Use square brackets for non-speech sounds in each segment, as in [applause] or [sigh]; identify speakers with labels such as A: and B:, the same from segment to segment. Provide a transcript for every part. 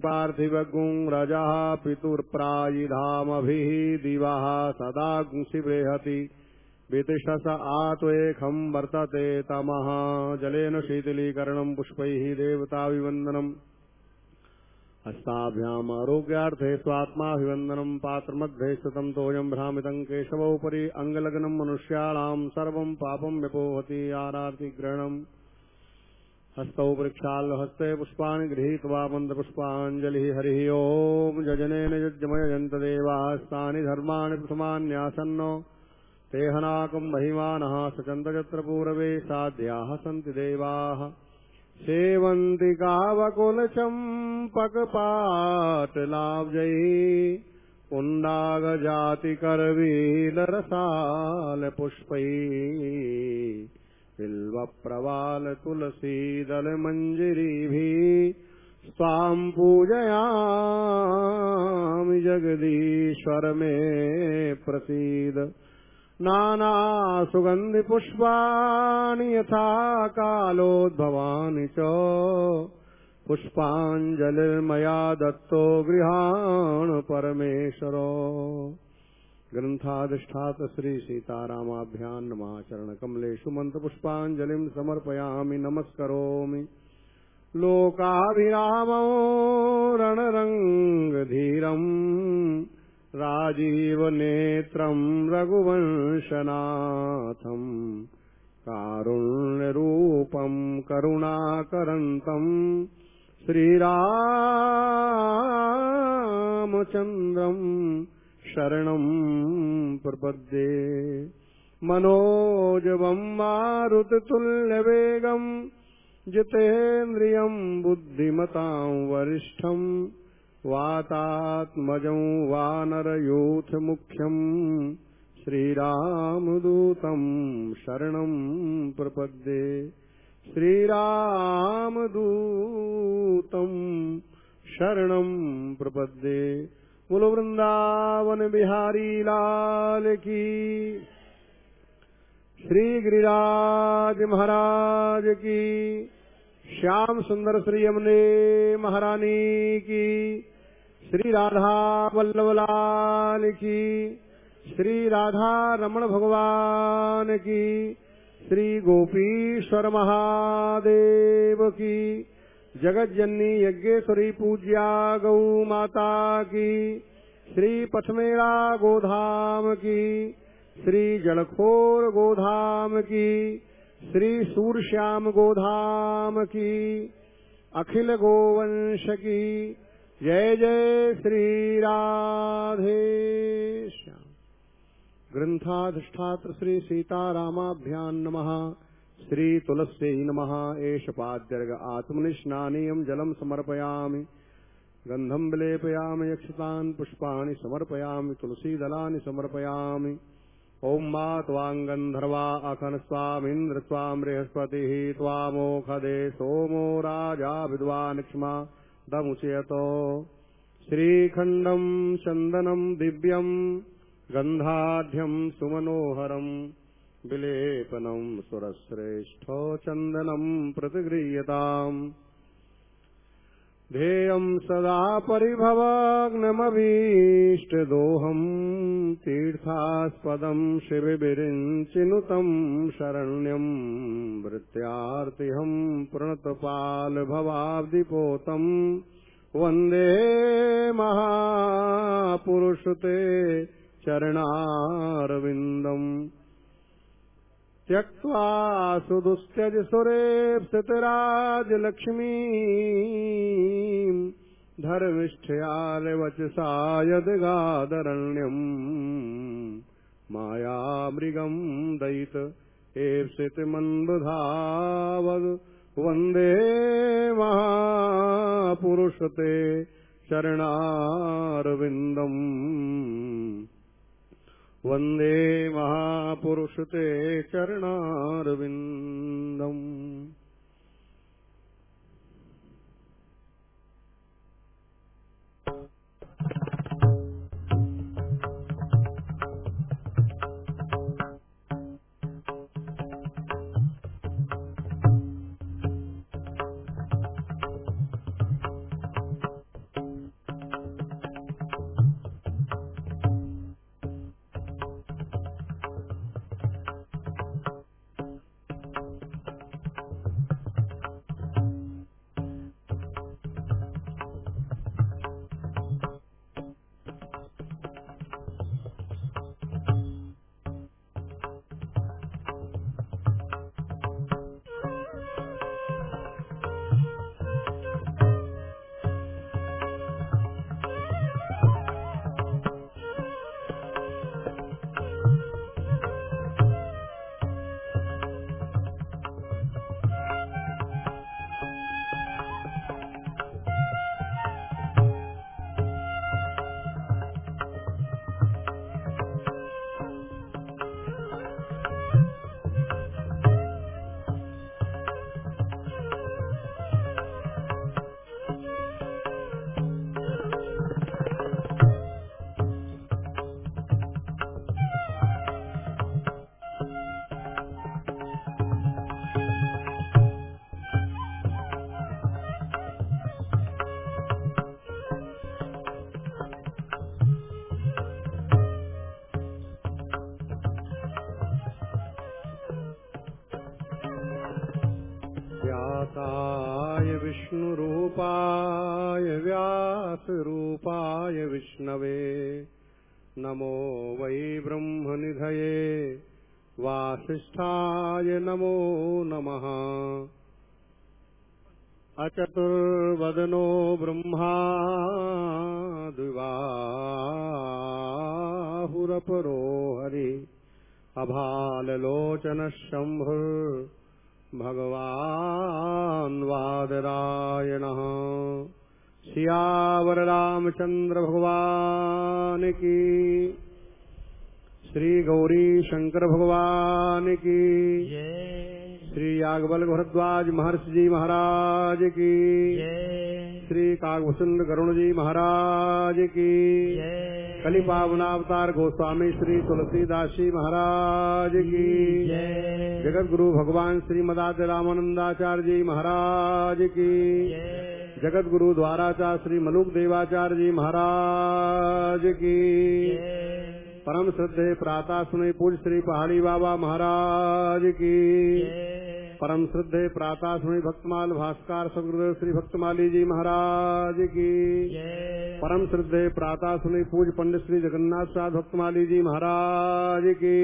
A: पार्थिवगुं रजः पितुर्प्रायिधामभिः दिवः सदा शिबृहति वितिषस आत्वेखम् वर्तते तमः। जलेन शीतलीकरणम् पुष्पैः देवताभिवन्दनम् हस्ताभ्याम् आरोग्यार्थे स्वात्माभिवन्दनम् पात्रमध्ये स्थितम् तोयम् भ्रामितम् केशवोपरि अङ्गलग्नम् मनुष्याणाम् सर्वम् पापम् व्यपोहति। आरार्तिग्रहणम् हस्तौ वृक्षाल् हस्ते पुष्पाणि गृहीत्वा मन्त्रपुष्पाञ्जलिः हरिः ओम् यजनेन युज्यमयजन्त देवास्तानि धर्माणि प्रथमान्यासन्नो तेहनाकम् महिमानः सचन्त यत्र पूरवे साध्याः सन्ति देवाः। सेवन्ति कावकुलचम्पकपाटलाब्जैः पुण्डागजातिकरवीलरसालपुष्पैः। बिल्वप्रवाल तुलसीदलमञ्जिरीभिः स्वाम् पूजयामि जगदीश्वर मे प्रसीद नानासुगन्धिपुष्पाणि यथा कालोद्भवानि च। पुष्पाञ्जलिर्मया दत्तो गृहाण परमेश्वरो। ग्रन्थाधिष्ठात श्री सीतारामाभ्याम् नमाचरण कमलेषु मन्त्रपुष्पाञ्जलिम् समर्पयामि नमस्करोमि। लोकाभिरामो रणरङ्गधीरम् राजीवनेत्रम् रघुवंशनाथम् कारुण्यरूपम् करुणाकरन्तम् श्रीरामचन्द्रम् शरणम् प्रपद्ये। मनोजवम् मारुततुल्यवेगम् जितेन्द्रियम् बुद्धिमताम् वरिष्ठम् वातात्मजम् वानरयूथमुख्यम् श्रीरामदूतम् शरणम् प्रपद्ये। श्रीरामदूतम् शरणम् प्रपद्ये बोलो वृंदावन बिहारी लाल की। श्री गिरिराज महाराज की। श्याम सुंदर श्री यमुने महारानी की। श्री राधा वल्लभ लाल की। श्री राधा रमण भगवान की। श्री गोपीश्वर महादेव की। जगत जननी यज्ञेश्वरी पूज्या गौ माता की। श्री पथमेरा गोधाम की। श्री जलखोर गोधाम की। श्री सूरश्याम गोधाम की। अखिल गोवंश की। जय जय श्री राधे ग्रंथाधिष्ठात्र श्री सीतारामाभ्यां नमः। श्री तुलस्यै नमः एष पाद्यर्ग आत्मनिष्णानीयम् जलम् समर्पयामि। गन्धम् विलेपयामि यक्षतान् पुष्पाणि समर्पयामि तुलसीदलानि समर्पयामि। ॐ मा त्वाम् गन्धर्वा अखन् स्वामिन्द्र स्वाम् बृहस्पतिः त्वामोखदे सोमो राजा विद्वान् क्ष्मा दमुचयतो। श्रीखण्डम् चन्दनम् दिव्यम् गन्धाढ्यम् सुमनोहरम् विलेपनम् सुरश्रेष्ठो चन्दनम् प्रतिगृह्यताम्। ध्येयम् सदा परिभवाग्नमभीष्टदोहम् तीर्थास्पदम् शिविविरिञ्चिनुतम् शरण्यम् वृत्त्यार्तिहम् प्रणतपालभवाब्दिपोतम् वन्दे महापुरुषते चरणारविन्दम् त्यक्त्वा सुदुस्त्यज सुरेप्सितराजलक्ष्मी धर्मिष्ठयालवचसा यद्गादरण्यम् मायामृगम् दयित एप्सितमन्बुधावद् वन्दे महापुरुषते चरणारविन्दम् वंदे महापुरुषते चरणारविन्दम्। वासिष्ठाय नमो नमः। अचतुर्वदनो ब्रह्मा द्विबाहुरपरो हरि अभाललोचनः शम्भुर् भगवान् वादरायणः सियावर रामचंद्र भगवान की श्री गौरी शंकर भगवान की। श्री यागबल भरद्वाज महर्षि जी महाराज की। श्री कागभूषण गरुण जी महाराज की। कली पावनावतार गोस्वामी श्री तुलसीदास जी महाराज की। जगत गुरु भगवान श्री मदाद रामानंदाचार्य जी महाराज की। जगत गुरु द्वाराचार्य श्री मलुक देवाचार्य जी महाराज की। परम श्रद्धे प्राता सुने पूज श्री पहाड़ी बाबा महाराज की। परम श्रद्धे प्राता सुने भक्तमाल भास्कर सगुरुदेव श्री भक्तमाली जी महाराज की। परम श्रद्धे प्राता सुने पूज पंडित श्री जगन्नाथ साध भक्तमाली जी महाराज की।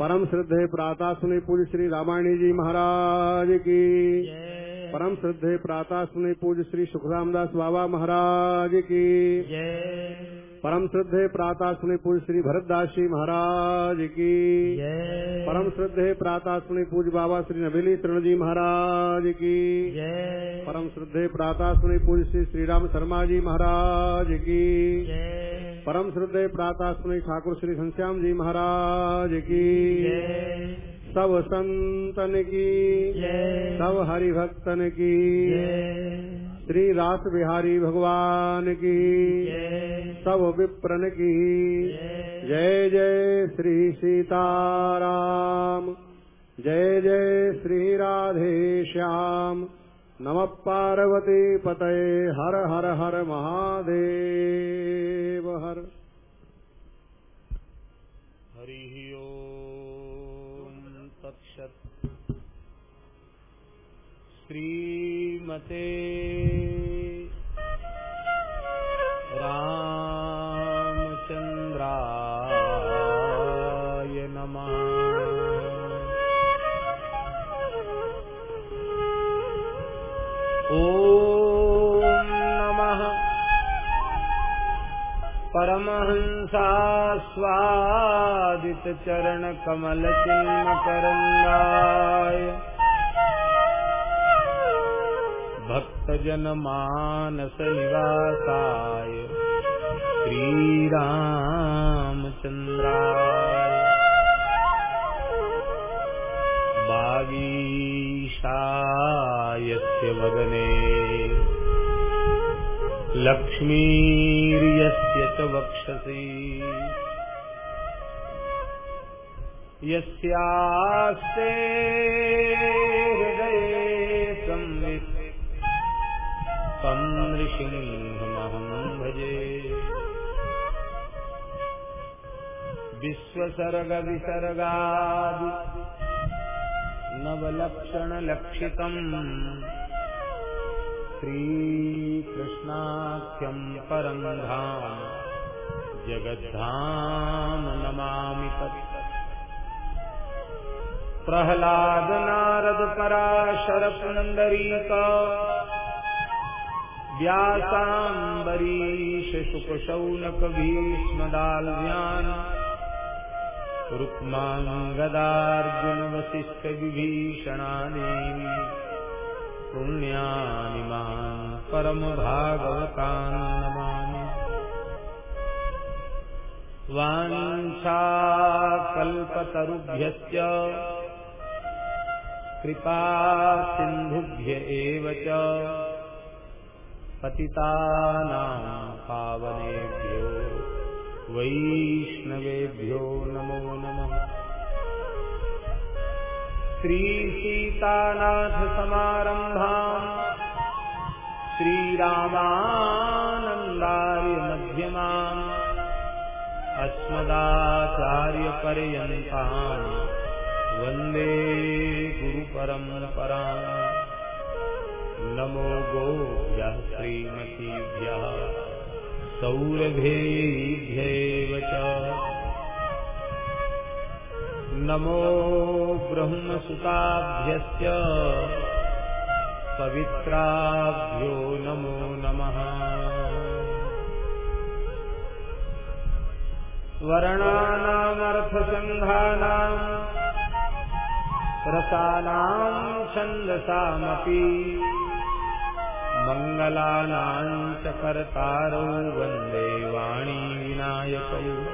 A: परम श्रद्धे प्राता सुने पूज श्री रामायणी जी महाराज की। परम श्रद्धे प्राता सुने पूज श्री सुखरामदास बाबा महाराज की। परम श्रद्धे प्राता सुने पूज श्री भरतदास जी महाराज की। परम श्रद्धे प्राता सुने पूज बाबा श्री नवेली तरण जी महाराज की। परम श्रद्धे प्राता सुने पूज श्री श्री राम शर्मा जी महाराज की। परम श्रद्धे प्राता सुने ठाकुर श्री घनश्याम जी महाराज की। सब संतन की। सब हरिभक्तन की। श्री रास बिहारी भगवान की। सब विप्रन की। जय जय श्री सीताराम। जय जय श्री राधे श्याम। नम पार्वती पतये। हर हर हर महादेव। हर।
B: हरि ओम। श्रीमते रामचन्द्राय नमः। ॐ नमः। परमहंसास्वादित चरण कमल चिन्ह करंगाय भक्त जन मानस निवासाय श्री रामचंद्राय बागीशायस्य वदने। लक्ष्मीर्यस्य च वक्षसि। यस्यास्ते तं नृसिंहमहं भजे। विश्वसर्गविसर्गादि नवलक्षणलक्षितम् श्रीकृष्णाख्यं परं धाम जगद्धाम नमामि तत्। प्रह्लाद नारद पराशर पुण्डरीक व्यासाम्बरीश शुकशौनक भीष्मदाल्व्यान् रुक्माङ्गदार्जुन वसिष्ठ विभीषणानि पुण्यानि मान् परमभागवतान् नमामि। वाञ्छाकल्पतरुभ्यश्च। कृपा सिन्धुभ्य एव च। पतितानां पावनेभ्यो वैष्णवेभ्यो नमो नमः। श्रीसीतानाथसमारम्भाम् श्रीरामानन्दार्यमध्यमाम् अस्मदाचार्यपर्यन्ताम् वंदे गुरुपरम्पराम्। नमो गोभ्यः श्रीमतीभ्यः सौरभेभ्यैव च। नमो ब्रह्मसुताभ्यश्च पवित्राभ्यो नमो नमः। वर्णानामर्थसङ्घानाम् रसानाम् छन्दसामपि मङ्गलानाम् च कर्तारौ वंदे वाणी विनायकौ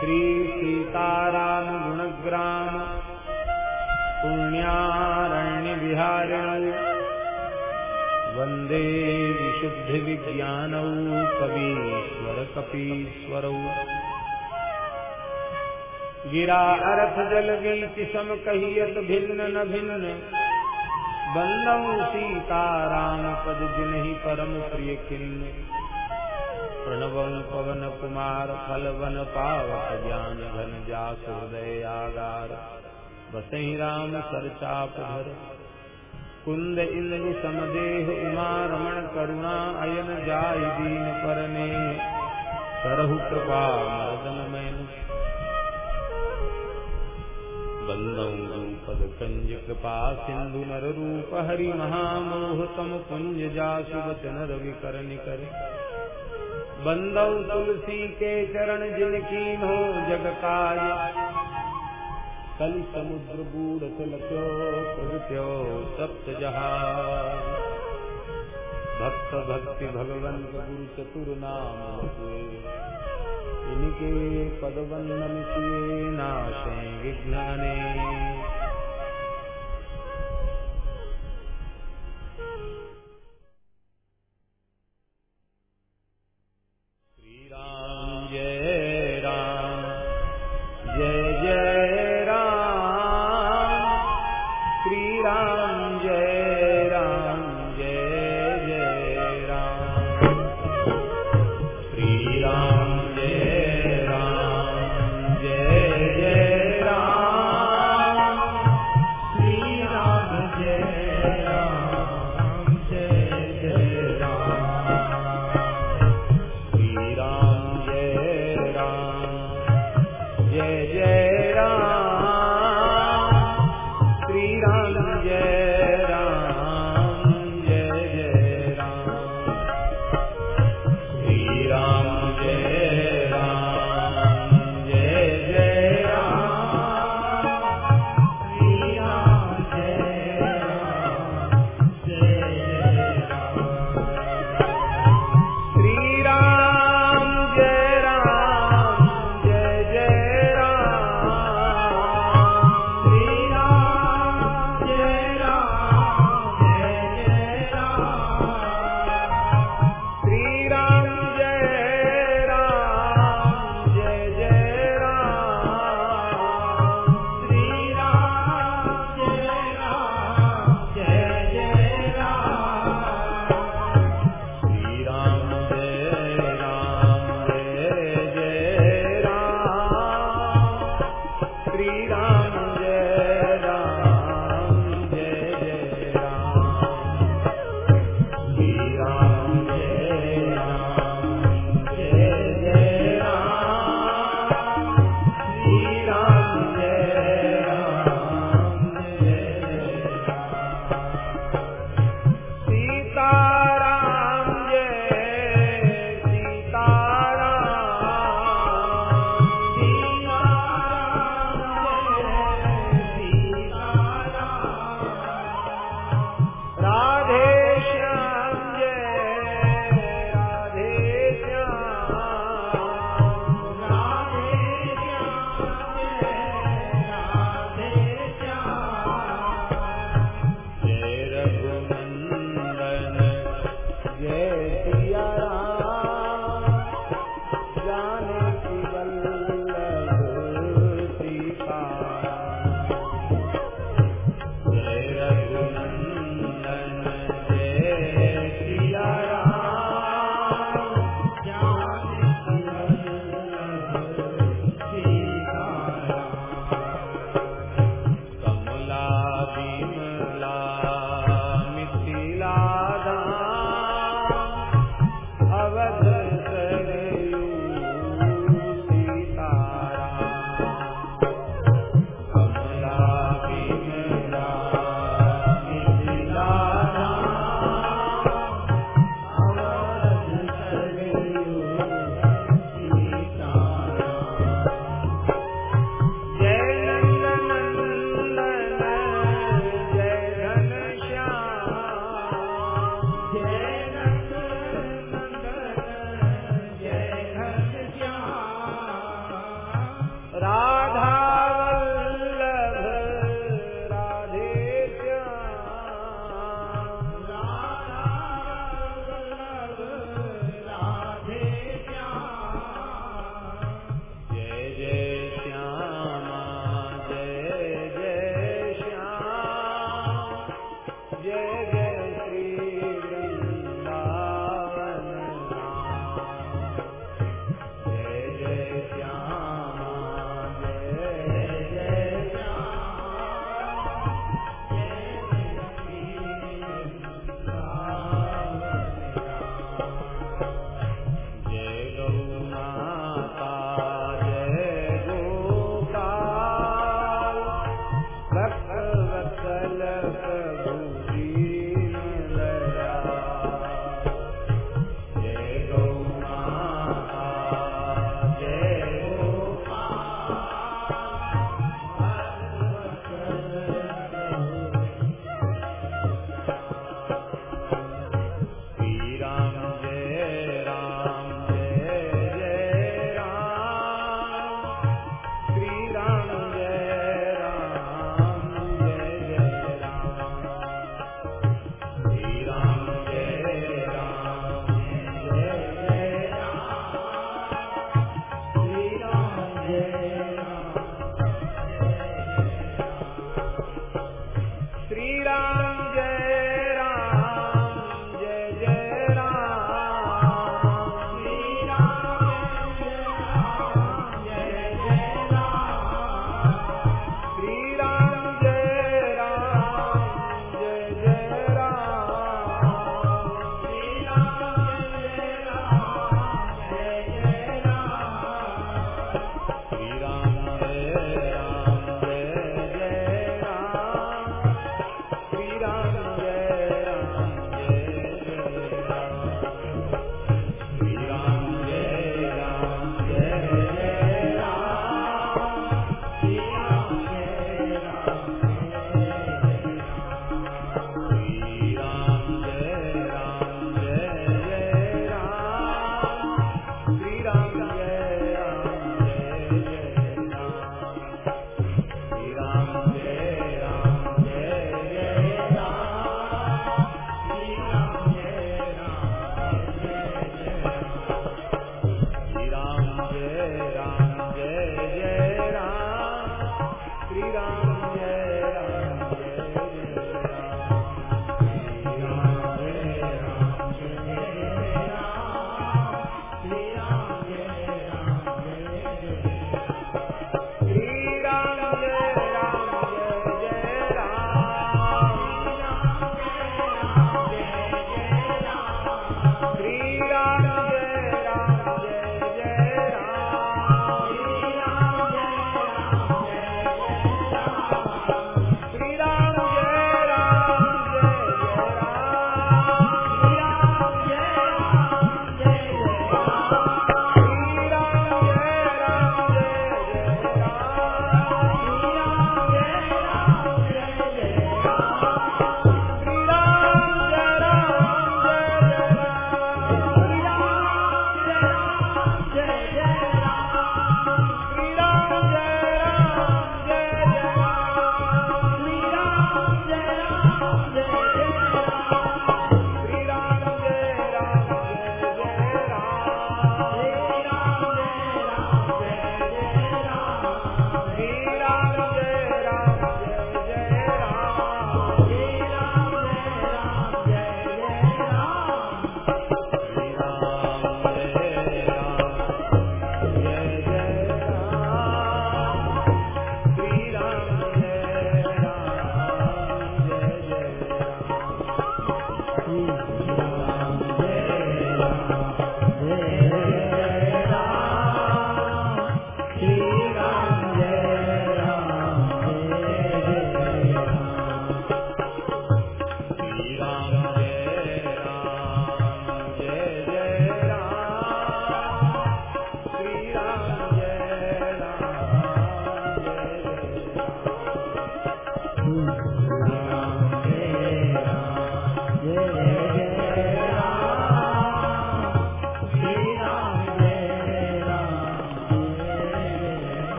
B: श्रीसीतारामगुणग्राम, पुण्यारण्यविहारिणौ। वंदे विशुद्धिविज्ञानौ, कवीश्वरकपीश्वरौ। गिरा अर्थ जल बीच सम कहियत भिन्न न भिन्न। बंदौ सीताराम पद जिनहि परम प्रिय किन्न प्रणवं पवन कुमार फल वन पावक ज्ञान घन जास हृदय आगार बसहि राम सरचाप धर। कुंद इंद्र समदेह उमा रमण करुणा अयन जाय दीन परने करहु कृपा मर्दन मैन। बंदौ पदकञ्जकृपा सिन्धुनररूप हरिमहामोहतम् पुञ्जजासुवचनरविकरनिकर बन्दौ तुलसी के चरण जिनकीनो जगताय। कलि समुद्र गूढतुलक्यो प्रगत्यो सप्त भक्त भक्ति भगवन्त गुरु चतुर नाम इनके पदवन्दमिषे नाशे विज्ञानी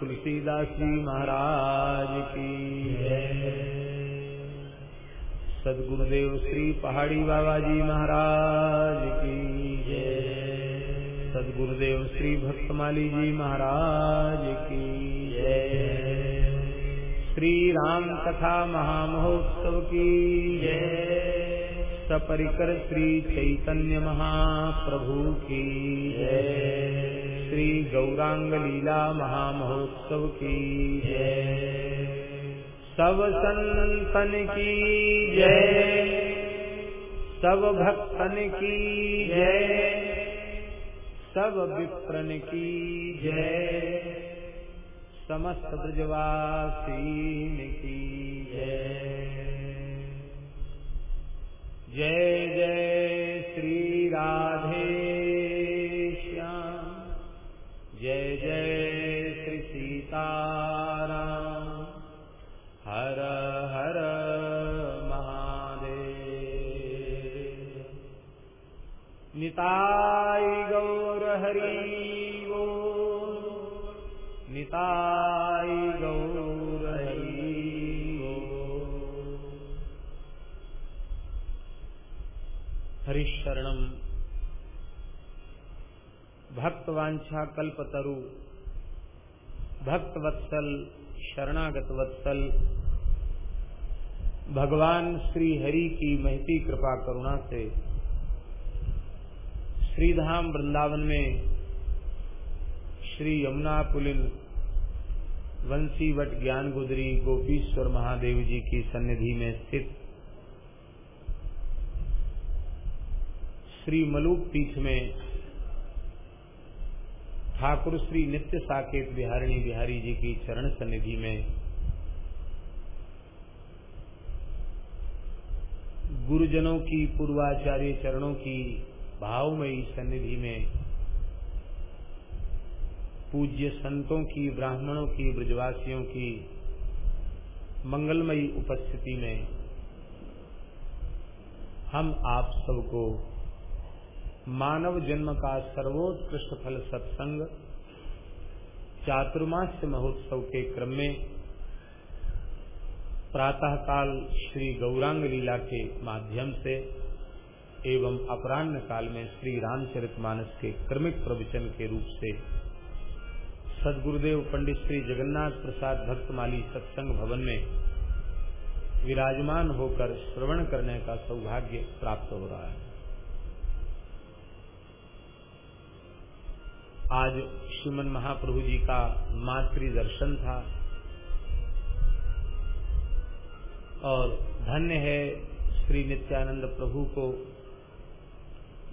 B: तुलसीदास जी महाराज की सदगुरुदेव श्री पहाड़ी बाबा जी महाराज की सदगुरुदेव श्री भक्तमाली जी महाराज की श्री राम कथा महामहोत्सव की सपरिकर श्री चैतन्य महाप्रभु की जय। श्री गौरांग लीला महामहोत्सव की जय। सब संतन की जय। सब भक्तन की जय। सब विप्रन की जय। समस्त ब्रजवासीन की जय। जय जय श्री राधे जय जय श्री सीताराम। हर हर महादेव। निताय गौर हरि निताय भक्तवांछा कल्पतरु। भक्त वत्सल शरणागत वत्सल भगवान श्री हरि की महती कृपा करुणा से श्रीधाम वृंदावन में श्री यमुना पुलिन वंशीवट ज्ञान गुदरी गोपीश्वर महादेव जी की सन्निधि में स्थित श्री मलूक पीठ में ठाकुर श्री नित्य साकेत बिहारिणी बिहारी जी की चरण सन्निधि में गुरुजनों की, पूर्वाचार्य चरणों की भावमयी सन्निधि में, पूज्य संतों की, ब्राह्मणों की, ब्रजवासियों की मंगलमयी उपस्थिति में हम आप सबको मानव जन्म का सर्वोत्कृष्ट फल सत्संग, चातुर्मास्य महोत्सव के क्रम में प्रातःकाल श्री गौरांग लीला के माध्यम से एवं अपराह्न काल में श्री रामचरित मानस के क्रमिक प्रवचन के रूप से सदगुरुदेव पंडित श्री जगन्नाथ प्रसाद भक्तमाली सत्संग भवन में विराजमान होकर श्रवण करने का सौभाग्य प्राप्त हो रहा है। आज श्रीमन महाप्रभु जी का मातृ दर्शन था। और धन्य है श्री नित्यानंद प्रभु को,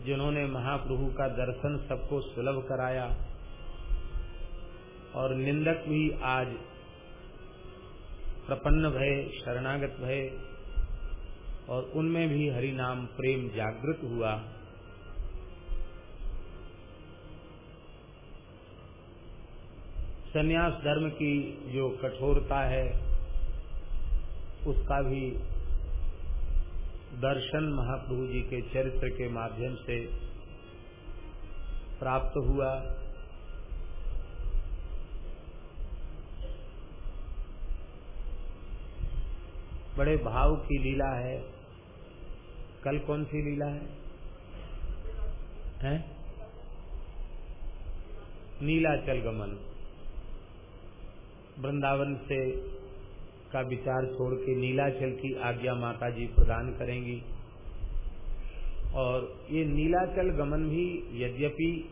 B: जिन्होंने महाप्रभु का दर्शन सबको सुलभ कराया। और निंदक भी आज प्रपन्न भय, शरणागत भय, और उनमें भी हरि नाम प्रेम जागृत हुआ। संन्यास धर्म की जो कठोरता है, उसका भी दर्शन महाप्रभु जी के चरित्र के माध्यम से प्राप्त हुआ। बड़े भाव की लीला है। कल कौन सी लीला है? हैं? नीलाचल गमन। वृंदावन से का विचार छोड़ के नीलाचल की आज्ञा माता जी प्रदान करेंगी। और ये नीलाचल गमन भी यद्यपि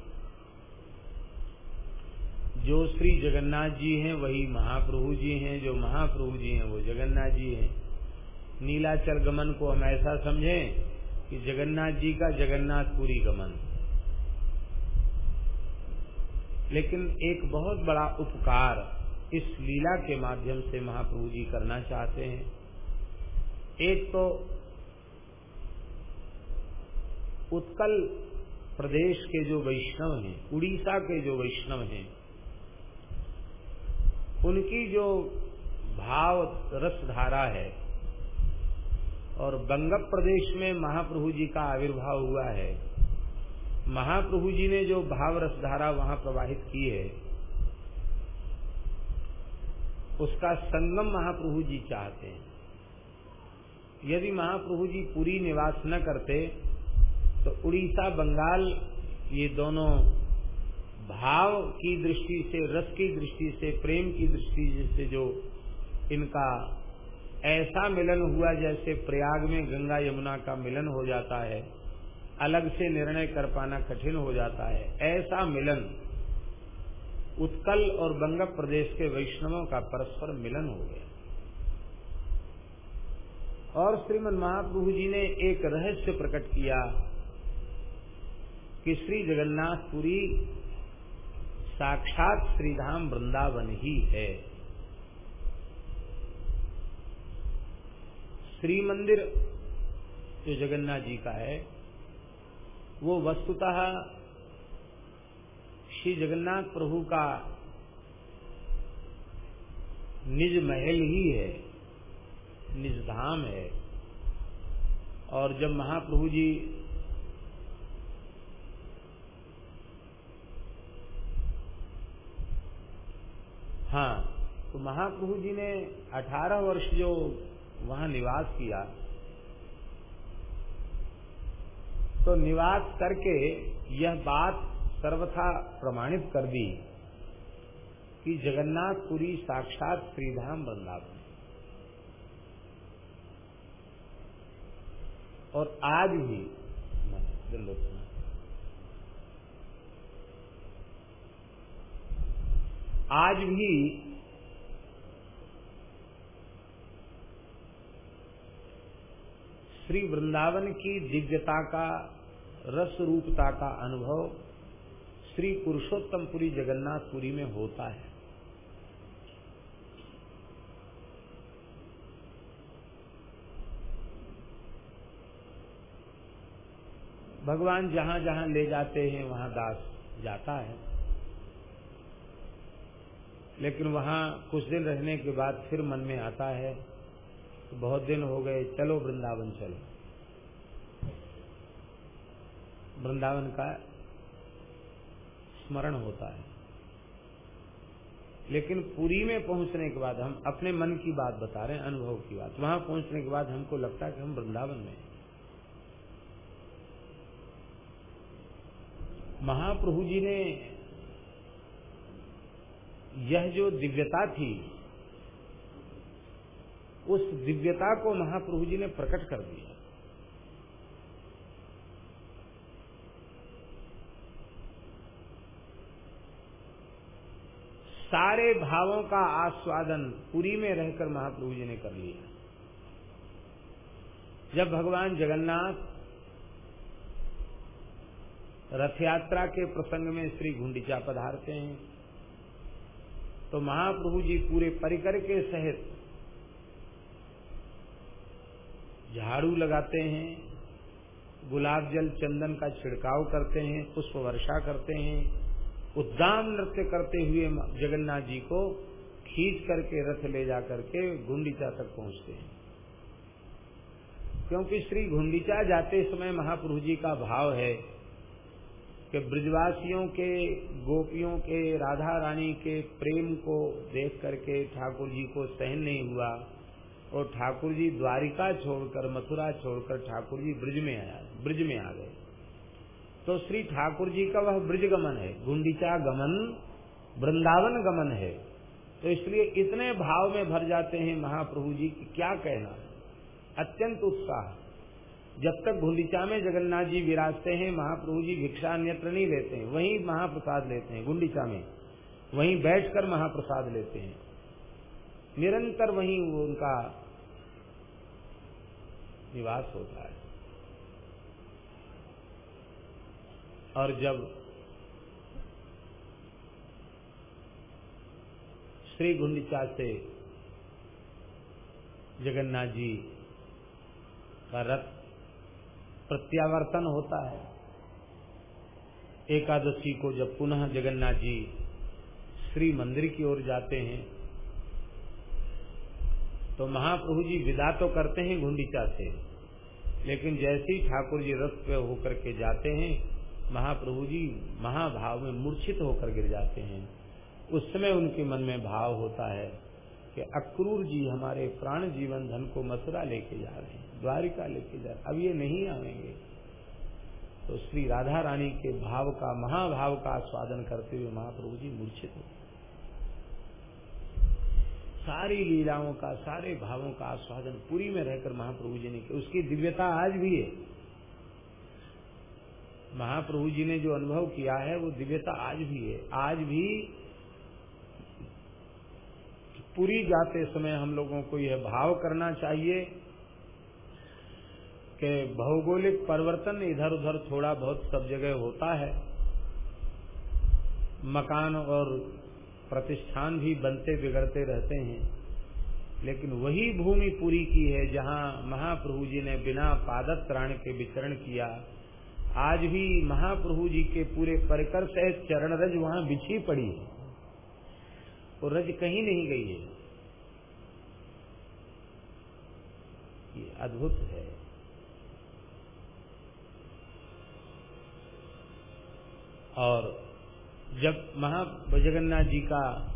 B: जो श्री जगन्नाथ जी हैं, वही महाप्रभु जी हैं, जो महाप्रभु जी हैं, वो जगन्नाथ जी हैं। नीलाचल गमन को हम ऐसा समझें कि जगन्नाथ जी का जगन्नाथपुरी गमन। लेकिन एक बहुत बड़ा उपकार इस लीला के माध्यम से महाप्रभु जी करना चाहते हैं। एक तो उत्कल प्रदेश के जो वैष्णव हैं, उड़ीसा के जो वैष्णव हैं, उनकी जो भाव रस धारा है और बंगप प्रदेश में महाप्रभु जी का आविर्भाव हुआ है, महाप्रभु जी ने जो भाव रस धारा वहाँ प्रवाहित की है उसका संगम महाप्रभु जी चाहते हैं। यदि महाप्रभु जी पूरी निवास न करते तो उड़ीसा, बंगाल, ये दोनों भाव की दृष्टि से, रस की दृष्टि से, प्रेम की दृष्टि से जो इनका ऐसा मिलन हुआ जैसे प्रयाग में गंगा यमुना का मिलन हो जाता है, अलग से निर्णय कर पाना कठिन हो जाता है, ऐसा मिलन उत्कल और बंग प्रदेश के वैष्णवों का परस्पर मिलन हो गया। और श्रीमद महाप्रभु जी ने एक रहस्य प्रकट किया कि श्री जगन्नाथपुरी साक्षात श्रीधाम वृंदावन ही है। श्री मंदिर जो जगन्नाथ जी का है, वो वस्तुतः श्री जगन्नाथ प्रभु का निज महल ही है, निज धाम है। और जब महाप्रभु जी हाँ तो महाप्रभु जी ने 18 वर्ष जो वहाँ निवास किया तो निवास करके यह बात सर्वथा प्रमाणित कर दी कि जगन्नाथपुरी साक्षात श्रीधाम वृंदावन। और आज भी आज भी श्री वृंदावन की दिव्यता का, रस रूपता का अनुभव श्री पुरुषोत्तमपुरी जगन्नाथपुरी में होता है। भगवान जहाँ जहाँ ले जाते हैं, वहाँ दास जाता है। लेकिन वहाँ कुछ दिन रहने के बाद फिर मन में आता है तो बहुत दिन हो गए, चलो वृंदावन चलो। वृंदावन का स्मरण होता है। लेकिन पुरी में पहुँचने के बाद हम अपने मन की बात बता रहे हैं, अनुभव की बात। वहाँ पहुँचने के बाद हमको लगता है कि हम वृंदावन में महाप्रभु जी ने यह जो दिव्यता थी, उस दिव्यता को महाप्रभु जी ने प्रकट कर दिया सारे भावों का आस्वादन पुरी में रहकर महाप्रभु जी ने कर लिया। जब भगवान जगन्नाथ रथ यात्रा के प्रसंग में श्री गुंडिचा पधारते हैं तो महाप्रभु जी पूरे परिकर के सहित झाड़ू लगाते हैं, गुलाब जल चंदन का छिड़काव करते हैं, पुष्प वर्षा करते हैं उद्दाम नृत्य करते हुए जगन्नाथ जी को खींच करके, रथ ले जा करके गुंडीचा तक पहुँचते हैं। क्योंकि श्री गुंडीचा जाते समय महाप्रभु जी का भाव है कि ब्रजवासियों के, गोपियों के, राधा रानी के प्रेम को देख करके ठाकुर जी को सहन नहीं हुआ और ठाकुर जी द्वारिका छोड़कर, मथुरा छोड़कर ठाकुर जी ब्रज में आया, ब्रज में आ गए। तो श्री ठाकुर जी का वह ब्रज गमन है, गुंडीचा गमन, वृंदावन गमन है। तो इसलिए इतने भाव में भर जाते हैं महाप्रभु जी की क्या कहना अत्यंत उत्साह। जब तक गुंडीचा में जगन्नाथ जी विराजते हैं, महाप्रभु जी भिक्षा अन्यत्र नहीं लेते हैं, वहीं महाप्रसाद लेते हैं, गुंडीचा में। वहीं बैठकर महाप्रसाद लेते हैं। निरंतर वहीं उनका निवास होता है। और जब श्री गुंडिचा से जगन्नाथ जी का रथ प्रत्यावर्तन होता है, एकादशी को जब पुनः जगन्नाथ जी श्री मंदिर की ओर जाते हैं तो महाप्रभु जी विदा तो करते हैं गुंडीचा से, लेकिन जैसे ही ठाकुर जी रथ पे होकर के जाते हैं महाप्रभु जी महाभाव में मूर्छित होकर गिर जाते हैं। उस समय उनके मन में भाव होता है कि अक्रूर जी हमारे प्राण जीवन धन को मथुरा लेके जा रहे हैं, द्वारिका लेके जा रहे अब ये नहीं आएँगे। तो श्री राधा रानी के भाव का, महाभाव का आस्वादन करते हुए महाप्रभु जी मूर्छित हो सारी लीलाओं का, सारे भावों का आस्वादन पूरी में रहकर महाप्रभु जी ने किया। उसकी दिव्यता आज भी है। महाप्रभु जी ने जो अनुभव किया है, वो दिव्यता आज भी है। आज भी पूरी जाते समय हम लोगों को यह भाव करना चाहिए कि भौगोलिक परिवर्तन इधर उधर थोड़ा बहुत सब जगह होता है। मकान और प्रतिष्ठान भी बनते बिगड़ते रहते हैं। लेकिन वही भूमि पूरी की है जहाँ महाप्रभु जी ने बिना पादत त्राण के विचरण किया। आज भी महाप्रभु जी के पूरे परिकर सहित चरण रज वहाँ बिछी पड़ी है। और रज कहीं नहीं गई है। ये अद्भुत है। और जब महा जगन्नाथ जी का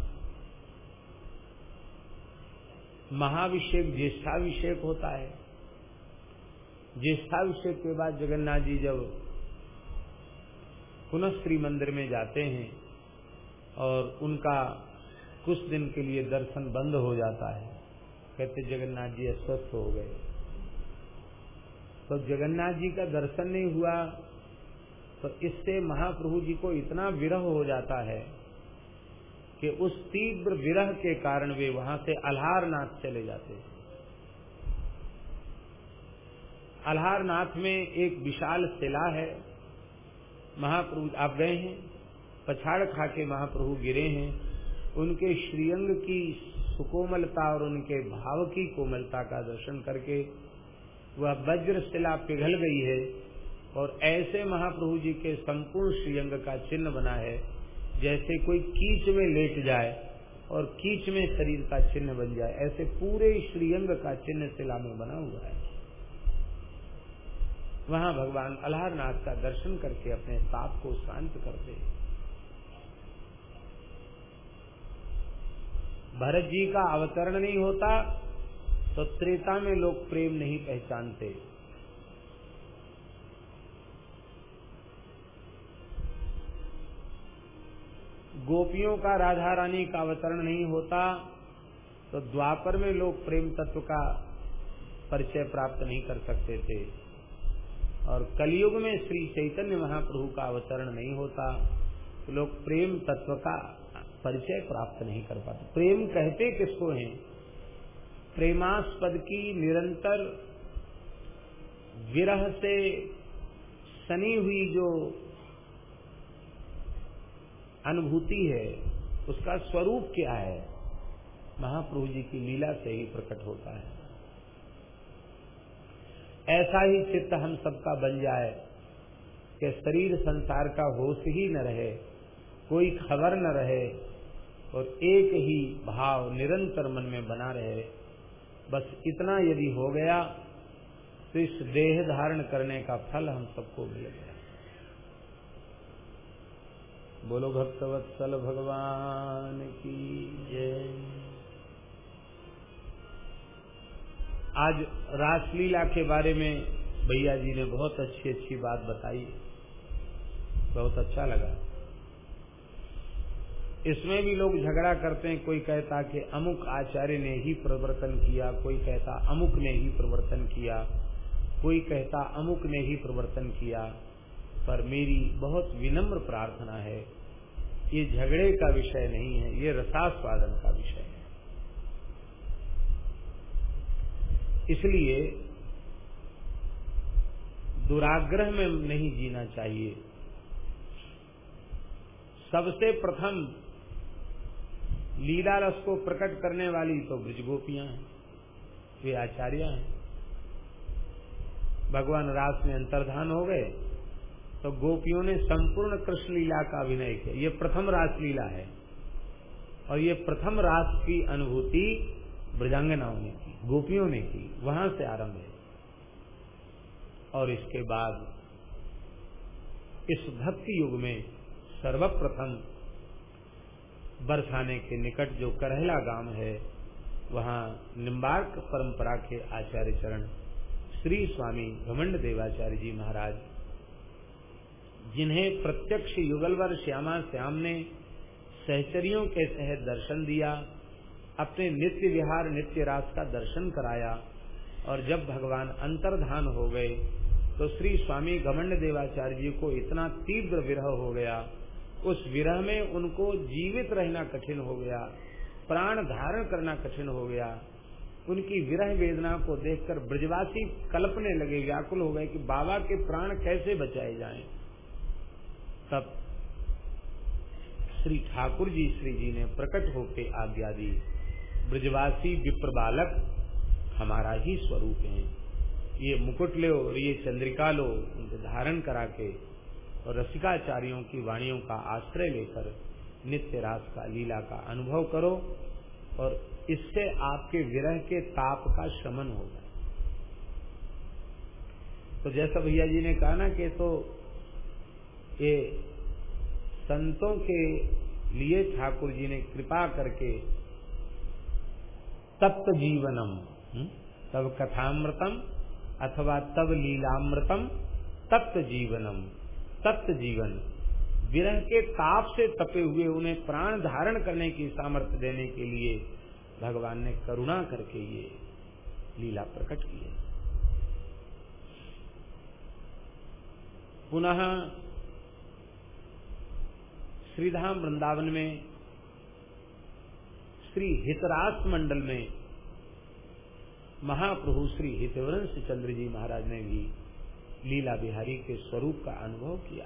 B: महाभिषेक, ज्येष्ठाभिषेक होता है, ज्येष्ठाभिषेक के बाद जगन्नाथ जी जब पुनः श्री मंदिर में जाते हैं और उनका कुछ दिन के लिए दर्शन बंद हो जाता है। कहते, जगन्नाथ जी अस्वस्थ हो गए। तो जगन्नाथ जी का दर्शन नहीं हुआ तो इससे महाप्रभु जी को इतना विरह हो जाता है कि उस तीव्र विरह के कारण वे वहाँ से अल्हारनाथ चले जाते हैं। अल्हारनाथ में एक विशाल शिला है महाप्रभु आप गए हैं, पछाड़ खा के महाप्रभु गिरे हैं। उनके श्रीअंग की सुकोमलता और उनके भाव की कोमलता का दर्शन करके वह वज्र शिला पिघल गई है और ऐसे महाप्रभु जी के संपूर्ण श्रीअंग का चिन्ह बना है, जैसे कोई कीच में लेट जाए और कीच में शरीर का चिन्ह बन जाए। ऐसे पूरे श्रीअंग का चिन्ह शिला में बना हुआ है। वहाँ भगवान अल्लाहनाथ का दर्शन करके अपने ताप को शांत करते। भरत जी का अवतरण नहीं होता तो त्रेता में लोग प्रेम नहीं पहचानते। गोपियों का राधा रानी का अवतरण नहीं होता तो द्वापर में लोग प्रेम तत्व का परिचय प्राप्त नहीं कर सकते थे। और कलयुग में श्री चैतन्य महाप्रभु का अवतरण नहीं होता तो लोग प्रेम तत्व का परिचय प्राप्त नहीं कर पाते। प्रेम कहते किसको हैं? प्रेमास्पद की निरंतर विरह से सनी हुई जो अनुभूति है, उसका स्वरूप क्या है? महाप्रभु जी की लीला से ही प्रकट होता है। ऐसा ही चित्त हम सबका बन जाए कि शरीर संसार का होश ही न रहे, कोई खबर न रहे और एक ही भाव निरंतर मन में बना रहे। बस इतना यदि हो गया तो इस देह धारण करने का फल हम सबको मिल गया। बोलो भक्तवत्सल भगवान की जय। आज रासलीला के बारे में भैया जी ने बहुत अच्छी अच्छी बात बताई। बहुत अच्छा लगा। इसमें भी लोग झगड़ा करते हैं। कोई कहता कि अमुक आचार्य ने ही प्रवर्तन किया, कोई कहता अमुक ने ही प्रवर्तन किया, कोई कहता अमुक ने ही प्रवर्तन किया। पर मेरी बहुत विनम्र प्रार्थना है, ये झगड़े का विषय नहीं है, ये रसास्वादन का विषय इसलिए दुराग्रह में नहीं जीना चाहिए। सबसे प्रथम लीला रस को प्रकट करने वाली तो ब्रज गोपियाँ हैं, वे आचार्य हैं। भगवान रास में अंतर्धान हो गए तो गोपियों ने संपूर्ण कृष्ण लीला का अभिनय किया। ये प्रथम रास लीला है और ये प्रथम रास की अनुभूति ब्रजांगनाओं ने की, गोपियों ने की, वहाँ से आरंभ है। और इसके बाद इस भक्ति युग में सर्वप्रथम बरसाने के निकट जो करहला गाँव है, वहाँ निम्बार्क परंपरा के आचार्य चरण श्री स्वामी घमंड देवाचार्य जी महाराज, जिन्हें प्रत्यक्ष युगलवर श्यामा श्याम ने सहचरियों के सह दर्शन दिया अपने नित्य विहार, नित्य रास का दर्शन कराया। और जब भगवान अंतर्धान हो गए तो श्री स्वामी गमंड देवाचार्य जी को इतना तीव्र विरह हो गया। उस विरह में उनको जीवित रहना कठिन हो गया, प्राण धारण करना कठिन हो गया। उनकी विरह वेदना को देखकर ब्रजवासी कल्पने लगे, व्याकुल हो गए कि बाबा के प्राण कैसे बचाए जाएँ। तब श्री ठाकुर जी, श्री जी ने प्रकट होकर आज्ञा दी। ब्रजवासी विप्र बालक हमारा ही स्वरूप है। ये मुकुट लो और ये चंद्रिका लो उनको धारण करा के और रसिकाचार्यों की वाणियों का आश्रय लेकर नित्य रास का लीला का अनुभव करो और इससे आपके विरह के ताप का शमन होगा तो जैसा भैया जी ने कहा ना कि तो ये संतों के लिए ठाकुर जी ने कृपा करके तप्त जीवनम हम्म, तब कथामृतम अथवा तब लीलामृतम तप्त जीवनम तप्त जीवन। विरह के ताप से तपे हुए उन्हें प्राण धारण करने की सामर्थ्य देने के लिए भगवान ने करुणा करके ये लीला प्रकट की है। पुनः श्रीधाम वृंदावन में श्री हितरास मंडल में महाप्रभु श्री हितवंश चंद्र जी महाराज ने भी लीला बिहारी के स्वरूप का अनुभव किया।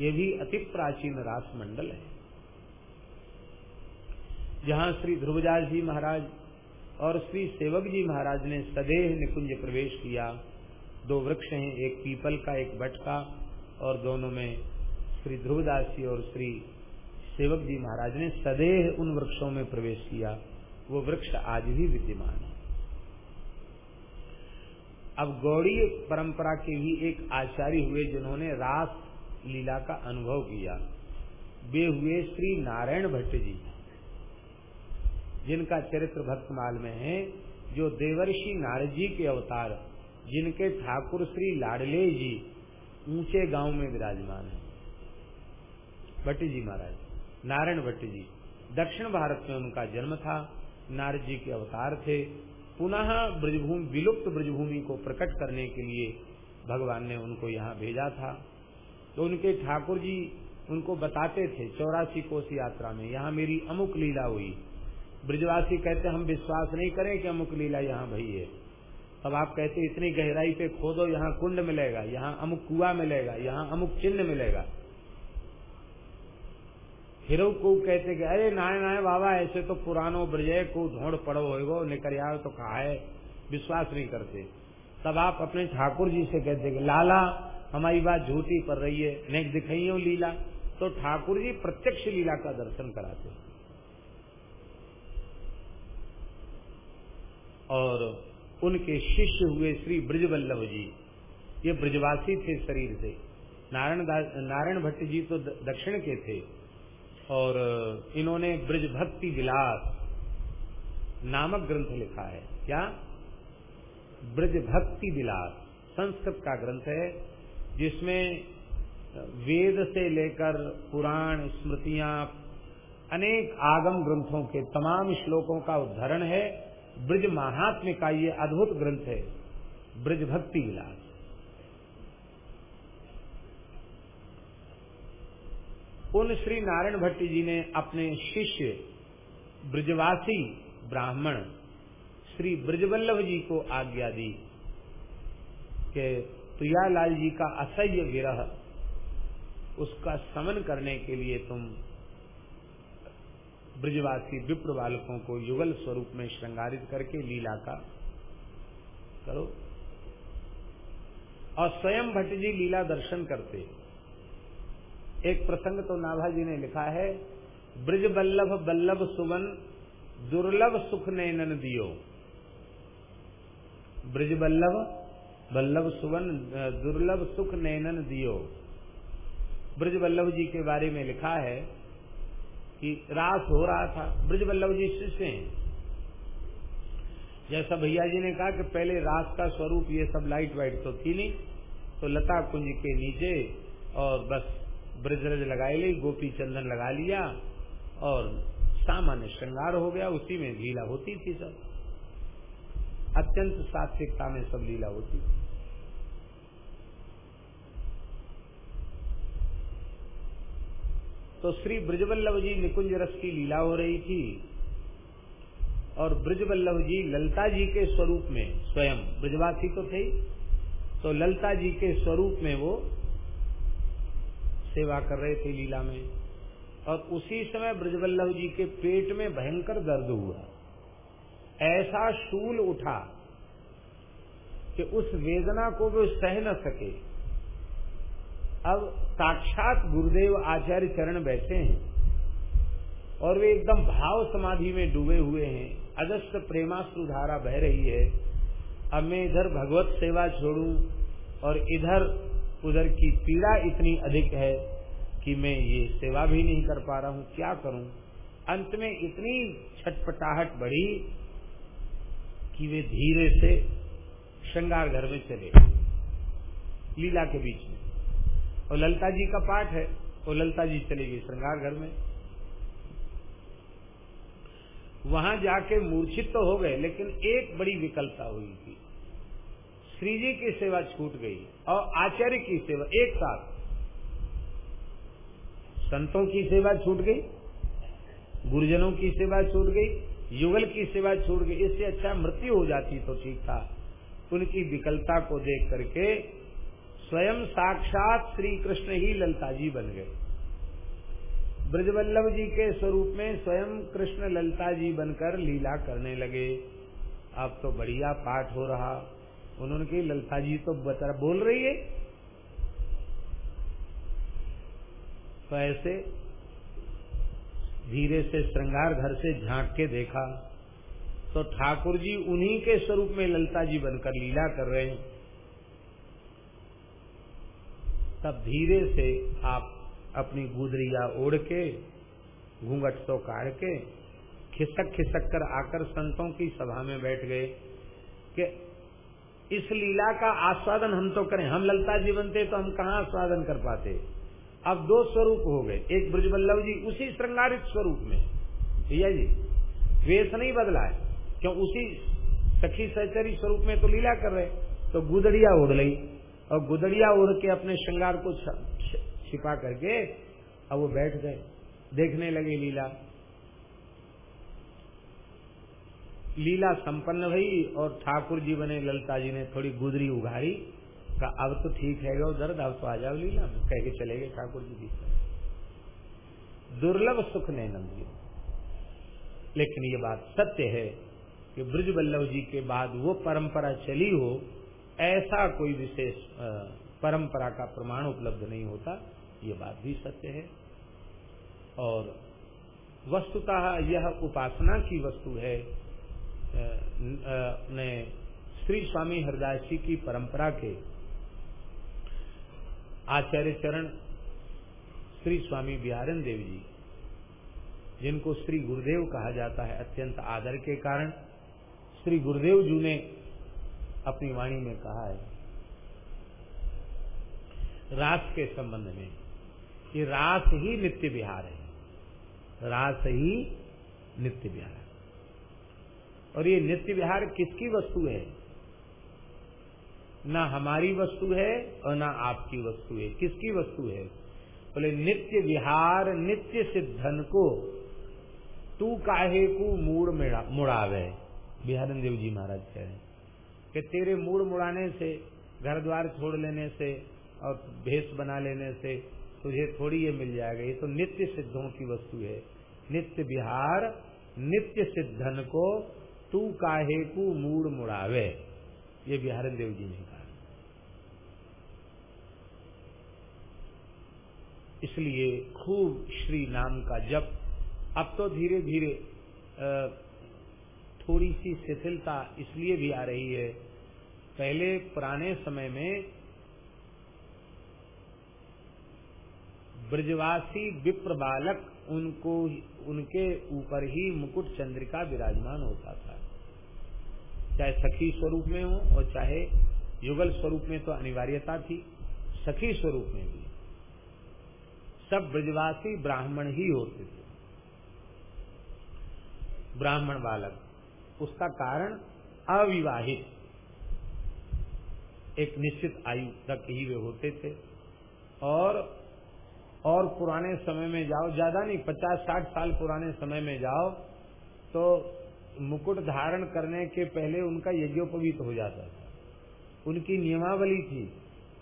B: ये भी अति प्राचीन रास मंडल है। जहाँ श्री ध्रुवदास जी महाराज और श्री सेवक जी महाराज ने सदेह निकुंज प्रवेश किया। दो वृक्ष हैं, एक पीपल का, एक बट का, और दोनों में श्री ध्रुवदास जी और श्री सेवक जी महाराज ने सदेह उन वृक्षों में प्रवेश किया। वो वृक्ष आज भी विद्यमान है। अब गौड़ी परंपरा के भी एक आचार्य हुए जिन्होंने रास लीला का अनुभव किया। वे हुए श्री नारायण भट्ट जी, जिनका चरित्र भक्तमाल में है, जो देवर्षि नारद जी के अवतार, जिनके ठाकुर श्री लाडले जी ऊँचे गाँव में विराजमान है। भट्ट जी महाराज नारायण भट्ट जी। दक्षिण भारत में उनका जन्म था। नारद जी के अवतार थे। पुनः ब्रजभूमि, विलुप्त ब्रजभूमि को प्रकट करने के लिए भगवान ने उनको यहाँ भेजा था। तो उनके ठाकुर जी उनको बताते थे, चौरासी कोस यात्रा में, यहाँ मेरी अमुक लीला हुई। ब्रजवासी कहते, हम विश्वास नहीं करें कि अमुक लीला यहाँ भई है। अब आप कहते, इतनी गहराई पे खोदो, यहाँ कुंड मिलेगा, यहाँ अमुक कुआ मिलेगा, यहाँ अमुक चिन्ह मिलेगा। हिरो को कहते कि, अरे नाय नाय, बाबा, ऐसे तो पुरानो ब्रजय को ढोड़ पड़ो होगो निकर आओ तो कहा है? विश्वास नहीं करते। तब आप अपने ठाकुर जी से कहते कि, लाला, हमारी बात झूठी पड़ रही है, नेक दिखाइयो लीला। तो ठाकुर जी प्रत्यक्ष लीला का दर्शन कराते। और उनके शिष्य हुए श्री ब्रजवल्लभ जी। ये ब्रजवासी थे शरीर से। नारायण नारायण भट्ट जी तो दक्षिण के थे। और इन्होंने ब्रज भक्ति विलास नामक ग्रंथ लिखा है। क्या? ब्रज भक्ति विलास, संस्कृत का ग्रंथ है, जिसमें वेद से लेकर पुराण स्मृतियाँ, अनेक आगम ग्रंथों के तमाम श्लोकों का उदाहरण है। ब्रज महात्म्य का ये अद्भुत ग्रंथ है, ब्रज भक्ति विलास। उन श्री नारायण भट्टी जी ने अपने शिष्य ब्रजवासी ब्राह्मण श्री ब्रजवल्लभ जी को आज्ञा दी कि प्रियालाल जी का असह्य विरह, उसका समन करने के लिए तुम ब्रजवासी विप्र बालकों को युगल स्वरूप में श्रृंगारित करके लीला का करो। और स्वयं भट्ट जी लीला दर्शन करते। एक प्रसंग तो नाभा जी ने लिखा है, ब्रज बल्लभ बल्लभ सुवन, दुर्लभ सुख नैनन दियो। ब्रज बल्लभ बल्लभ सुवन, दुर्लभ सुख नैनन दियो। ब्रज बल्लभ जी के बारे में लिखा है कि रास हो रहा था, ब्रज बल्लभ जी शिष्य हैं। जैसा भैया जी ने कहा कि पहले रास का स्वरूप ये सब लाइट वाइट तो थी नहीं तो लता कुंज के नीचे और बस ब्रजरज लगाई ली गोपी चंदन लगा लिया और सामान्य श्रृंगार हो गया, उसी में लीला होती थी सब। अत्यंत सात्विकता में सब लीला होती थी। तो श्री ब्रजवल्लभ जी निकुंज रस की लीला हो रही थी और ब्रजवल्लभ जी ललता जी के स्वरूप में स्वयं ब्रजवासी तो थे तो ललता जी के स्वरूप में वो सेवा कर रहे थे लीला में। और उसी समय ब्रजवल्लभ जी के पेट में भयंकर दर्द हुआ। ऐसा शूल उठा कि उस वेदना को वे सह न सके। अब साक्षात गुरुदेव आचार्य चरण बैठे हैं और वे एकदम भाव समाधि में डूबे हुए हैं। अजस्त प्रेमाश्रु धारा बह रही है। अब मैं इधर भगवत सेवा छोड़ू और इधर उधर की पीड़ा इतनी अधिक है कि मैं ये सेवा भी नहीं कर पा रहा हूँ। क्या करूँ? अंत में इतनी छटपटाहट बढ़ी कि वे धीरे से श्रृंगार घर में चले लीला के बीच में। और ललता जी का पाठ है वो ललता जी चले गए श्रृंगार घर में। वहाँ जाके मूर्छित तो हो गए, लेकिन एक बड़ी विकल्पता हुई थी। श्री जी की सेवा छूट गई और आचार्य की सेवा, एक साथ संतों की सेवा छूट गई, गुरुजनों की सेवा छूट गई, युगल की सेवा छूट गई। इससे अच्छा मृत्यु हो जाती तो ठीक था। उनकी विकलता को देख करके स्वयं साक्षात श्री कृष्ण ही ललता जी बन गए। ब्रजवल्लभ जी के स्वरूप में स्वयं कृष्ण ललता जी बनकर लीला करने लगे। अब तो बढ़िया पाठ हो रहा। उन्होंने कही ललता जी तो बता बोल रही है। तो ऐसे धीरे से श्रृंगार घर से झाँक के देखा तो ठाकुर जी उन्हीं के स्वरूप में ललता जी बनकर लीला कर रहे हैं। तब धीरे से आप अपनी गुदरिया ओढ़ के, घूंघट तो काट के खिसक खिसक कर आकर संतों की सभा में बैठ गए कि इस लीला का आस्वादन हम तो करें। हम ललता जी बनते तो हम कहाँ आस्वादन कर पाते? अब दो स्वरूप हो गए। एक ब्रजवल्लभ जी उसी श्रृंगारित स्वरूप में। भैया जी, वेश नहीं बदला है। क्यों? उसी सखी सहचरी स्वरूप में तो लीला कर रहे तो गुदड़िया उड़ ली। और गुदड़िया उड़ के अपने श्रृंगार को छिपा करके अब वो बैठ गए। देखने लगे लीला। लीला संपन्न भई और ठाकुर जी बने ललता जी ने थोड़ी गुदरी उघारी, का अब तो ठीक है गो दर्द, अब तो आ जाओ लीला। कह के चले गए ठाकुर जी भीतर। दुर्लभ सुख ने नंदी लेकिन ये बात सत्य है कि ब्रज बल्लभ जी के बाद वो परंपरा चली हो, ऐसा कोई विशेष परंपरा का प्रमाण उपलब्ध नहीं होता, ये बात भी सत्य है। और वस्तुतः यह उपासना की वस्तु है ने श्री स्वामी हरदास जी की परंपरा के आचार्य चरण श्री स्वामी बिहारन देव जी, जिनको श्री गुरुदेव कहा जाता है अत्यंत आदर के कारण, श्री गुरुदेव जी ने अपनी वाणी में कहा है, रास के संबंध में, कि रास ही नित्य विहार है। रास ही नित्य विहार और ये नित्य विहार किसकी वस्तु है? ना हमारी वस्तु है और ना आपकी वस्तु है। किसकी वस्तु है? बोले, नित्य विहार, नित्य सिद्धन को तू काहे को मूड मुड़ावे? बिहारन देव जी महाराज कह रहे कि तेरे मूड मुड़ाने से घर द्वार छोड़ लेने से और भेष बना लेने से तुझे थोड़ी ये मिल जाएगा। ये तो नित्य सिद्धों की वस्तु है। नित्य विहार, नित्य सिद्धन को तू काहे को मूड मुड़ावे? ये बिहारन देव जी ने कहा। इसलिए खूब श्री नाम का जप। अब तो धीरे धीरे थोड़ी सी शिथिलता इसलिए भी आ रही है। पहले पुराने समय में ब्रजवासी विप्र बालक उनको, उनके ऊपर ही मुकुट चंद्रिका विराजमान होता था। चाहे सखी स्वरूप में हो और चाहे युगल स्वरूप में तो अनिवार्यता थी, सखी स्वरूप में भी। सब ब्रजवासी ब्राह्मण ही होते थे। ब्राह्मण बालक। उसका कारण अविवाहित। एक निश्चित आयु तक ही वे होते थे। और और पुराने समय में जाओ, ज़्यादा नहीं, पचास साठ साल पुराने समय में जाओ तो मुकुट धारण करने के पहले उनका यज्ञोपवीत हो जाता था। उनकी नियमावली थी।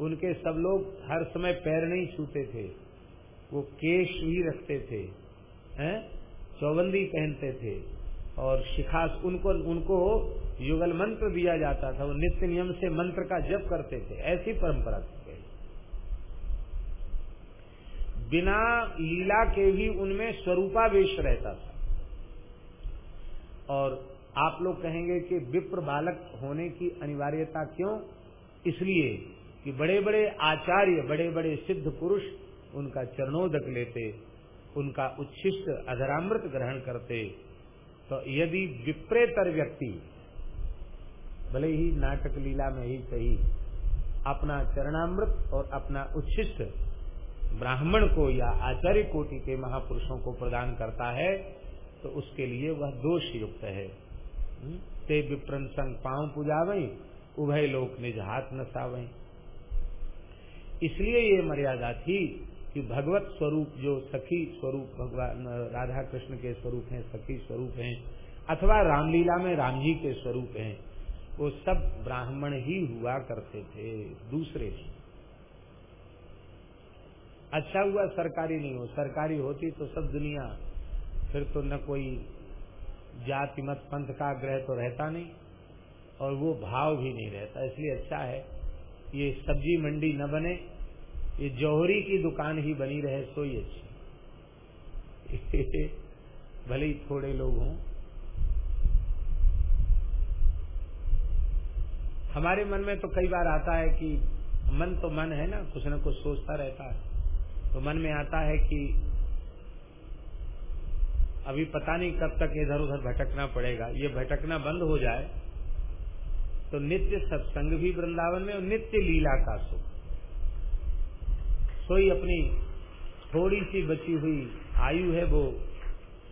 B: उनके सब लोग हर समय पैर नहीं छूते थे। वो केश भी रखते थे, हैं? चौबंदी पहनते थे। और शिखा उनको उनको युगल मंत्र दिया जाता था। वो नित्य नियम से मंत्र का जप करते थे। ऐसी परंपरा थी। बिना लीला के भी उनमें स्वरूपावेश रहता था। और आप लोग कहेंगे कि विप्र बालक होने की अनिवार्यता क्यों? इसलिए कि बड़े बड़े आचार्य बड़े बड़े सिद्ध पुरुष उनका चरणोदक लेते, उनका उच्छिष्ट अधरामृत ग्रहण करते। तो यदि विप्रेतर व्यक्ति, भले ही नाटक लीला में ही सही, अपना चरणामृत और अपना उच्छिष्ट ब्राह्मण को या आचार्य कोटि के महापुरुषों को प्रदान करता है तो उसके लिए वह दोष युक्त है। हम्म? ते विप्रन संग पाँव पुजावई, उभय लोक निज हाथ नसावई। इसलिए ये मर्यादा थी कि भगवत स्वरूप जो सखी स्वरूप, भगवान राधा कृष्ण के स्वरूप हैं, सखी स्वरूप हैं, अथवा रामलीला में राम जी के स्वरूप हैं, वो सब ब्राह्मण ही हुआ करते थे, दूसरे अच्छा हुआ सरकारी नहीं हो, सरकारी होती तो सब दुनिया फिर तो न कोई जाति मत पंथ का ग्रह तो रहता नहीं, और वो भाव भी नहीं रहता। इसलिए अच्छा है ये सब्ज़ी मंडी न बने, ये जौहरी की दुकान ही बनी रहे सो ही अच्छी। [laughs] भले ही थोड़े लोग हों। हमारे मन में तो कई बार आता है कि मन तो मन है ना, कुछ न कुछ सोचता रहता है। तो मन में आता है कि अभी पता नहीं कब तक इधर उधर भटकना पड़ेगा। ये भटकना बंद हो जाए तो नित्य सत्संग भी वृंदावन में और नित्य लीला का सुख। सोई अपनी थोड़ी सी बची हुई आयु है वो,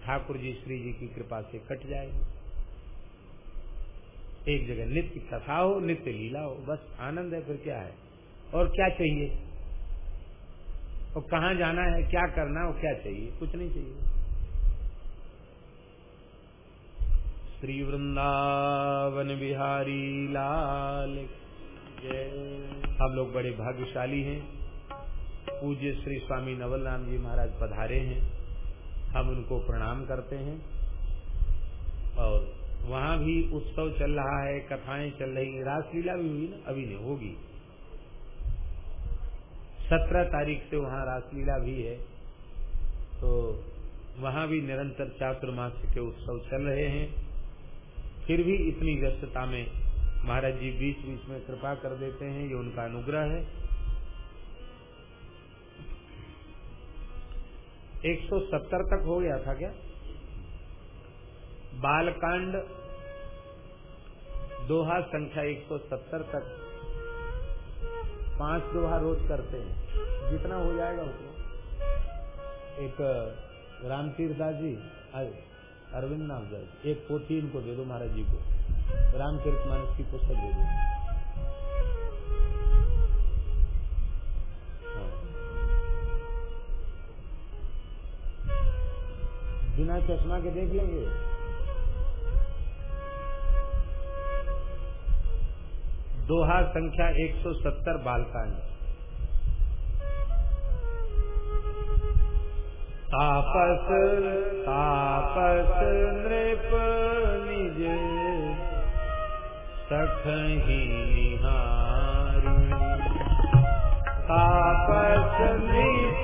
B: ठाकुर जी, श्री जी की कृपा से कट जाएगी एक जगह नित्य कथा हो, नित्य लीला हो, बस आनंद है, फिर क्या है? और क्या चाहिए? और कहा जाना है, क्या करना है, और क्या चाहिए? कुछ नहीं चाहिए। श्री वृंदावन बिहारी लाल। हम लोग बड़े भाग्यशाली हैं। पूज्य श्री स्वामी नवल राम जी महाराज पधारे हैं। हम उनको प्रणाम करते हैं। और वहाँ भी उत्सव चल रहा है, कथाएँ चल रही रासलीला भी हुई ना, अभी नहीं, होगी। सत्रह तारीख से वहाँ रासलीला भी है। तो वहाँ भी निरंतर चातुर्मास के उत्सव चल रहे हैं। फिर भी इतनी व्यस्तता में महाराज जी बीच बीच में कृपा कर देते हैं, ये उनका अनुग्रह है। 170 तक हो गया था क्या? बालकांड, दोहा संख्या 170 तक। पाँच दोहा रोज करते हैं। जितना हो जाएगा उतना। एक रामतीर्थ जी आज अरविंद नाम जाए एक को तीन को दे दो महाराज जी को। रामचरित मानस की पुस्तक दे दो। हाँ। बिना चश्मा के देख लेंगे। दोहा संख्या 170 बालकांड। तापस तापस नृप निज। सखही निहार। तापस नृप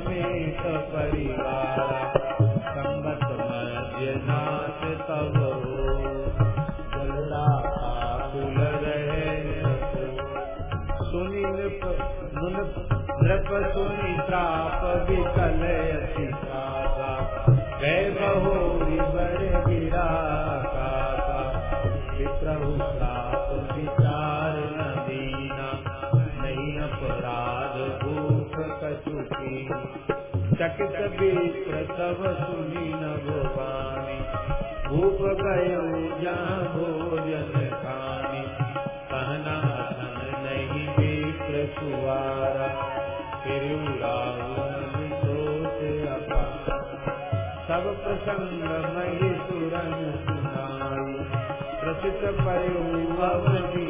B: समेत परिवार, संबत मध्य नाथ तब जलदा आकुल रहे सुनि नृप नृप सुनि प्राप विकल अतिकाता वैभव विवर विराता विप्रभु प्राप चकित प्रसव सुनी नवानी भूप गयो जहाँ भोजन खानी कहना सन नहीं विप्र सुवारा फिर सोच सब प्रसंग मही सुरन सुनाई प्रसिद्ध पर अवधि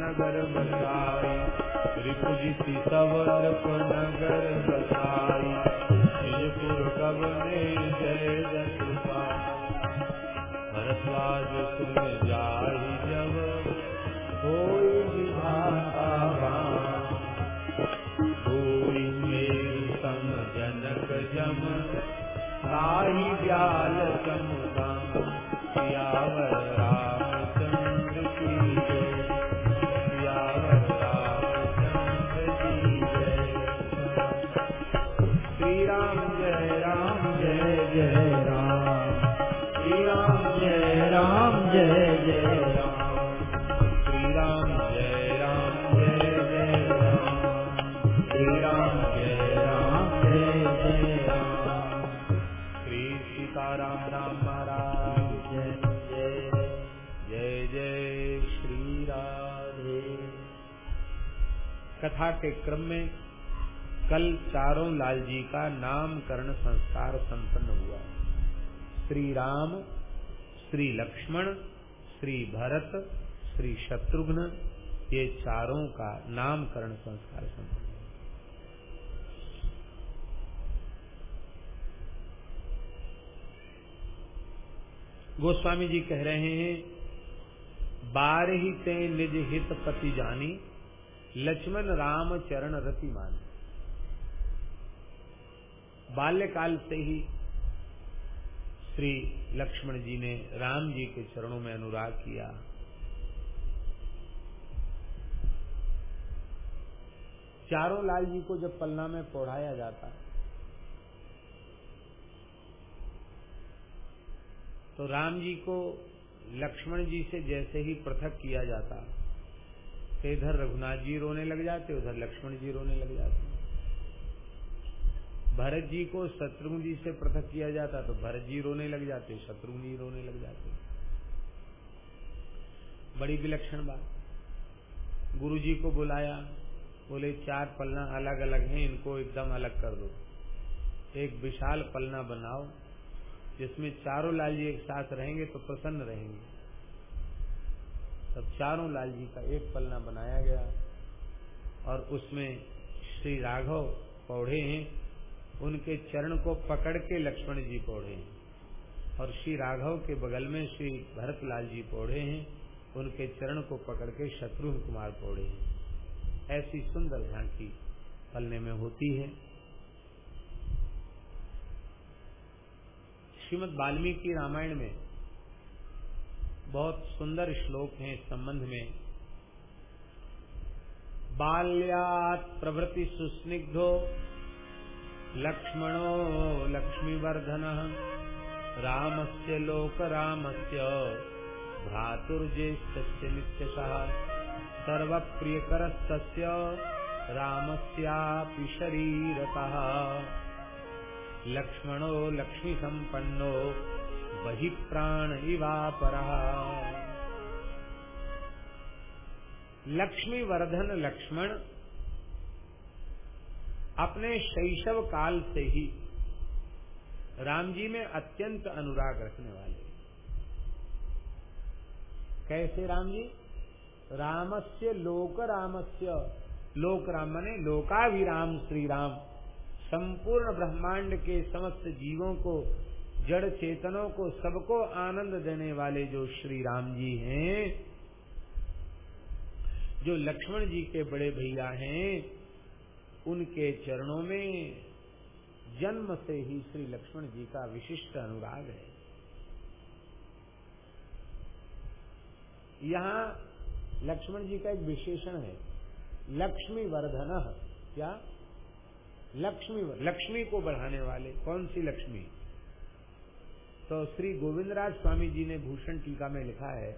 B: नगर बसाए त्रिपुजी सितवर कथा के क्रम में कल चारों लाल जी का नामकरण संस्कार संपन्न हुआ। श्री राम, श्री लक्ष्मण, श्री भरत, श्री शत्रुघ्न, ये चारों का नामकरण संस्कार संपन्न गोस्वामी जी कह रहे हैं, बारह ही ते निज हित पति जानी लक्ष्मण राम चरण रति मान। बाल्यकाल से ही श्री लक्ष्मण जी ने राम जी के चरणों में अनुराग किया। चारों लाल जी को जब पलना में पढ़ाया जाता तो राम जी को लक्ष्मण जी से जैसे ही पृथक किया जाता तो इधर रघुनाथ जी रोने लग जाते उधर लक्ष्मण जी रोने लग जाते भरत जी को शत्रुघ्न जी से पृथक किया जाता तो भरत जी रोने लग जाते शत्रुघ्न जी रोने लग जाते बड़ी विलक्षण बात। गुरु जी को बुलाया, बोले, चार पलना अलग अलग हैं, इनको एकदम अलग कर दो। एक विशाल पलना बनाओ, जिसमें चारों लाल जी एक साथ रहेंगे तो प्रसन्न रहेंगे। तब चारों लाल जी का एक पलना बनाया गया और उसमें श्री राघव पौधे हैं। उनके चरण को पकड़ के लक्ष्मण जी पौधे हैं। और श्री राघव के बगल में श्री भरत लाल जी पौधे हैं। उनके चरण को पकड़ के शत्रुघ्न कुमार पौधे हैं। ऐसी सुंदर झांकी पलने में होती है। श्रीमद वाल्मीकि रामायण में बहुत सुंदर श्लोक हैं इस संबंध में। बाल्यात प्रभृति सुस्निग्धो, लक्ष्मणो लक्ष्मीवर्धन, रामस्य लोक रामस्य भ्रातुर्ज्येष्ठस्य नित्यशः, सर्वप्रियकरस्तस्य, रामस्यापि शरीरतः। लक्ष्मणो लक्ष्मीसम्पन्नो बहि प्राण इवापरः लक्ष्मीवर्धन लक्ष्मण अपने शैशव काल से ही राम जी में अत्यंत अनुराग रखने वाले कैसे राम जी? रामस्य लोक रामस्य लोक राम मने लोकाभिराम श्री राम संपूर्ण ब्रह्मांड के समस्त जीवों को जड़ चेतनों को सबको आनंद देने वाले जो श्री राम जी हैं, जो लक्ष्मण जी के बड़े भैया हैं, उनके चरणों में जन्म से ही श्री लक्ष्मण जी का विशिष्ट अनुराग है। यहाँ लक्ष्मण जी का एक विशेषण है। लक्ष्मी वर्धन क्या? लक्ष्मी लक्ष्मी को बढ़ाने वाले, कौन सी लक्ष्मी? तो श्री गोविंदराज स्वामी जी ने भूषण टीका में लिखा है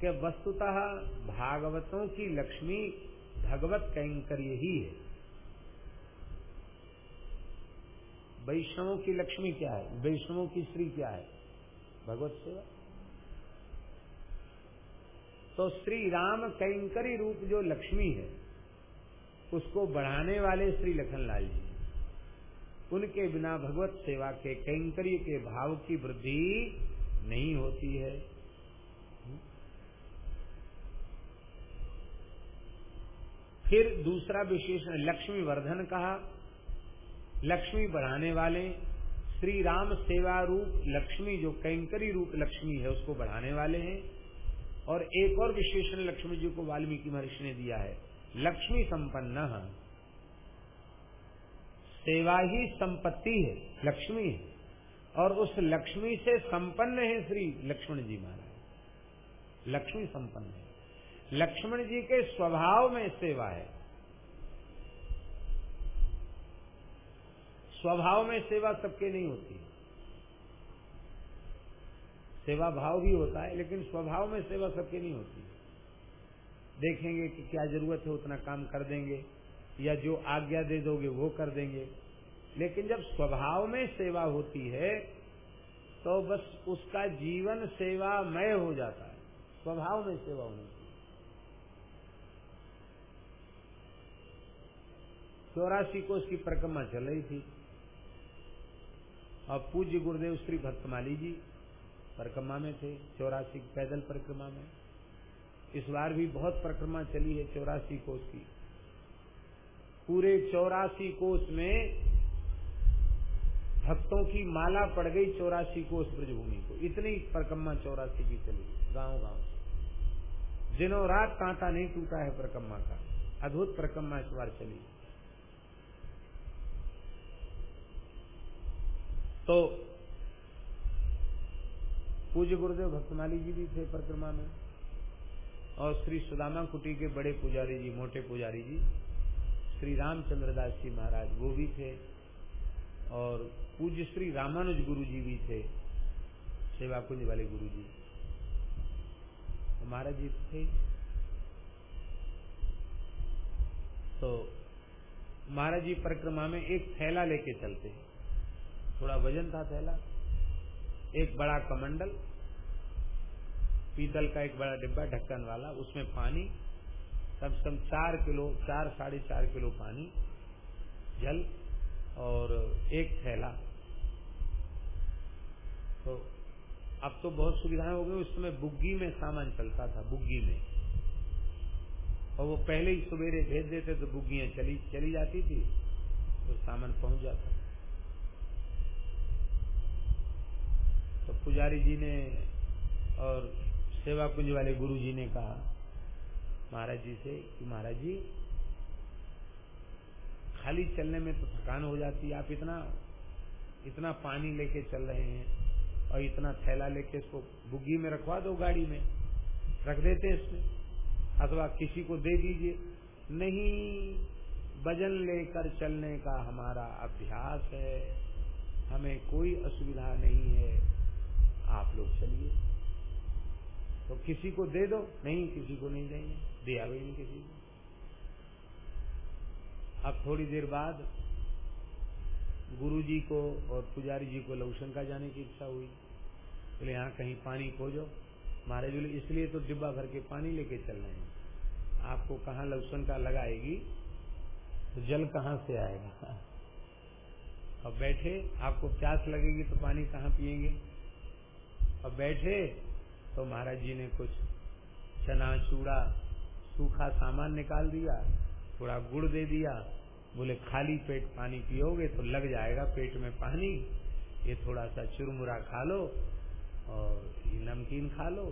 B: कि वस्तुतः भागवतों की लक्ष्मी भगवत कैंकर ही है। वैष्णवों की लक्ष्मी क्या है? वैष्णवों की श्री क्या है? भगवत सेवा। तो श्री राम कैंकरी रूप जो लक्ष्मी है, उसको बढ़ाने वाले श्री लखनलाल जी। उनके बिना भगवत सेवा के, कैंकर्य के भाव की वृद्धि नहीं होती है। फिर दूसरा विशेषण लक्ष्मी वर्धन कहा, लक्ष्मी बढ़ाने वाले, श्री राम सेवा रूप लक्ष्मी, जो कैंकरी रूप लक्ष्मी है, उसको बढ़ाने वाले हैं। और एक और विशेषण लक्ष्मी जी को वाल्मीकि महर्षि ने दिया है, लक्ष्मी संपन्न। सेवा ही संपत्ति है, लक्ष्मी है। और उस लक्ष्मी से संपन्न है श्री लक्ष्मण जी महाराज। लक्ष्मी संपन्न है। लक्ष्मण जी के स्वभाव में सेवा है। स्वभाव में सेवा सबके नहीं होती। सेवा भाव भी होता है, लेकिन स्वभाव में सेवा सबके नहीं होती। देखेंगे कि क्या ज़रूरत है, उतना काम कर देंगे। या जो आज्ञा दे दोगे वो कर देंगे। लेकिन जब स्वभाव में सेवा होती है तो बस उसका जीवन सेवामय हो जाता है। स्वभाव में सेवा होनी चौरासी को उसकी परिक्रमा चल रही थी। और पूज्य गुरुदेव श्री भक्तमाली जी परिक्रमा में थे, चौरासी पैदल परिक्रमा में। इस बार भी बहुत परिक्रमा चली है चौरासी की पूरे चौरासी कोष में भक्तों की माला पड़ गई चौरासी कोष ब्रजभूमि को। इतनी परिक्रमा चौरासी की चली गाँव गाँव से। दिनों रात कांटा नहीं टूटा है परिक्रमा का। अद्भुत परिक्रमा इस बार चली। तो पूज्य गुरुदेव भक्तमाली जी भी थे परिक्रमा में और श्री सुदामा कुटी के बड़े पुजारी जी, मोटे पुजारी जी श्री रामचंद्र दास जी महाराज, वो भी थे। और पूज्य श्री रामानुज गुरु जी भी थे सेवा कुंज वाले गुरु जी महाराज जी थे। तो महाराज जी परिक्रमा में एक थैला लेके चलते थोड़ा वज़न था थैला, एक बड़ा कमंडल, पीतल का एक बड़ा डिब्बा, ढक्कन वाला, उसमें पानी कम से कम चार किलो, चार, साढ़े चार किलो पानी, जल और एक थैला। तो अब तो बहुत सुविधाएँ हो गई, उस समय बुग्गी में सामान चलता था, बुग्गी में। और वो पहले ही सवेरे भेज देते तो बुग्गियाँ चली चली जाती थी तो सामान पहुँच जाता तो पुजारी जी ने और सेवा कुंज वाले गुरु जी ने कहा महाराज जी से कि महाराज जी, खाली चलने में तो थकान हो जाती है, आप इतना इतना पानी लेके चल रहे हैं और इतना थैला लेके इसको बुग्गी में रखवा दो गाड़ी में, रख देते इसमें, अथवा किसी को दे दीजिए। नहीं, वज़न लेकर चलने का हमारा अभ्यास है, हमें कोई असुविधा नहीं है, आप लोग चलिए। तो किसी को दे दो, नहीं किसी को नहीं देंगे। दिया भी नहीं किसी को अब थोड़ी देर बाद गुरु जी को और पुजारी जी को लवशंका जाने की इच्छा हुई। बोले तो यहाँ कहीं पानी खोजो। महाराज बोले, इसलिए तो डिब्बा भर के पानी लेके चल रहे हैं। आपको कहाँ लवशंका लगाएगी तो जल कहाँ से आएगा? [laughs] अब बैठे, आपको प्यास लगेगी तो पानी कहाँ पिएँगे अब बैठे तो महाराज जी ने कुछ चना, चूड़ा सूखा सामान निकाल दिया, थोड़ा गुड़ दे दिया, बोले, खाली पेट पानी पियोगे तो लग जाएगा पेट में पानी। ये थोड़ा सा चुरमुरा खा लो और ये नमकीन खा लो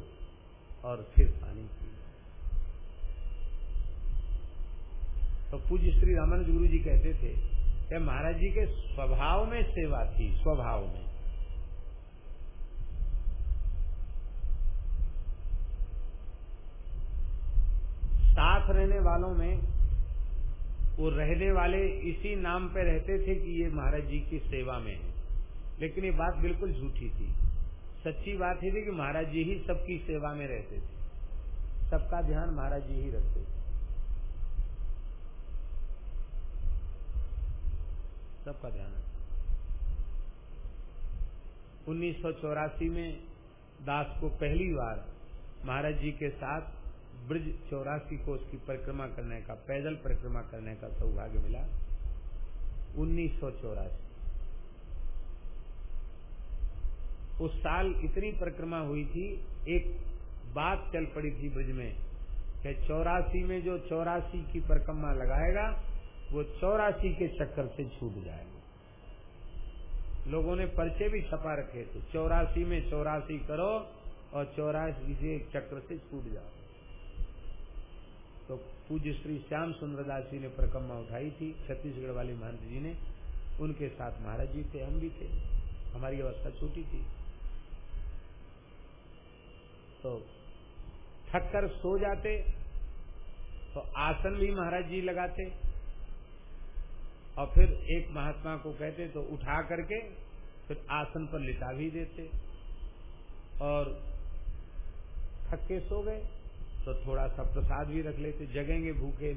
B: और फिर पानी पी तो पूज्य श्री रामानंद गुरु जी कहते थे कि महाराज जी के स्वभाव में सेवा थी, स्वभाव में। साथ रहने वालों में, वो रहने वाले इसी नाम पे रहते थे कि ये महाराज जी की सेवा में है। लेकिन ये बात बिल्कुल झूठी थी। सच्ची बात ही थी कि महाराज जी ही सबकी सेवा में रहते थे। सबका ध्यान महाराज जी ही रखते थे। सबका ध्यान उन्नीस सौ चौरासी में दास को पहली बार महाराज जी के साथ ब्रज चौरासी को उसकी परिक्रमा करने का, पैदल परिक्रमा करने का सौभाग्य मिला। उन्नीस सौ चौरासी। उस साल इतनी परिक्रमा हुई थी, एक बात चल पड़ी थी ब्रज में कि चौरासी में जो चौरासी की परिक्रमा लगाएगा, वो चौरासी के चक्कर से छूट जाएगा। लोगों ने पर्चे भी छपा रखे थे, चौरासी में चौरासी करो और चौरासी से चक्र से छूट जाओ। तो पूज्य श्री श्याम सुंदर दास जी ने परिक्रमा उठाई थी, छत्तीसगढ़ वाले महंत जी ने। उनके साथ महाराज जी थे, हम भी थे। हमारी अवस्था छोटी थी। तो थक कर सो जाते तो आसन भी महाराज जी लगाते, और फिर एक महात्मा को कहते तो उठा करके फिर आसन पर लिटा भी देते, और थक के सो गए। तो थोड़ा सा प्रसाद भी रख लेते, जगेंगे भूखे।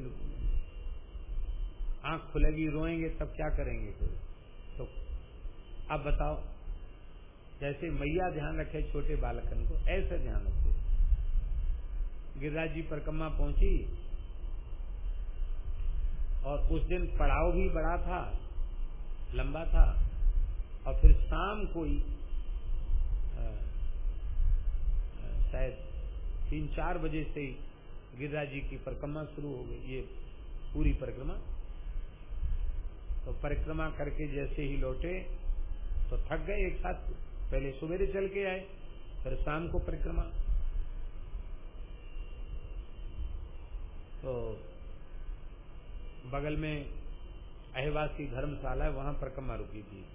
B: आँख खुलेगी, रोएँगे, तब क्या करेंगे फिर? तो अब बताओ, जैसे मैया ध्यान रखे छोटे बालकन को, ऐसे ध्यान रखे। गिरिराज जी पहुँची, और उस दिन पड़ाव भी बड़ा था, लंबा था, और फिर शाम को ही शायद तीन चार बजे से ही गिरिराज जी की परिक्रमा शुरू हो गई, ये पूरी परिक्रमा। तो परिक्रमा करके जैसे ही लौटे तो थक गए एक साथ। पहले सवेरे चल के आए, फिर शाम को परिक्रमा। तो बगल में अहवासी धर्मशाला है, वहाँ परिक्रमा रुकी थी।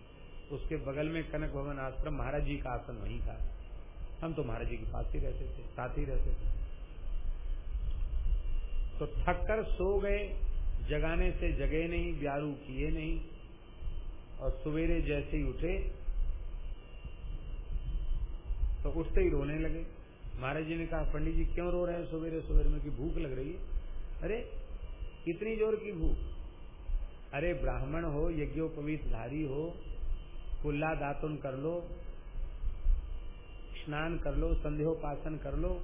B: उसके बगल में कनक भवन आश्रम, महाराज जी का आसन वहीं था। हम तो महाराज जी के पास ही रहते थे, साथ ही रहते थे। तो थक कर सो गए, जगाने से जगे नहीं, ब्यारू किए नहीं, और सवेरे जैसे ही उठे तो उठते ही रोने लगे। महाराज जी ने कहा, पंडित जी क्यों रो रहे हैं सवेरे सवेरे? में कि भूख लग रही है। अरे कितनी ज़ोर की भूख। अरे, ब्राह्मण हो यज्ञोपवीत धारी हो, कुल्ला दातुन कर लो स्नान कर लो संध्योपासन कर लो,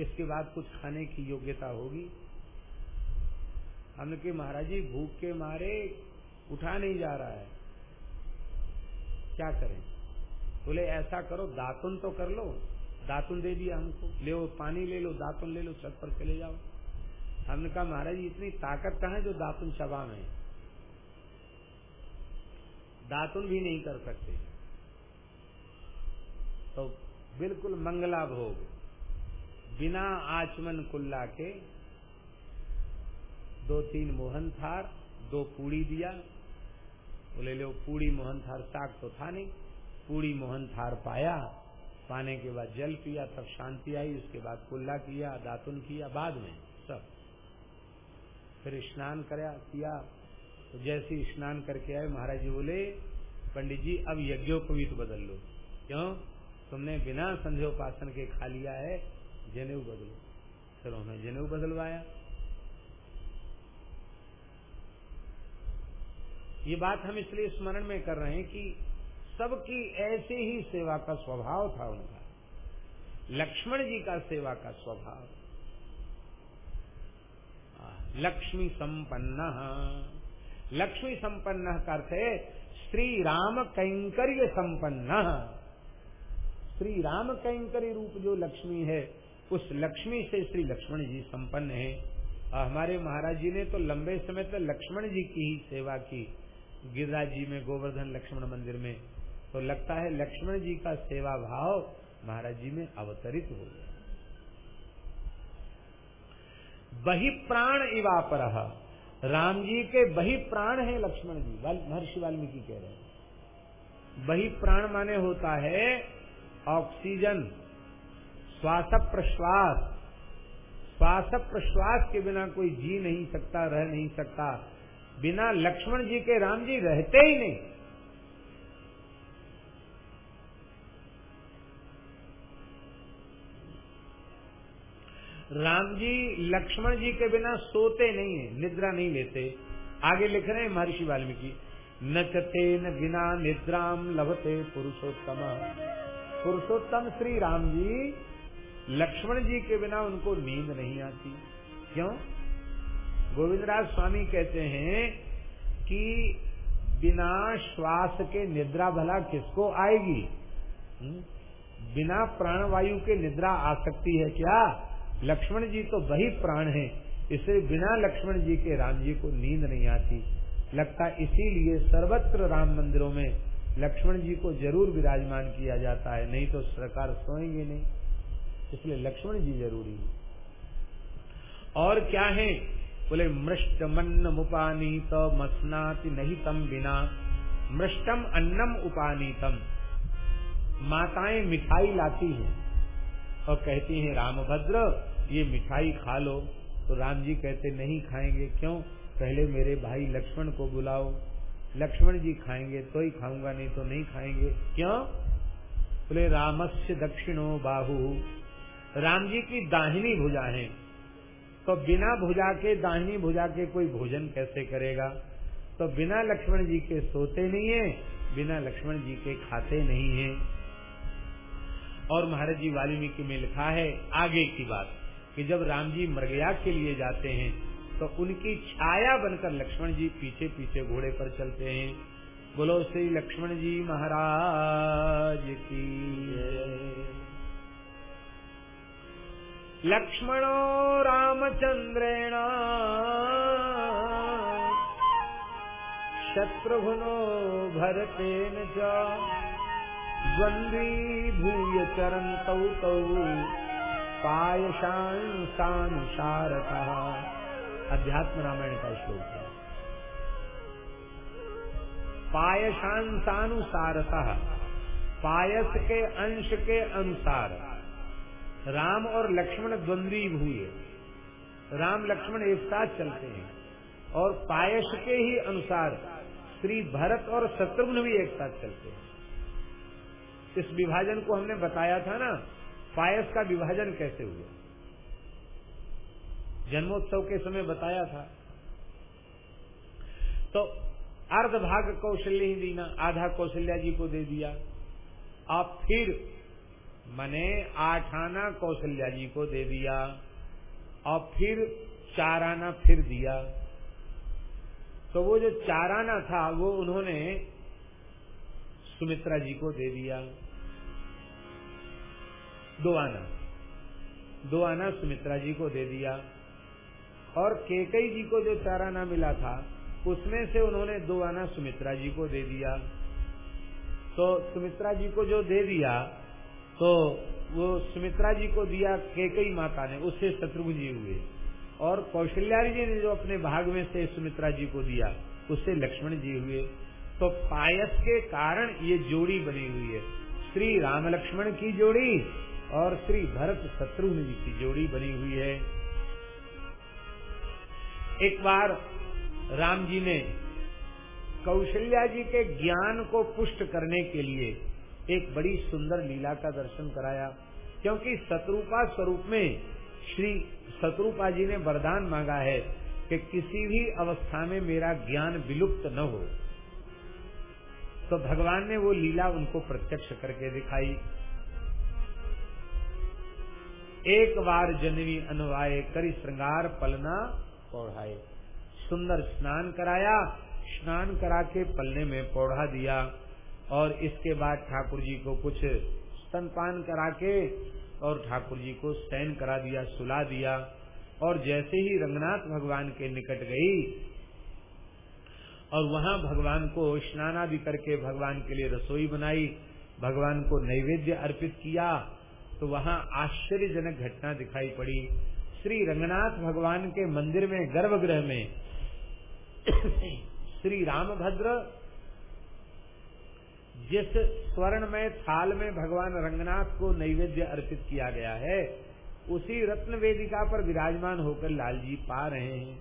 B: इसके बाद कुछ खाने की योग्यता होगी। हमने कि महाराज जी, भूख के मारे उठा नहीं जा रहा है। क्या करें? बोले, ऐसा करो, दातुन तो कर लो, दातुन दे दिया हमको। ले पानी ले लो, दातुन ले लो, छत पर चले जाओ। हमने कहा, महाराज जी, इतनी ताकत कहा है जो दातुन चबा में दातुन भी नहीं कर सकते। तो बिल्कुल मंगला भोग। बिना आचमन कुल्ला के दो तीन मोहन थार, दो पूड़ी दिया। बोले, लो, पूड़ी मोहन थार साग तो था नहीं। पूड़ी मोहन थार पाया। पाने के बाद जल पिया, तब शांति आई। उसके बाद कुल्ला किया, दातुन किया, बाद में सब। फिर स्नान कराया किया। तो जैसे स्नान करके आए, महाराज जी बोले, पंडित जी, अब यज्ञोपवीत बदल लो। क्यों? तुमने बिना संध्योपासन के खा लिया है, जनेऊ बदलो। फिर उन्होंने जनेऊ बदलवाया। ये बात हम इसलिए स्मरण में कर रहे हैं कि सबकी ऐसे ही सेवा का स्वभाव था उनका। लक्ष्मण जी का सेवा का स्वभाव। लक्ष्मी संपन्न। लक्ष्मी संपन्न करते श्री राम कैंकर्य संपन्न। श्री राम कैंकरी रूप जो लक्ष्मी है, उस लक्ष्मी से श्री लक्ष्मण जी संपन्न है। और हमारे महाराज जी ने तो लंबे समय तक लक्ष्मण जी की ही सेवा की, गिरिराज जी में, गोवर्धन लक्ष्मण मंदिर में। तो लगता है लक्ष्मण जी का सेवा भाव महाराज जी में अवतरित हो गया। बही प्राण इवापर। राम जी के बही प्राण है लक्ष्मण जी महर्षि वाल्मीकि कह रहे हैं। बही प्राण माने होता है ऑक्सीजन श्वास प्रश्वास श्वास प्रश्वास के बिना कोई जी नहीं सकता, रह नहीं सकता। बिना लक्ष्मण जी के राम जी रहते ही नहीं। राम जी लक्ष्मण जी के बिना सोते नहीं है, निद्रा नहीं लेते। आगे लिख रहे हैं महर्षि वाल्मीकि नचते न बिना निद्राम लभते पुरुषोत्तम। पुरुषोत्तम श्री राम जी, लक्ष्मण जी के बिना उनको नींद नहीं आती। क्यों? गोविंदराज स्वामी कहते हैं कि बिना श्वास के निद्रा भला किसको आएगी? बिना प्राणवायु के निद्रा आ सकती है क्या? लक्ष्मण जी तो वही प्राण है, इसलिए बिना लक्ष्मण जी के राम जी को नींद नहीं आती। लगता इसीलिए सर्वत्र राम मंदिरों में लक्ष्मण जी को ज़रूर विराजमान किया जाता है, नहीं तो सरकार सोएँगे नहीं। इसलिए लक्ष्मण जी ज़रूरी है। और क्या है? बोले, मृष्ट मन्न उपानीत मसनाति नहीं तम बिना मृष्टम अन्नम उपानीतम। माताएँ मिठाई लाती हैं और कहती हैं, रामभद्र, ये मिठाई खा लो। तो राम जी कहते, नहीं खाएँगे, क्यों? पहले मेरे भाई लक्ष्मण को बुलाओ। लक्ष्मण जी खाएँगे तो ही खाऊँगा, नहीं तो नहीं खाएँगे। क्यों? बोले, रामस्य दक्षिणो बाहु। राम जी की दाहिनी भुजा है। तो बिना भुजा के, दाहिनी भुजा के कोई भोजन कैसे करेगा? तो बिना लक्ष्मण जी के सोते नहीं है, बिना लक्ष्मण जी के खाते नहीं है। और महाराज जी वाल्मीकि में लिखा है, आगे की बात, कि जब राम जी मृगया के लिए जाते हैं तो उनकी छाया बनकर लक्ष्मण जी पीछे पीछे घोड़े पर चलते हैं। बोलो श्री लक्ष्मण जी महाराज की। लक्ष्मणो रामचंद्रेण, शत्रुघ्नो भरतेन च भूय चरन्तौ तौ, पायशांसानुसारतः। अध्यात्म रामायण का श्लोक है। पायशांसानुसारतः, पायस के अंश के अनुसार, राम और लक्ष्मण द्वंद्वी हुए। राम, लक्ष्मण एक साथ चलते हैं और पायस के ही अनुसार श्री भरत और शत्रुघ्न भी एक साथ चलते हैं। इस विभाजन को हमने बताया था ना, पायस का विभाजन कैसे हुआ? जन्मोत्सव के समय बताया था। तो अर्ध भाग कौशल्य ही दीना, आधा कौशल्या जी को दे दिया। अब फिर मने आठ आना कौशल्या जी को दे दिया। और फिर चार आना फिर दिया। तो वो जो चार आना था, वो उन्होंने सुमित्रा जी को दे दिया। दो आना दो आना सुमित्रा जी को दे दिया। और केकई जी को जो चार आना मिला था, उसमें से उन्होंने दो आना सुमित्रा जी को दे दिया। तो सुमित्रा जी को जो दे दिया तो वो सुमित्रा जी को दिया केकई माता ने, उससे शत्रुघ्न जी हुए। और कौशल्या जी ने जो अपने भाग में से सुमित्रा जी को दिया, उससे लक्ष्मण जी हुए। तो पायस के कारण ये जोड़ी बनी हुई है। श्री राम लक्ष्मण की जोड़ी और श्री भरत शत्रुघ्न जी की जोड़ी बनी हुई है। एक बार राम जी ने कौशल्या जी के ज्ञान को पुष्ट करने के लिए एक बड़ी सुंदर लीला का दर्शन कराया, क्योंकि शत्रुपा स्वरूप में श्री शत्रुपा जी ने वरदान मांगा है कि किसी भी अवस्था में मेरा ज्ञान विलुप्त न हो। तो भगवान ने वो लीला उनको प्रत्यक्ष करके दिखाई। एक बार जनवी अनुवाय करी श्रृंगार पलना पौढ़ाए सुंदर स्नान कराया, स्नान करा के पलने में पौधा दिया और इसके बाद ठाकुर जी को कुछ स्तनपान करा के और ठाकुर जी को स्टैन करा दिया, सुला दिया और जैसे ही रंगनाथ भगवान के निकट गई और वहाँ भगवान को स्नान आदि करके भगवान के लिए रसोई बनाई, भगवान को नैवेद्य अर्पित किया तो वहाँ आश्चर्यजनक घटना दिखाई पड़ी। श्री रंगनाथ भगवान के मंदिर में, गर्भगृह में, श्री रामभद्र, जिस स्वर्ण में थाल में भगवान रंगनाथ को नैवेद्य अर्पित किया गया है, उसी रत्न वेदिका पर विराजमान होकर लाल जी पा रहे हैं।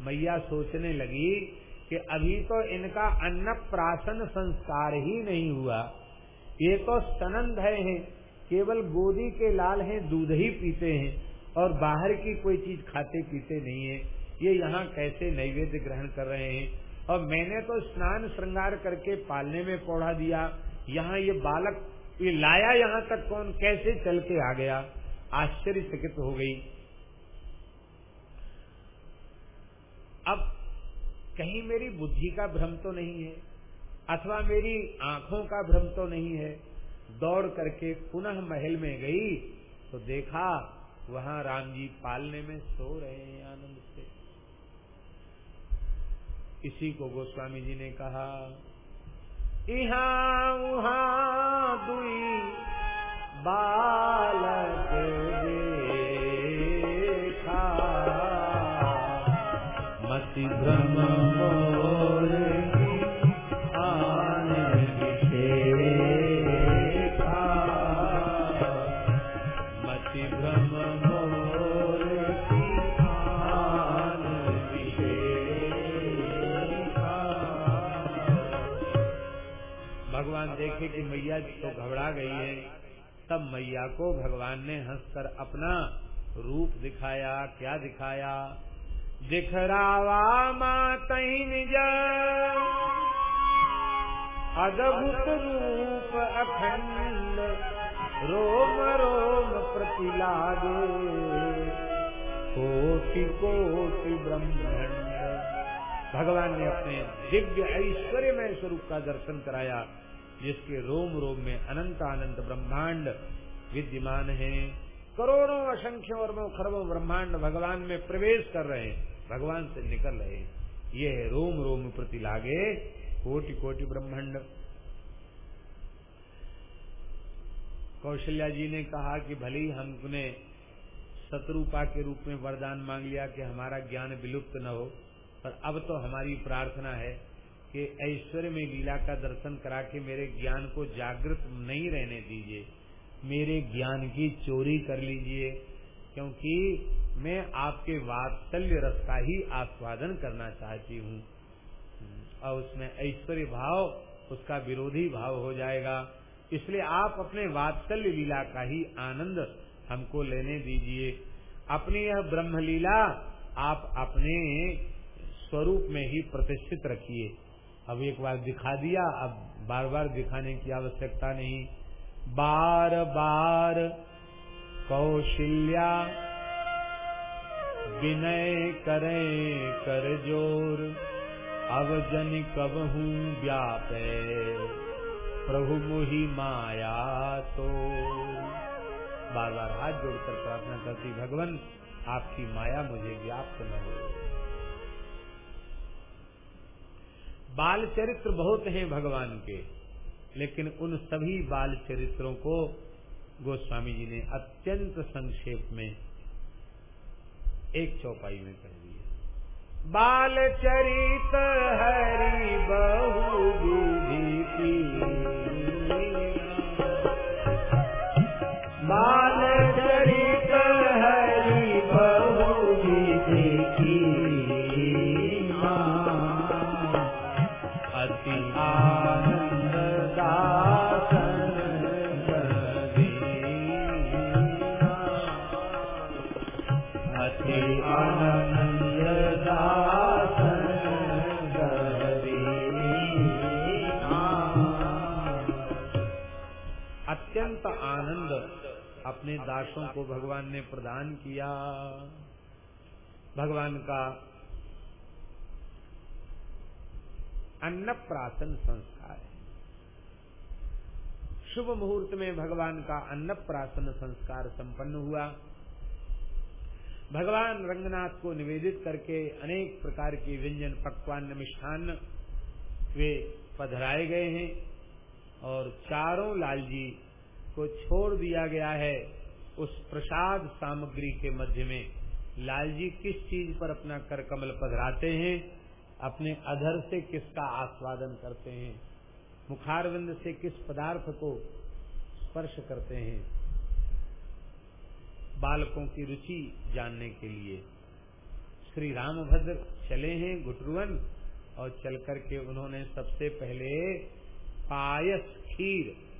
B: मैया सोचने लगी कि अभी तो इनका अन्न प्राशन संस्कार ही नहीं हुआ। ये तो स्तनन भय है, केवल गोदी के लाल हैं, दूध ही पीते हैं। और बाहर की कोई चीज़ खाते पीते नहीं है। ये यहाँ कैसे नैवेद्य ग्रहण कर रहे हैं? और मैंने तो स्नान श्रृंगार करके पालने में पौधा दिया। यहाँ ये बालक, ये लाया यहाँ तक कौन? कैसे चल के आ गया? आश्चर्यचकित हो गई। अब कहीं मेरी बुद्धि का भ्रम तो नहीं है, अथवा मेरी आँखों का भ्रम तो नहीं है। दौड़ करके पुनः महल में गई तो देखा वहाँ राम जी पालने में सो रहे हैं आनंद से। इसी को गोस्वामी जी ने कहा, इहा उहा दुई बालक देखा। मति भ्रम घबरा गई है। तब मैया को भगवान ने हंसकर अपना रूप दिखाया। क्या दिखाया? दिखरावा मात निज। अद्भुत रूप अखंड, रोम रोम प्रतिलागे कोटि कोटि ब्रह्मांड भगवान ने अपने दिव्य ऐश्वर्यमय स्वरूप का दर्शन कराया। जिसके रोम रोम में अनंत अनंत ब्रह्मांड विद्यमान है। करोड़ों असंख्य और खरबों ब्रह्मांड भगवान में प्रवेश कर रहे हैं, भगवान से निकल रहे हैं। ये है रोम रोम प्रति लागे कोटि कोटि ब्रह्मांड। कौशल्या जी ने कहा कि भले ही हमने शत्रुपा के रूप में वरदान मांग लिया कि हमारा ज्ञान विलुप्त न हो, पर अब तो हमारी प्रार्थना है कि ऐश्वर्य में लीला का दर्शन करा के मेरे ज्ञान को जागृत नहीं रहने दीजिए। मेरे ज्ञान की चोरी कर लीजिए, क्योंकि मैं आपके वात्सल्य रस का ही आस्वादन करना चाहती हूँ। और उसमें ऐश्वर्य भाव, उसका विरोधी भाव हो जाएगा। इसलिए आप अपने वात्सल्य लीला का ही आनंद हमको लेने दीजिए। अपनी यह ब्रह्म लीला आप अपने स्वरूप में ही प्रतिष्ठित रखिए। अब एक बार दिखा दिया, अब बार बार दिखाने की आवश्यकता नहीं। बार बार, कौशल्या, विनय करें, कर ज़ोर। अब जन कब हूँ व्यापे, प्रभु मुही माया तो। बार बार हाथ जोड़कर प्रार्थना करती भगवान, आपकी माया मुझे व्याप्त न हो। बाल चरित्र बहुत हैं भगवान के, लेकिन उन सभी बाल चरित्रों को गोस्वामी जी ने अत्यंत संक्षेप में एक चौपाई में कह दिया बाल चरित हरि बहु की। अपने दासों को भगवान ने प्रदान किया। भगवान का अन्नप्राशन संस्कार है। शुभ मुहूर्त में भगवान का अन्न प्राशन संस्कार संपन्न हुआ। भगवान रंगनाथ को निवेदित करके अनेक प्रकार के व्यंजन पकवान मिष्ठान वे पधराए गए हैं और चारों लाल जी को छोड़ दिया गया है उस प्रसाद सामग्री के मध्य में। लाल जी किस चीज़ पर अपना कर कमल पधराते हैं? अपने अधर से किसका आस्वादन करते हैं? मुखारविंद से किस पदार्थ को स्पर्श करते हैं? बालकों की रुचि जानने के लिए। श्री रामभद्र चले हैं गुटरुवन और चल करके उन्होंने सबसे पहले पायस खीर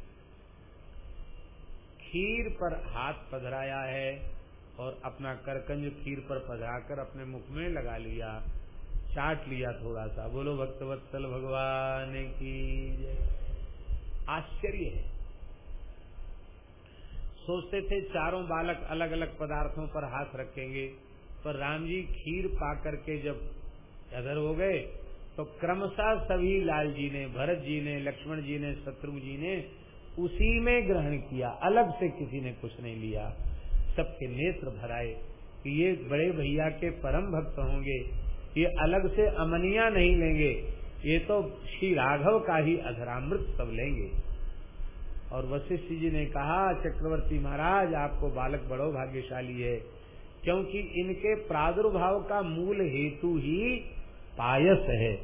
B: खीर पर हाथ पधराया है और अपना करकंज खीर पर पधराकर अपने मुख में लगा लिया, चाट लिया थोड़ा सा बोलो, भक्तवत्सल भगवान की आश्चर्य है। सोचते थे चारों बालक अलग अलग पदार्थों पर हाथ रखेंगे, पर राम जी खीर पा करके जब अधर हो गए तो क्रमशः सभी लाल जी ने भरत जी ने लक्ष्मण जी ने शत्रु जी ने उसी में ग्रहण किया, अलग से किसी ने कुछ नहीं लिया, सबके नेत्र भराए कि ये बड़े भैया के परम भक्त होंगे, ये अलग से अमनिया नहीं लेंगे, ये तो श्री राघव का ही अधरामृत सब लेंगे। और वशिष्ठ जी ने कहा, चक्रवर्ती महाराज, आपको बालक बड़ो भाग्यशाली है, क्योंकि इनके प्रादुर्भाव का मूल हेतु ही पायस है,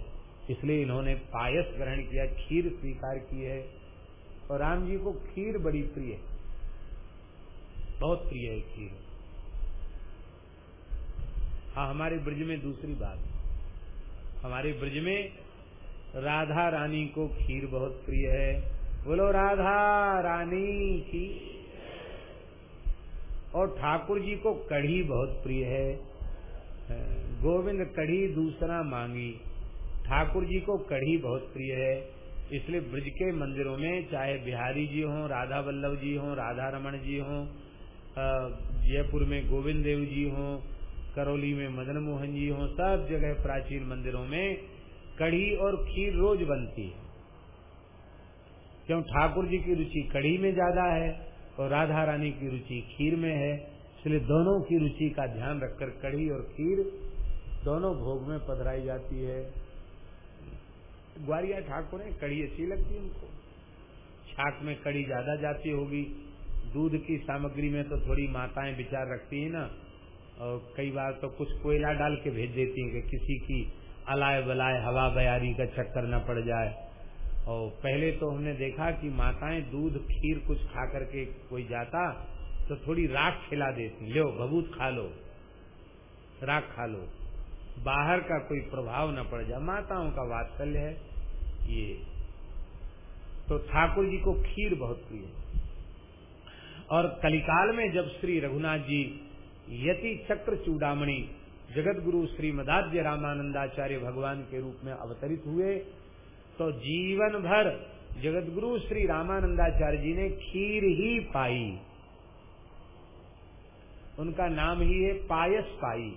B: इसलिए इन्होंने पायस ग्रहण किया, खीर स्वीकार की है। और राम जी को खीर बड़ी प्रिय है। बहुत प्रिय है खीर। हाँ हमारे ब्रज में दूसरी बात। हमारे ब्रज में राधा रानी को खीर बहुत प्रिय है। बोलो, राधा रानी की। और ठाकुर जी को कढ़ी बहुत प्रिय है। गोविंद कढ़ी दूसरा मांगी। ठाकुर जी को कढ़ी बहुत प्रिय है। इसलिए ब्रज के मंदिरों में, चाहे बिहारी जी हों, राधा वल्लभ जी हों, राधा रमन जी हों जयपुर में गोविंद देव जी हों, करौली में मदन मोहन जी हो, सब जगह प्राचीन मंदिरों में कढ़ी और खीर रोज बनती है। क्यों? ठाकुर जी की रुचि कढ़ी में ज़्यादा है और राधा रानी की रुचि खीर में है, इसलिए दोनों की रुचि का ध्यान रखकर कढ़ी और खीर दोनों भोग में पधराई जाती है। ग्वारिया ठाकुर है, कड़ी अच्छी लगती है उनको। छाक में कड़ी ज़्यादा जाती होगी। दूध की सामग्री में तो थोड़ी माताएँ विचार रखती है ना, और कई बार तो कुछ कोयला डाल के भेज देती हैं कि किसी की अलाय बलाय, हवा बयारी का चक्कर न पड़ जाए। और पहले तो हमने देखा कि माताएँ दूध, खीर कुछ खा करके कोई जाता तो थोड़ी राख खिला देती लो बबूत खा लो, राख खा लो। बाहर का कोई प्रभाव न पड़ जाए। माताओं का वात्सल्य है। ये। तो ठाकुर जी को खीर बहुत प्रिय और कलिकाल में जब श्री रघुनाथ जी यति चक्र चूड़ामणि जगत गुरु श्री मदाद्य रामानंदाचार्य भगवान के रूप में अवतरित हुए तो जीवन भर जगत गुरु श्री रामानंदाचार्य जी ने खीर ही पाई। उनका नाम ही है पायस पाई।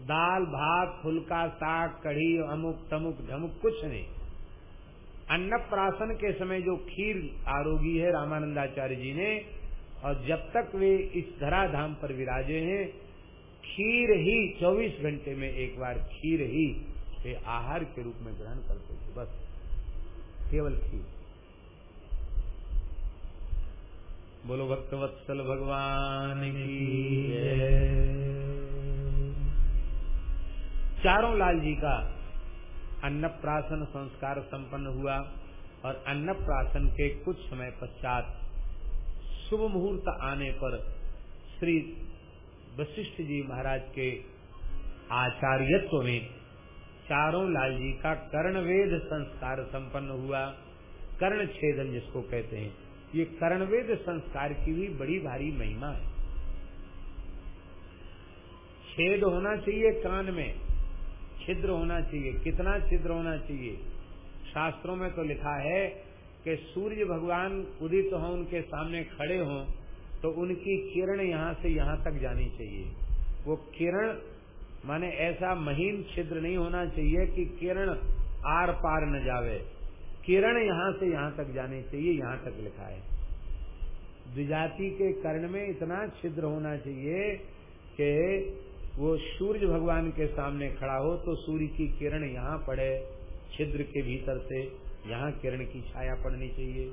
B: दाल, भात, फुलका, साग, कढ़ी, अमुक, तमुक, धमुक, कुछ नहीं। अन्नप्राशन के समय जो खीर आरोगी है रामानंदाचार्य जी ने, और जब तक वे इस धराधाम पर विराजे हैं, खीर ही 24 घंटे में एक बार खीर ही वे आहार के रूप में ग्रहण करते थे, बस, केवल खीर। बोलो, भक्तवत्सल भगवान की चारों लाल जी का अन्नप्राशन संस्कार संपन्न हुआ और अन्नप्राशन के कुछ समय पश्चात शुभ मुहूर्त आने पर श्री वशिष्ठ जी महाराज के आचार्यत्व में चारों लाल जी का कर्णवेद संस्कार संपन्न हुआ। कर्ण छेदन जिसको कहते हैं। ये कर्णवेद संस्कार की भी बड़ी भारी महिमा है। छेद होना चाहिए कान में। छिद्र होना चाहिए। कितना छिद्र होना चाहिए? शास्त्रों में तो लिखा है कि सूर्य भगवान उदित तो हो, उनके सामने खड़े हों तो उनकी किरण यहाँ से यहाँ तक जानी चाहिए। वो किरण, माने ऐसा महीन छिद्र नहीं होना चाहिए कि किरण आर पार न जावे। किरण यहाँ से यहाँ तक जानी चाहिए, यहाँ तक लिखा है। द्विजाति के कर्ण में इतना छिद्र होना चाहिए कि वो सूर्य भगवान के सामने खड़ा हो तो सूर्य की किरण यहाँ पड़े, छिद्र के भीतर से यहाँ किरण की छाया पड़नी चाहिए।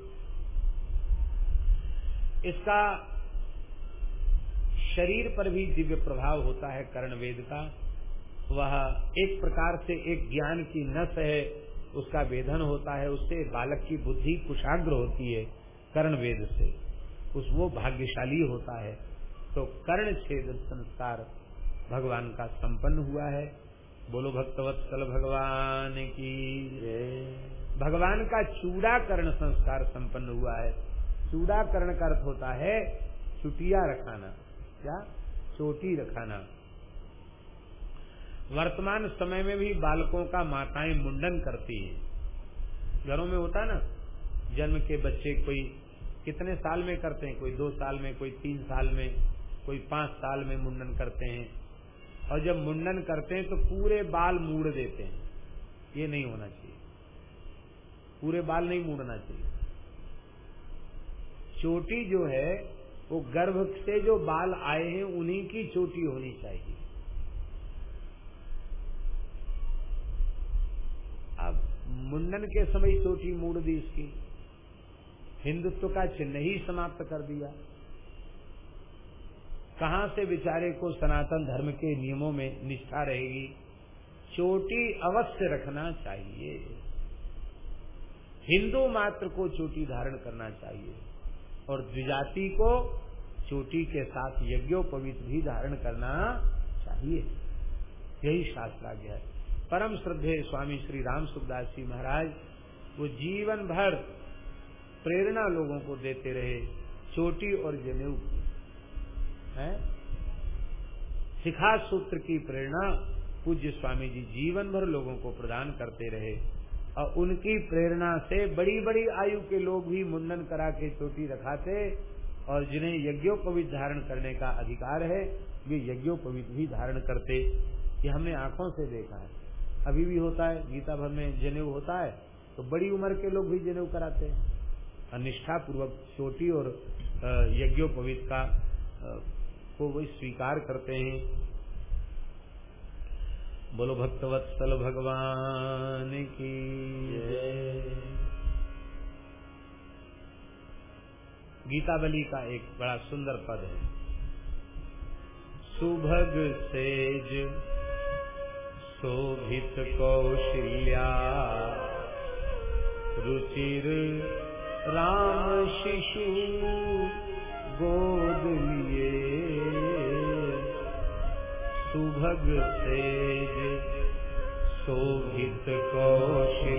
B: इसका शरीर पर भी दिव्य प्रभाव होता है कर्ण वेद का। वह एक प्रकार से एक ज्ञान की नस है, उसका वेधन होता है, उससे बालक की बुद्धि कुशाग्र होती है कर्ण वेद से। उस वो भाग्यशाली होता है। तो कर्ण छेद संस्कार भगवान का संपन्न हुआ है। बोलो भक्तवत्सल भगवान की भगवान का चूड़ाकरण संस्कार संपन्न हुआ है। चूड़ाकरण का अर्थ होता है चुटिया रखाना क्या चोटी रखाना। वर्तमान समय में भी बालकों का माताएँ मुंडन करती हैं। घरों में होता ना, जन्म के बच्चे कोई कितने साल में करते हैं? कोई दो साल में, कोई तीन साल में, कोई पाँच साल में मुंडन करते हैं। और जब मुंडन करते हैं तो पूरे बाल मूड़ देते हैं। ये नहीं होना चाहिए। पूरे बाल नहीं मूड़ना चाहिए। चोटी जो है, वो गर्भ से जो बाल आए हैं, उन्हीं की चोटी होनी चाहिए। अब मुंडन के समय चोटी मूड़ दी इसकी। हिंदुत्व का चिन्ह ही समाप्त कर दिया। कहाँ से बेचारे को सनातन धर्म के नियमों में निष्ठा रहेगी? चोटी अवश्य रखना चाहिए। हिंदू मात्र को चोटी धारण करना चाहिए और द्विजाति को चोटी के साथ यज्ञोपवीत भी धारण करना चाहिए। यही शास्त्राज्ञ है। परम श्रद्धे स्वामी श्री राम सुखदास जी महाराज, वो जीवन भर प्रेरणा लोगों को देते रहे, चोटी और जनेऊ है? शिखा सूत्र की प्रेरणा पूज्य स्वामी जी जीवन भर लोगों को प्रदान करते रहे और उनकी प्रेरणा से बड़ी बड़ी आयु के लोग भी मुंडन करा के चोटी रखाते और जिन्हें यज्ञोपवीत धारण करने का अधिकार है, वे यज्ञोपवीत भी धारण करते। ये हमने आँखों से देखा है। अभी भी होता है, गीता भर में जनेऊ होता है तो बड़ी उम्र के लोग भी जनेऊ कराते हैं। अनिष्ठा पूर्वक चोटी और यज्ञोपवीत का को वो स्वीकार करते हैं। बोलो भक्तवत्सल भगवान की गीतावली का एक बड़ा सुंदर पद है। सुभग सेज शोभित कौशल्या, रुचिर राम शिशु गोद लिए। सुभग तेज शोभित कौशल्या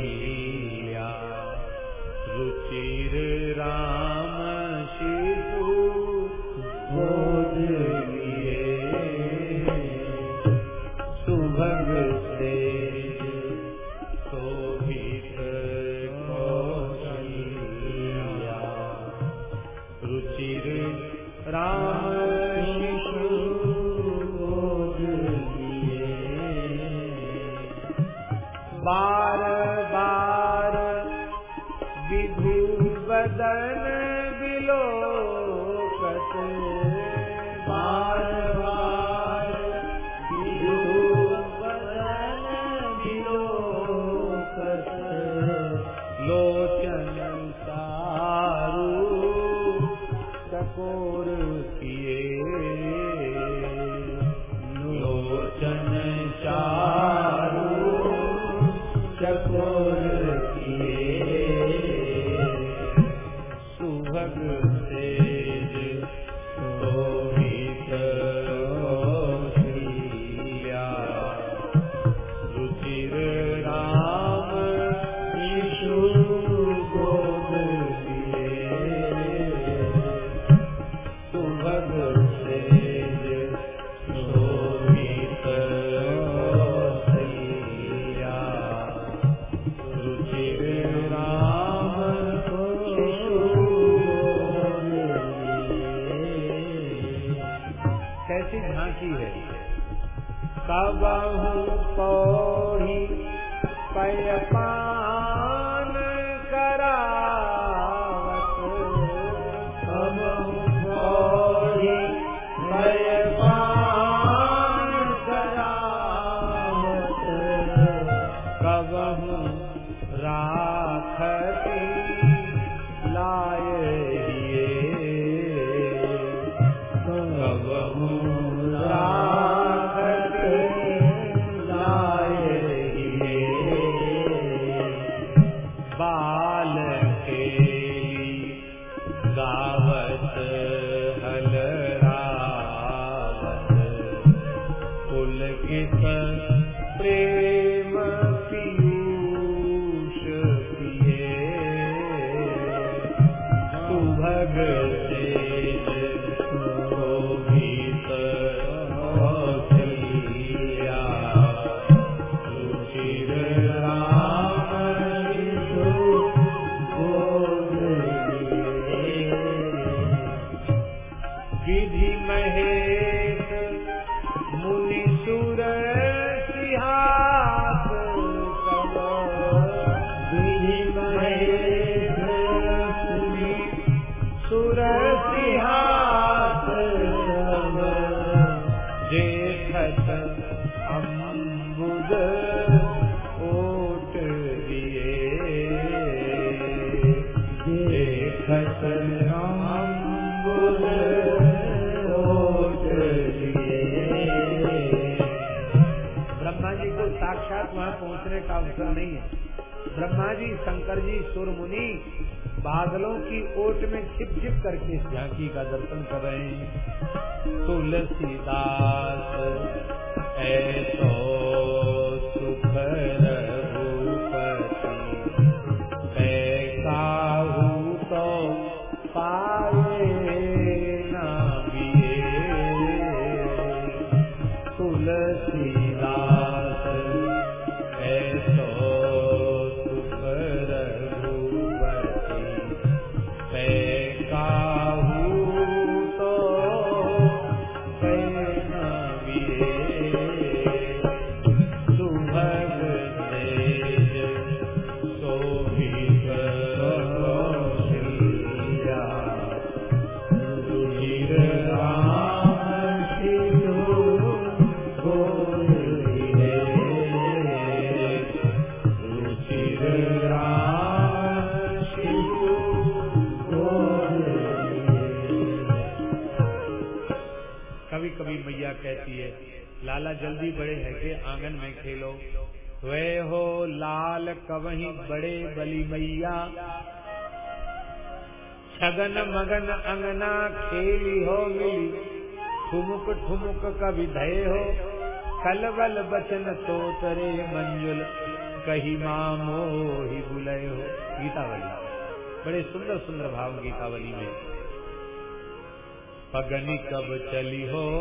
B: पगनी कब चली हो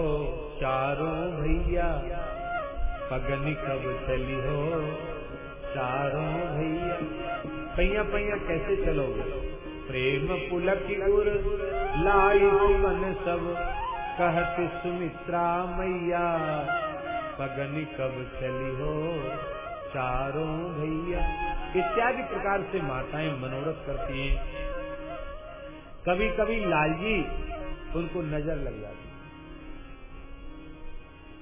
B: चारों भैया? पगनी कब चली हो चारों भैया? पैया पैया कैसे चलोगे? प्रेम पुलक उर लाई मन सब, कहते सुमित्रा मैया। पगनी कब चली हो चारों भैया? इत्यादि प्रकार से माताएँ मनोरथ करती हैं। कभी कभी लालजी उनको नज़र लग जाती है।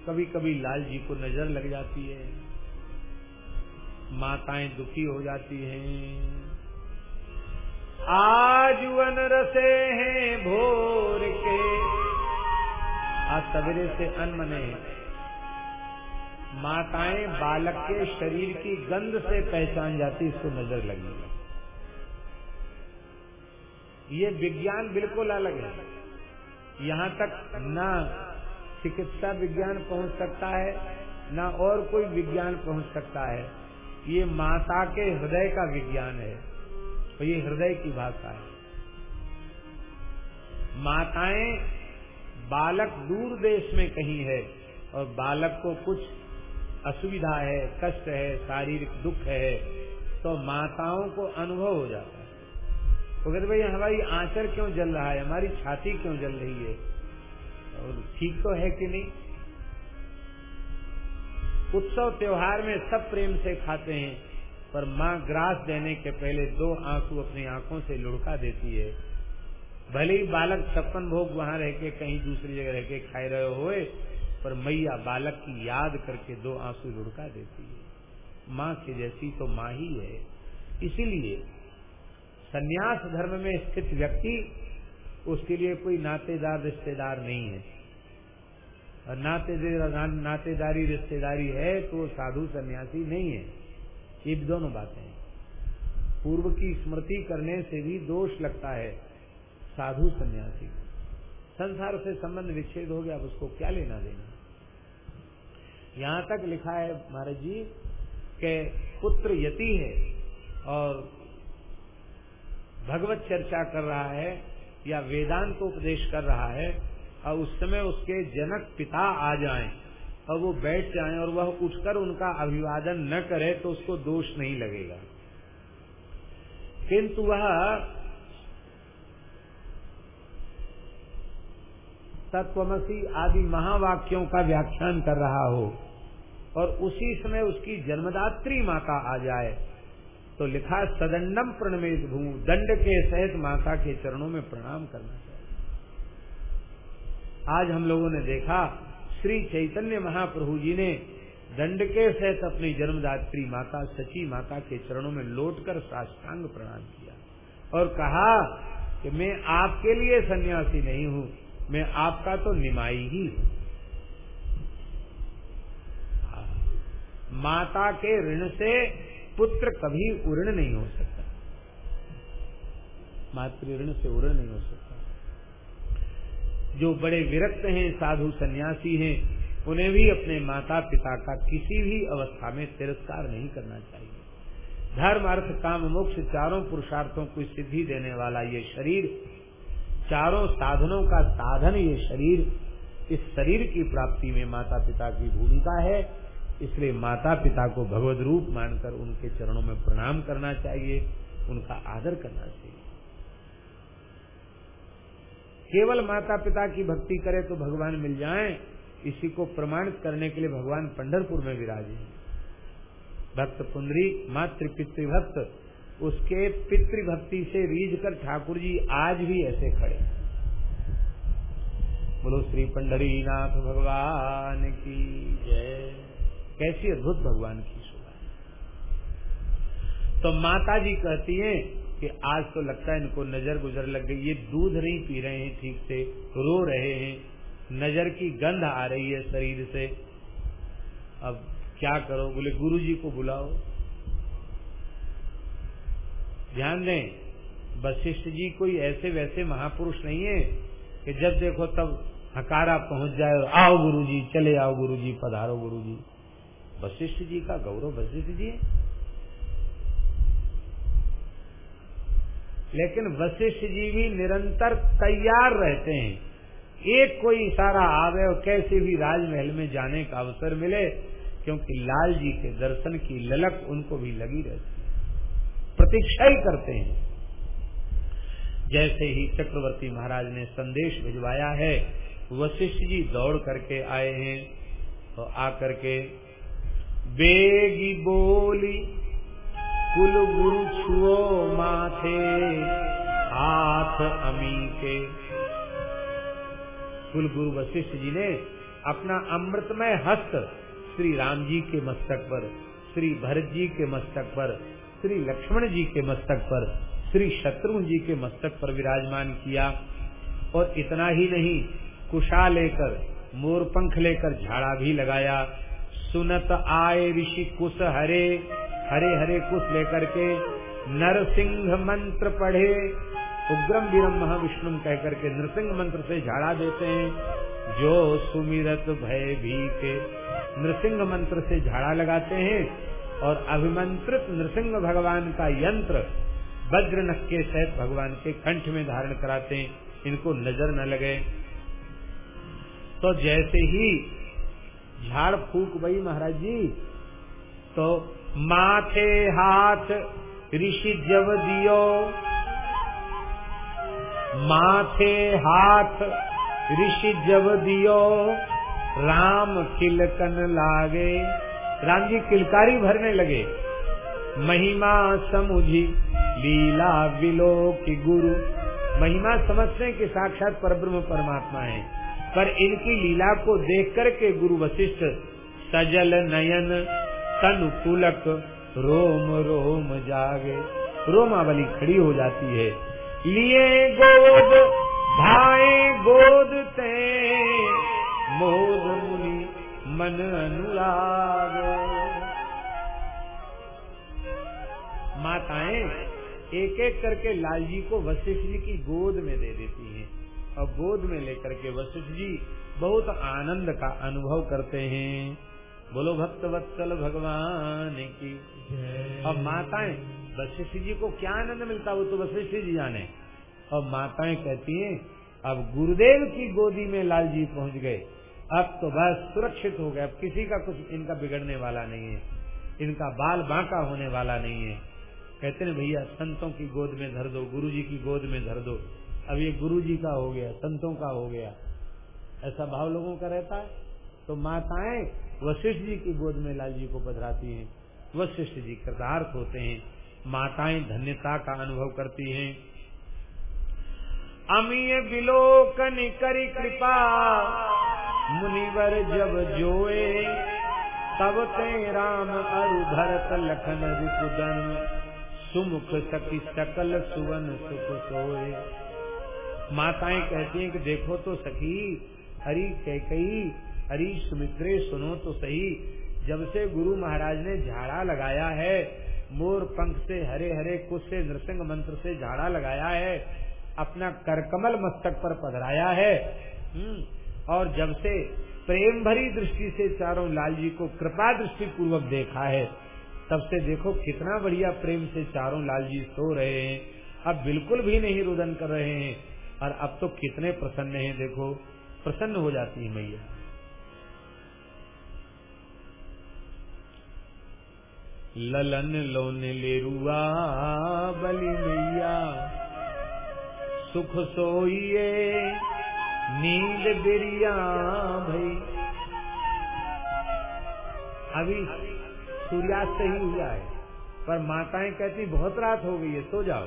B: कभी कभी लाल जी को नज़र लग जाती है। माताएँ दुखी हो जाती हैं। आज वन रसे हैं भोर के। आज सवेरे से अनमने माताएँ बालक के शरीर की गंध से पहचान जाती, इसको नज़र लगी ये विज्ञान बिल्कुल अलग है। यहाँ तक न चिकित्सा विज्ञान पहुँच सकता है, न और कोई विज्ञान पहुँच सकता है। ये माता के हृदय का विज्ञान है, और ये हृदय की भाषा है। माताएँ बालक दूर देश में कहीं है, और बालक को कुछ असुविधा है, कष्ट है, शारीरिक दुख है तो माताओं को अनुभव हो जाता है तो कहते, भाई, हमारी आंचर क्यों जल रहा है? हमारी छाती क्यों जल रही है? और ठीक तो है कि नहीं? उत्सव त्योहार में सब प्रेम से खाते हैं, पर माँ ग्रास देने के पहले दो आँसू अपनी आँखों से लुढ़का देती है। भले ही बालक छप्पन भोग वहाँ रह के कहीं दूसरी जगह रह के खाए रहे होए, पर मैया बालक की याद करके दो आँसू लुढ़का देती है। माँ के जैसी तो माँ ही है। इसीलिए संन्यास धर्म में स्थित व्यक्ति, उसके लिए कोई नातेदार रिश्तेदार नहीं है। और नातेदार, नातेदारी रिश्तेदारी है तो साधु सन्यासी नहीं है। ये दोनों बातें हैं। पूर्व की स्मृति करने से भी दोष लगता है साधु सन्यासी संसार से संबंध विच्छेद हो गया, अब उसको क्या लेना देना? यहाँ तक लिखा है महाराज जी, के पुत्र यति है और भगवत चर्चा कर रहा है या वेदांत को उपदेश कर रहा है, और उस समय उसके जनक पिता आ जाएँ, और वो बैठ जाएँ और वह उठकर उनका अभिवादन न करे तो उसको दोष नहीं लगेगा। किंतु वह तत्वमसी आदि महावाक्यों का व्याख्यान कर रहा हो, और उसी समय उसकी जन्मदात्री माता आ जाए तो लिखा सदंडम प्रणमेश भू दंड के सहित माता के चरणों में प्रणाम करना चाहिए। आज हम लोगों ने देखा, श्री चैतन्य महाप्रभु जी ने दंड के सहित अपनी जन्मदात्री माता, सची माता के चरणों में लौटकर साष्टांग प्रणाम किया और कहा कि मैं आपके लिए सन्यासी नहीं हूँ, मैं आपका तो निमाई ही हूँ। माता के ऋण से पुत्र कभी उर्ण नहीं हो सकता। मातृ ऋण से उऋण नहीं हो सकता। जो बड़े विरक्त हैं, साधु सन्यासी हैं, उन्हें भी अपने माता पिता का किसी भी अवस्था में तिरस्कार नहीं करना चाहिए। धर्म, अर्थ, काम, मोक्ष चारों पुरुषार्थों को सिद्धि देने वाला ये शरीर, चारों साधनों का साधन ये शरीर, इस शरीर की प्राप्ति में माता पिता की भूमिका है। इसलिए माता पिता को भगवत रूप मानकर उनके चरणों में प्रणाम करना चाहिए, उनका आदर करना चाहिए। केवल माता पिता की भक्ति करे तो भगवान मिल जाएँ, इसी को प्रमाणित करने के लिए भगवान पंडरपुर में विराजे भक्त पुंडरी मातृ पितृभक्त उसके पितृभक्ति से रीझ कर ठाकुर जी आज भी ऐसे खड़े बोलो, श्री पंडरी नाथ भगवान की जय। कैसी अद्भुत भगवान की शोभा तो माता जी कहती हैं कि आज तो लगता है इनको नज़र गुजर लग गई, ये दूध नहीं पी रहे हैं ठीक से, रो रहे हैं, नज़र की गंध आ रही है शरीर से। अब क्या करो, बोले गुरु जी को बुलाओ। ध्यान दें, वशिष्ठ जी कोई ऐसे वैसे महापुरुष नहीं है कि जब देखो तब हकारा पहुँच जाए और आओ गुरु जी चले आओ गुरु जी पधारो गुरु जी वशिष्ठ जी का गौरव वशिष्ठ जी है। लेकिन वशिष्ठ जी भी निरंतर तैयार रहते हैं। एक कोई इशारा आवे और कैसे भी राजमहल में जाने का अवसर मिले, क्योंकि लाल जी के दर्शन की ललक उनको भी लगी रहती है। प्रतीक्षा ही करते हैं। जैसे ही चक्रवर्ती महाराज ने संदेश भिजवाया है, वशिष्ठ जी दौड़ करके आए हैं तो आकर के बेगी बोली, कुल गुरु छुओ माथे, हाथ अमी के कुल गुरु वशिष्ठ जी ने अपना अमृतमय हस्त श्री राम जी के मस्तक पर, श्री भरत जी के मस्तक पर, श्री लक्ष्मण जी के मस्तक पर, श्री शत्रुघ्न जी के मस्तक पर विराजमान किया। और इतना ही नहीं कुशा लेकर मोर पंख लेकर झाड़ा भी लगाया। सुनत आए ऋषि कुश हरे हरे हरे कुश लेकर के नरसिंह मंत्र पढ़े। उग्रम वीरम महाविष्णु कह करके नरसिंह मंत्र से झाड़ा देते हैं। जो सुमिरत भय भी के नृसिंह मंत्र से झाड़ा लगाते हैं और अभिमंत्रित नृसिंह भगवान का यंत्र वज्र नख के सहित भगवान के कंठ में धारण कराते हैं। इनको नज़र न लगे। तो जैसे ही झाड़ फूक गई महाराज जी। तो माथे हाथ ऋषि जब दियो, माथे हाथ ऋषि जब दियो, राम किलकन लागे। राम जी किलकारी भरने लगे। महिमा समुझी लीला विलो की गुरु। महिमा समझते हैं कि साक्षात परब्रह्म परमात्मा है। पर इनकी लीला को देख कर के गुरु वशिष्ठ सजल, नयन, तन पुलक रोम रोम जागे। रोमावली खड़ी हो जाती है। लिए गोद भाई गोद ते मोद मुनि मन अनुराग। माताएँ एक एक करके लाल जी को वशिष्ठ जी की गोद में दे देती हैं। और गोद में लेकर के वशिष्ठ जी बहुत आनंद का अनुभव करते हैं। बोलो भक्त वत्सल भगवान की और माताएँ, वशिष्ठ जी को क्या आनंद मिलता वो तो वशिष्ठ जी जाने। और माताएँ कहती हैं, अब गुरुदेव की गोदी में लाल जी पहुँच गए। अब तो बस सुरक्षित हो गए। अब किसी का कुछ इनका बिगड़ने वाला नहीं है। इनका बाल बांका होने वाला नहीं है। कहते हैं, भैया, संतों की गोद में धर दो गुरु जी की गोद में धर दो। अब ये गुरु जी का हो गया, संतों का हो गया। ऐसा भाव लोगों का रहता है? तो माताएँ वशिष्ठ जी की गोद में लाल जी को पधराती हैं, वशिष्ठ जी कृतार्थ होते हैं, माताएँ धन्यता का अनुभव करती हैं। अमीय बिलोकन करी कृपा, मुनिवर जब जोए, तब ते राम अरु भरत लखन रिपुदन सुमुख सखी सकल सुवन सुख सोए। माताएँ कहती हैं कि देखो तो सखी हरी कैकई हरी सुमित्रे सुनो तो सही। जब से गुरु महाराज ने झाड़ा लगाया है मोर पंख से हरे हरे कुछ से नृसिंग मंत्र से झाड़ा लगाया है अपना करकमल मस्तक पर पधराया है। हम्म, और जब से प्रेम भरी दृष्टि से चारों लाल जी को कृपा दृष्टि पूर्वक देखा है तब से देखो कितना बढ़िया प्रेम से चारों लाल जी सो रहे हैं। अब बिल्कुल भी नहीं रुदन कर रहे हैं। और अब तो कितने प्रसन्न हैं, देखो, प्रसन्न हो जाती है मैया। ललन लोन ले रुआ बलि मैया, सुख सोइए नींद बिरिया भई। अभी सूर्यास्त ही हुआ है, पर माताएँ कहती, बहुत रात हो गई है, सो जाओ।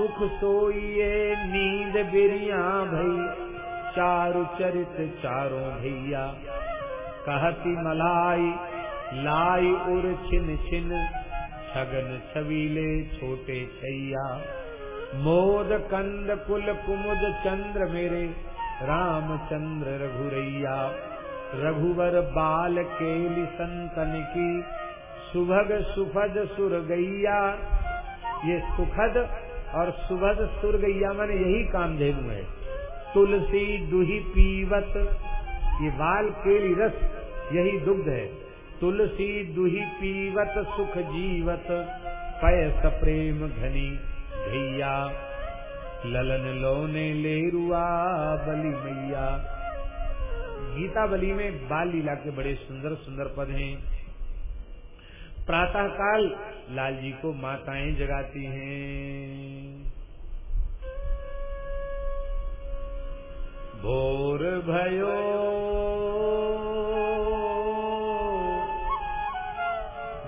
B: सुख सोइए नींद बिरिया भई। चारु चरित चारों भैया, कहती मलाई, लाई उर छिन छिन, छगन छवीले छोटे छैया। मोद कंद कुल कुमुद चंद्र मेरे, रामचंद्र रघुरैया। रघुवर बाल केली संतन की, सुभग सुफद सुरगैया ये सुखद और सुभद सुरगैया मन यही कामधेनु है। तुलसी, दुही, पीवत, ये बाल केली रस, यही दुग्ध है। तुलसी, दुही, पीवत, सुख जीवत पयस प्रेम घनी भैया ललन लोने ले रुआ बली मैया। गीता बली में बाल लीला के बड़े सुंदर सुंदर पद हैं। प्रातः काल लाल जी को माताएँ जगाती हैं। भोर भयो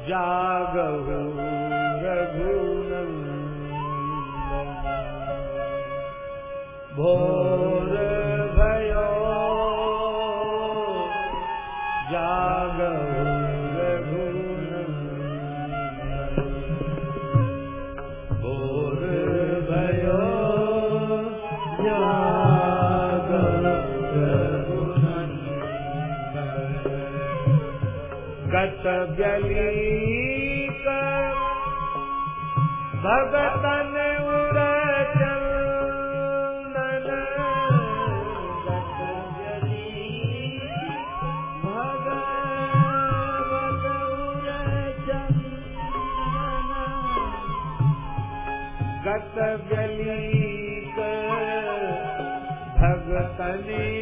B: जागहु रघुनंदन। भोर व्यलीक भगतने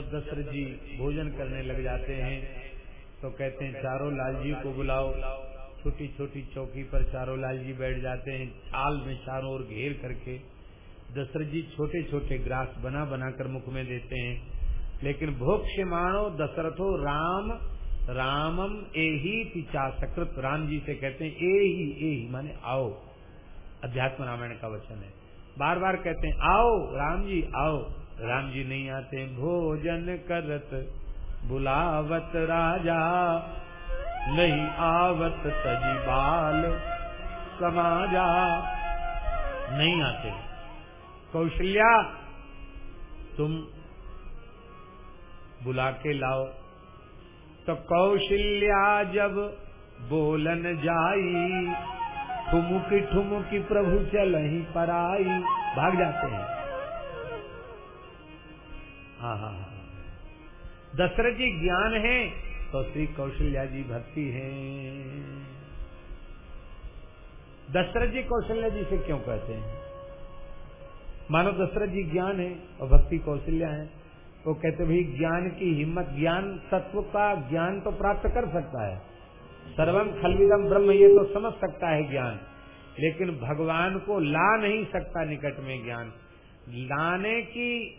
B: दशरथ जी भोजन करने लग जाते हैं तो कहते हैं, चारों लाल जी को बुलाओ। छोटी छोटी चौकी पर चारों लाल जी बैठ जाते हैं, छाल में चारों ओर घेर करके। दशरथ जी छोटे छोटे ग्रास बना बना कर मुख में देते हैं। लेकिन भोक्ष मानो दशरथो राम, रामम ए ही पिचा सकृत राम जी से कहते हैं ए ही ए ही माने आओ। अध्यात्म रामायण का वचन है। बार बार कहते हैं, आओ, राम जी, आओ। राम जी नहीं आते, भोजन करत, बुलावत राजा, नहीं आवत तजी बाल समाजा। नहीं आते। कौशल्या, तुम बुला के लाओ। तो कौशल्या जब बोलन जाई, ठुमुकी ठुमुकी प्रभु चल ही पर आई भाग जाते हैं। हाँ हाँ हाँ दशरथ जी ज्ञान है तो श्री कौशल्या जी भक्ति है। दशरथ जी कौशल्या जी से क्यों कहते हैं? मानो दशरथ जी ज्ञान है और भक्ति कौशल्या है वो कहते भाई, ज्ञान की हिम्मत, ज्ञान तत्व का ज्ञान तो प्राप्त कर सकता है। सर्वम खलविदम ब्रह्म, ये तो समझ सकता है ज्ञान। लेकिन भगवान को ला नहीं सकता निकट में ज्ञान। लाने की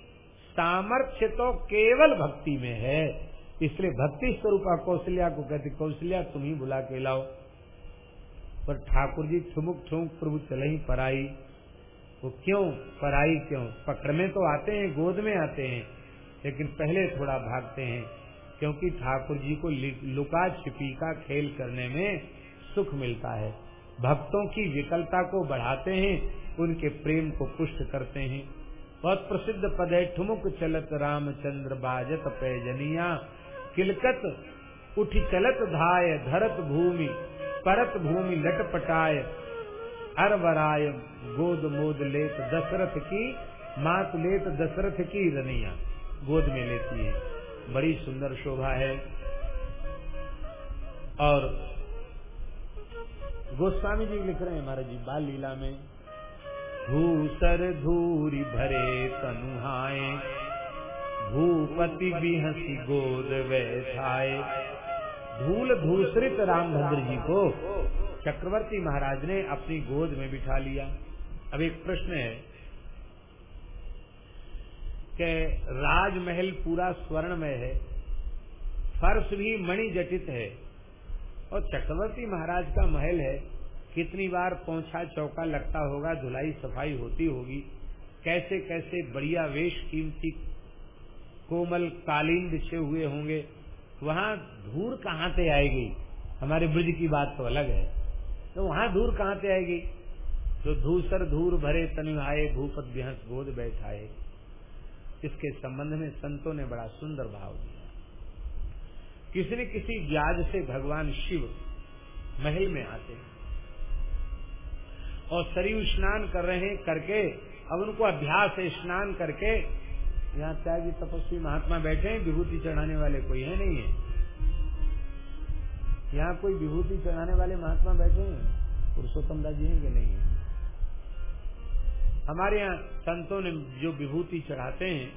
B: सामर्थ्य तो केवल भक्ति में है। इसलिए भक्ति स्वरूप कौशल्या को कहते, कौशल्या, तुम ही बुला के लाओ। पर ठाकुर जी ठुमुक ठुमुक प्रभु चले ही पराई। वो क्यों? पराई क्यों? पकड़ में तो आते हैं, गोद में आते हैं, लेकिन पहले थोड़ा भागते हैं, क्योंकि ठाकुर जी को लुका छिपी का खेल करने में सुख मिलता है। भक्तों की विकलता को बढ़ाते हैं, उनके प्रेम को पुष्ट करते हैं। बहुत प्रसिद्ध पद है ठुमुक चलत रामचंद्र बाजत पैजनिया। किलकत उठ चलत धाय, धरत भूमि, परत भूमि लटपटाय अरवराय गोद मोद लेत दशरथ की, मात लेत दशरथ की रनिया। गोद में लेती है। बड़ी सुंदर शोभा है। और गोस्वामी जी लिख रहे हैं महाराज जी, बाल लीला में। धूसर धूरी भरे तनुहाए, भूपति भी हँसी गोद वैसाए धूल धूसरित रामभद्र जी को चक्रवर्ती महाराज ने अपनी गोद में बिठा लिया। अब एक प्रश्न है कि राजमहल पूरा स्वर्ण में है, फर्श भी मणि जटित है और चक्रवर्ती महाराज का महल है कितनी बार पहुँचा चौका लगता होगा, धुलाई सफ़ाई होती होगी। कैसे कैसे बढ़िया वेश कीमती कोमल कालीन बिछे हुए होंगे। वहाँ धूर कहाँ से आएगी? हमारे ब्रज की बात तो अलग है। तो वहाँ धूर कहाँ से आएगी? तो धूसर धूर भरे तनु आए, भूपत बिहस गोद बैठाए। इसके संबंध में संतों ने बड़ा सुंदर भाव दिया। किसी न किसी व्याज से भगवान शिव महल में आते हैं। और शरीर स्नान कर रहे हैं करके, अब उनको अभ्यास है स्नान करके, यहाँ त्यागी तपस्वी महात्मा बैठे हैं, विभूति चढ़ाने वाले कोई है नहीं है। यहाँ कोई विभूति चढ़ाने वाले महात्मा बैठे हैं? पुरुषोत्तम दास जी हैं कि नहीं है? हमारे यहाँ संतों ने जो विभूति चढ़ाते हैं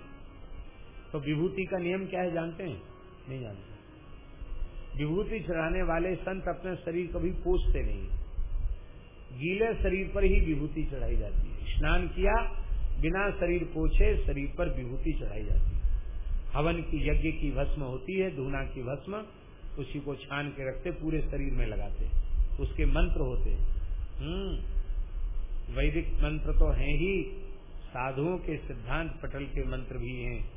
B: तो विभूति का नियम क्या है जानते हैं? नहीं जानते। विभूति चढ़ाने वाले संत अपने शरीर कभी पोषते नहीं। गीले शरीर पर ही विभूति चढ़ाई जाती है। स्नान किया, बिना शरीर पोछे शरीर पर विभूति चढ़ाई जाती है। हवन की यज्ञ की भस्म होती है धूना की भस्म, उसी को छान के रखते, पूरे शरीर में लगाते उसके मंत्र होते हम्म वैदिक मंत्र तो हैं ही। साधुओं के सिद्धांत पटल के मंत्र भी हैं।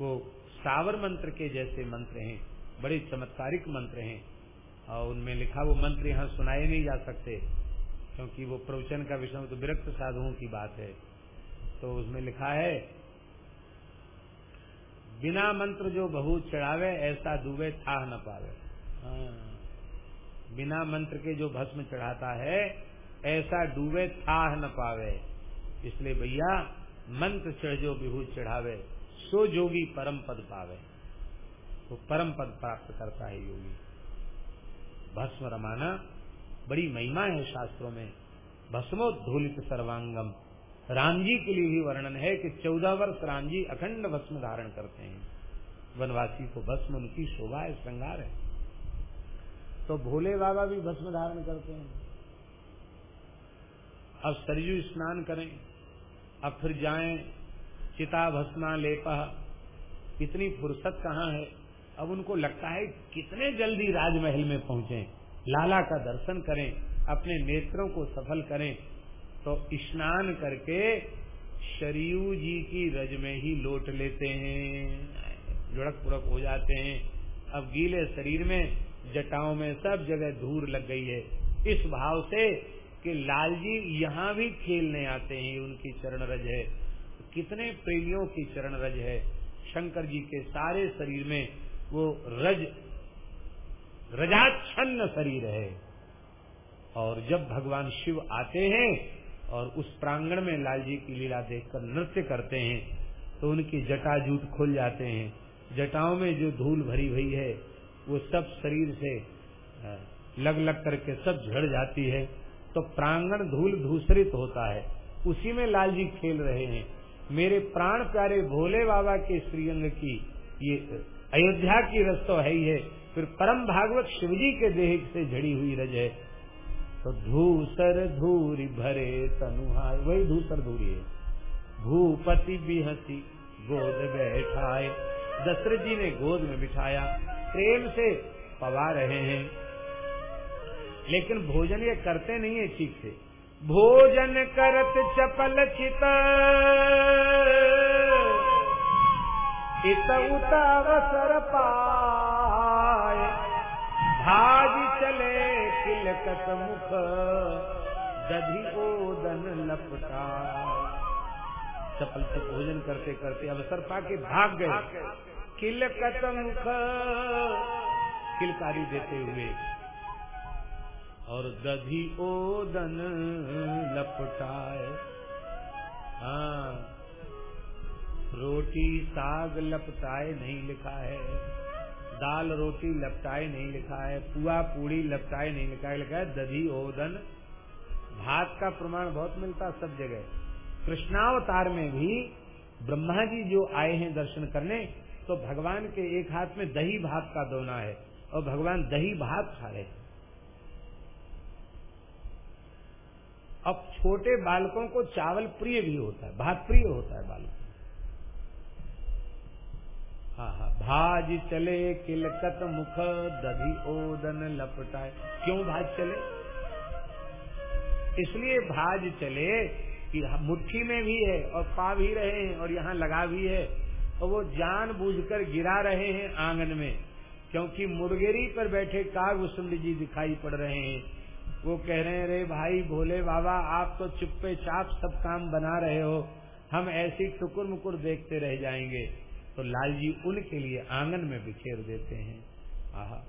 B: वो सावर मंत्र के जैसे मंत्र हैं। बड़े चमत्कारिक मंत्र हैं। और उनमें लिखा वो मंत्र यहाँ सुनाए नहीं जा सकते। क्योंकि वो प्रवचन का विषय तो विरक्त साधुओं की बात है। तो उसमें लिखा है, बिना मंत्र जो बहु चढ़ावे, ऐसा डूबे था न पावे। बिना मंत्र के जो भस्म चढ़ाता है, ऐसा डूबे था न पावे। इसलिए भैया, मंत्र चढ़ जो विभू चढ़ावे, सो जोगी परम पद पावे। तो परम पद प्राप्त करता है योगी। भस्म रमाना बड़ी महिमा है शास्त्रों में। भस्मोद्धूलित सर्वांगम। राम जी के लिए भी वर्णन है कि चौदह वर्ष राम जी अखंड भस्म धारण करते हैं। वनवासी को भस्म, उनकी शोभा है, श्रृंगार है। तो भोले बाबा भी भस्म धारण करते हैं। अब सरयू स्नान करें, अब फिर जाएँ, चिता भस्मा लेपा। इतनी फुर्सत कहाँ है? अब उनको लगता है कितने जल्दी राजमहल में पहुँचे। लाला का दर्शन करें, अपने नेत्रों को सफल करें तो स्नान करके शरीयू जी की रज में ही लोट लेते हैं। जुड़क पुड़क हो जाते हैं। अब गीले शरीर में, जटाओं में सब जगह धूर लग गई है। इस भाव से कि लाल जी यहाँ भी खेलने आते हैं, उनकी चरण रज है। कितने प्रेमियों की चरण रज है। शंकर जी के सारे शरीर में वो रज रजाच्छन्न शरीर है। और जब भगवान शिव आते हैं और उस प्रांगण में लाल जी की लीला देखकर नृत्य करते हैं तो उनकी जटा जूट खुल जाते हैं। जटाओं में जो धूल भरी हुई है, वो सब शरीर से लग लग करके सब झड़ जाती है। तो प्रांगण धूल धूसरित होता है। उसी में लाल जी खेल रहे हैं। मेरे प्राण प्यारे भोले बाबा के श्रीअंग की ये अयोध्या की रस तो है ही है। फिर परम भागवत शिवजी के देह से झड़ी हुई रज है। तो धूसर धूरी भरे तनुहाय वही धूसर धूरी है। भूपति भी गोद बैठाए। दशरथ जी ने गोद में बिठाया। प्रेम से पवा रहे हैं। लेकिन भोजन ये करते नहीं है ठीक से। भोजन करत चपल चित। इत उतावसर पाए भाज चले किलकत मुख, दधि ओदन लपटा। चपल से भोजन करते करते अवसर पाके भाग गए। किलकत मुख, किलकारी देते हुए। और दधि ओदन लपटाए। हाँ रोटी साग लपटाए नहीं लिखा है। दाल रोटी लपटाए नहीं लिखा है पुआ पूड़ी लपटाए नहीं लिखा है लिखा है दधी ओदन। भात का प्रमाण बहुत मिलता सब जगह। कृष्णावतार में भी ब्रह्मा जी जो आए हैं दर्शन करने तो भगवान के एक हाथ में दही भात का दोना है और भगवान दही भात खा रहे अब छोटे बालकों को चावल प्रिय भी होता है, भात प्रिय होता है बालकों। भाज चले किलकत मुख, दधी ओदन लपटाए। क्यों भाज चले? इसलिए भाज चले कि मुट्ठी में भी है और पा भी रहे हैं और यहाँ लगा भी है और वो जान बूझकर गिरा रहे हैं आँगन में। क्योंकि मुर्गेरी पर बैठे कागुसुंड जी दिखाई पड़ रहे हैं। वो कह रहे हैं रे भाई, भोले बाबा, आप तो चुप्पे चाप सब काम बना रहे हो। हम ऐसी टुकुर मुकुर देखते रह जाएँगे। तो लाल जी उनके लिए आँगन में बिखेर देते हैं। आहा।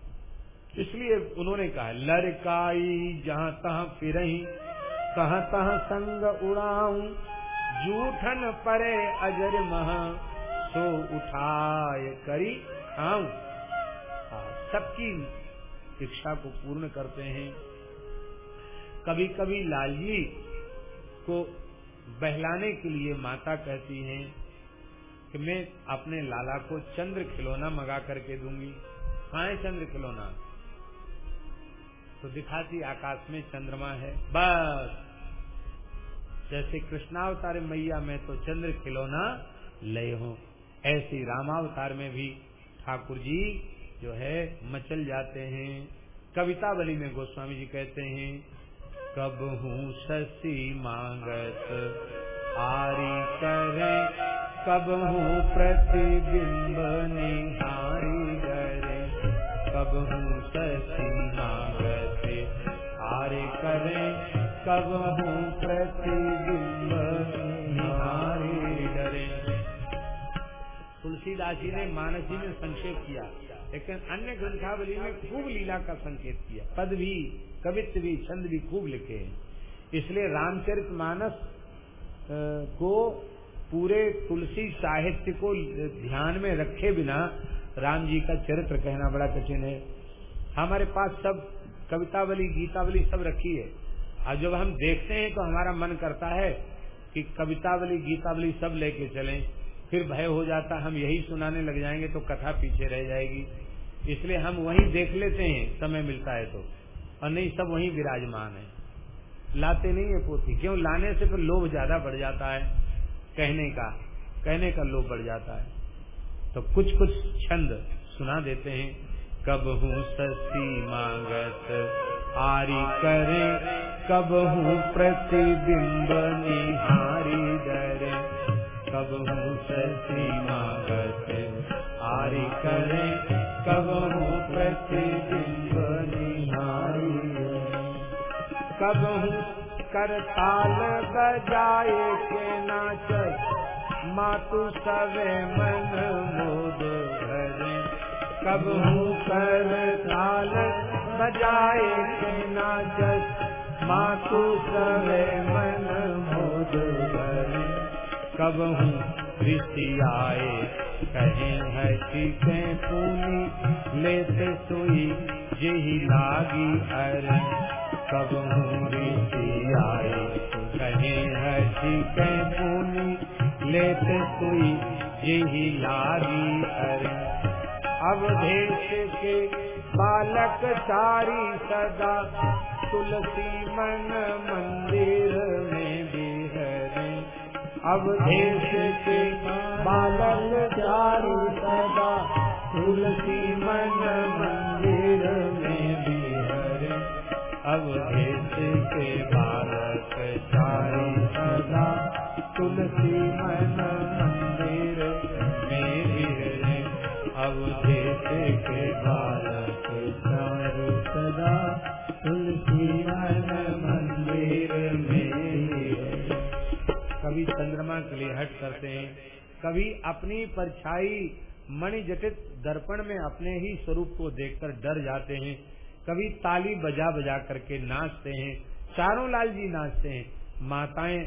B: इसलिए उन्होंने कहा, लड़काई जहाँ तहाँ फिर कहाँ तहाँ संग उड़ाऊ, जूठन परे अजर महा, सो उठाए करी खाऊ। सबकी इच्छा को पूर्ण करते हैं। कभी कभी लाल जी को बहलाने के लिए माता कहती हैं कि मैं अपने लाला को चंद्र खिलौना मंगा करके दूँगी। खाए चंद्र खिलौना? तो दिखाती आकाश में चंद्रमा है। बस। जैसे कृष्णावतार मैया में तो चंद्र खिलौना लय हो। ऐसी रामावतार में भी ठाकुर जी जो है मचल जाते हैं। कविता बली में गोस्वामी जी कहते हैं कब हूँ शशि मांगत आरी करे कब हूँ प्रतिबिंब निहारी करे कब हूँ शशि मांगत आरे करे कब हूँ प्रतिबिंब निहारी डरे। तुलसीदास जी ने मानस जी में संक्षेप किया। लेकिन अन्य ग्रंथावली में खूब लीला का संकेत किया। पद भी, कवित्व भी, छंद भी खूब लिखे हैं। इसलिए रामचरित मानस को पूरे तुलसी साहित्य को ध्यान में रखे बिना राम जी का चरित्र कहना बड़ा कठिन है। हमारे पास सब कवितावली, गीतावली सब रखी है। और जब हम देखते हैं तो हमारा मन करता है कि कवितावली, गीतावली सब लेके चलें। फिर भय हो जाता, हम यही सुनाने लग जाएँगे तो कथा पीछे रह जाएगी। इसलिए हम वहीं देख लेते हैं, समय मिलता है तो। और नहीं, सब वहीं विराजमान है। लाते नहीं है पोथी। क्यों? लाने से फिर लोभ ज़्यादा बढ़ जाता है, कहने का। कहने का लोभ बढ़ जाता है। तो कुछ कुछ छंद सुना देते हैं। कब हूँ ससी मांगत, आरी करे। कब हूँ प्रतिबिंब निहारी डरे। कब हूँ मांगत आरी करे कब प्रतिबिंब हूँ बजाए के नाच। मातु सवे मन मोद भरे। कब हूँ कर बजाए के नाच। मातु सवे मन मोद भरे। कब ऋषि आए कहे है चीखे पूनी लेते सुई यही लागी अरे। कब ऋषि आए कहे है चीखे पूनी लेते सुई यही लागी अरे। अवधेश के बालक चारी सदा, तुलसी मन मंदिर में अवधेश के बालन चारू सदा तुलसी मन मंदिर में बिहरे। अवधेश कभी अपनी परछाई मणि जटित दर्पण में अपने ही स्वरूप को देखकर डर जाते हैं। कभी ताली बजा बजा करके नाचते हैं। चारों लाल जी नाचते हैं। माताएँ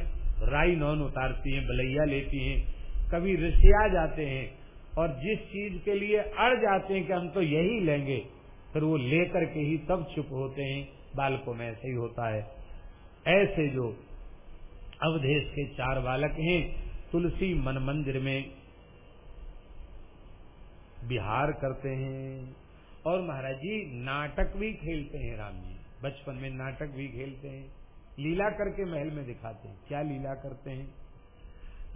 B: राई नौन उतारती हैं, बलैया लेती हैं। कभी ऋषिया जाते हैं और जिस चीज़ के लिए अड़ जाते हैं कि हम तो यही लेंगे, फिर वो लेकर के ही तब चुप होते हैं। बालकों में ऐसे ही होता है। ऐसे जो अवधेश के चार बालक हैं तुलसी मन मंदिर में बिहार करते हैं। और महाराज जी, नाटक भी खेलते हैं राम जी। बचपन में नाटक भी खेलते हैं। लीला करके महल में दिखाते हैं। क्या लीला करते हैं?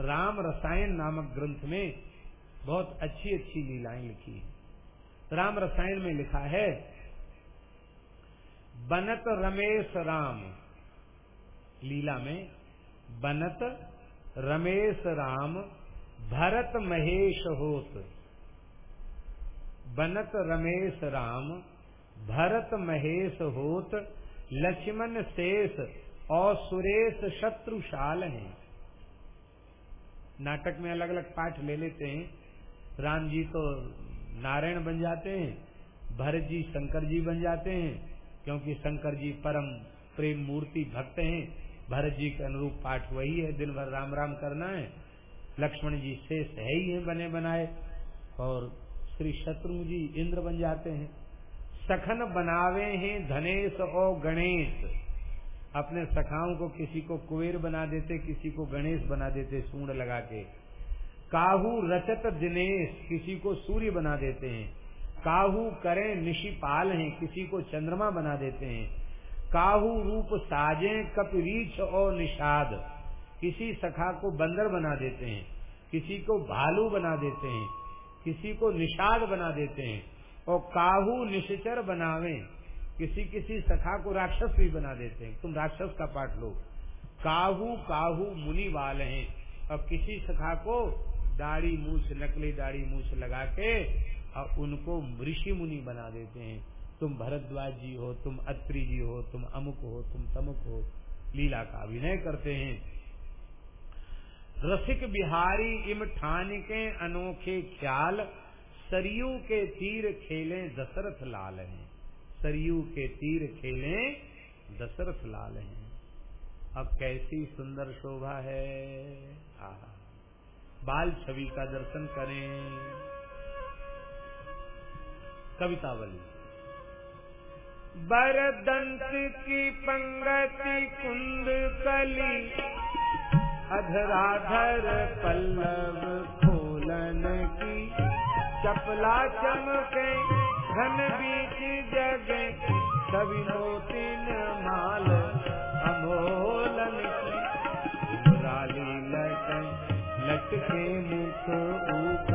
B: राम रसायन नामक ग्रंथ में बहुत अच्छी अच्छी लीलाएँ लिखी है। राम रसायन में लिखा है, बनत रमेश राम। लीला में बनत रमेश राम, भरत महेश होत। बनत रमेश राम, भरत महेश होत। लक्ष्मण शेष और सुरेश शत्रुशाल हैं। नाटक में अलग अलग पाठ ले लेते हैं। राम जी तो नारायण बन जाते हैं, भरत जी शंकर जी बन जाते हैं, क्योंकि शंकर जी परम प्रेम मूर्ति भक्त हैं। भरत जी के अनुरूप पाठ वही है, दिन भर राम राम करना है। लक्ष्मण जी शेष है ही है बने बनाए। और श्री शत्रु जी इंद्र बन जाते हैं। सखन बनावे हैं धनेश और गणेश। अपने सखाओं को किसी को कुबेर बना देते, किसी को गणेश बना देते सूंड लगा के। काहू रचत दिनेश, किसी को सूर्य बना देते हैं। काहू करें निशिपाल हैं, किसी को चंद्रमा बना देते हैं। काहू रूप साजे कपरीछ और निषाद। किसी सखा को बंदर बना देते हैं, किसी को भालू बना देते हैं, किसी को निषाद बना देते हैं और काहू निश्चर बनावे, किसी किसी सखा को राक्षस भी बना देते हैं। तुम राक्षस का पाठ लो। काहू काहू मुनि वाल हैं। और किसी सखा को दाढ़ी मूछ, नकली दाढ़ी मूछ लगा के, और उनको ऋषि मुनि बना देते हैं। तुम भरद्वाज जी हो, तुम अत्रि जी हो, तुम अमुक हो, तुम तमुक हो, लीला का अभिनय करते हैं। रसिक बिहारी इम ठान के अनोखे ख्याल, सरयू के तीर खेले दशरथ लाल हैं। सरयू के तीर खेले दशरथ लाल हैं। अब कैसी सुंदर शोभा है। बाल छवि का दर्शन करें। कवितावली। बरदंत की पंगति कुंद कली। अधराधर पल्लव अमोलन की। चपला चमके, घन बीच जगे। सभी मोतिन माल अमोलन की। राली लट लटके मुख ऊपर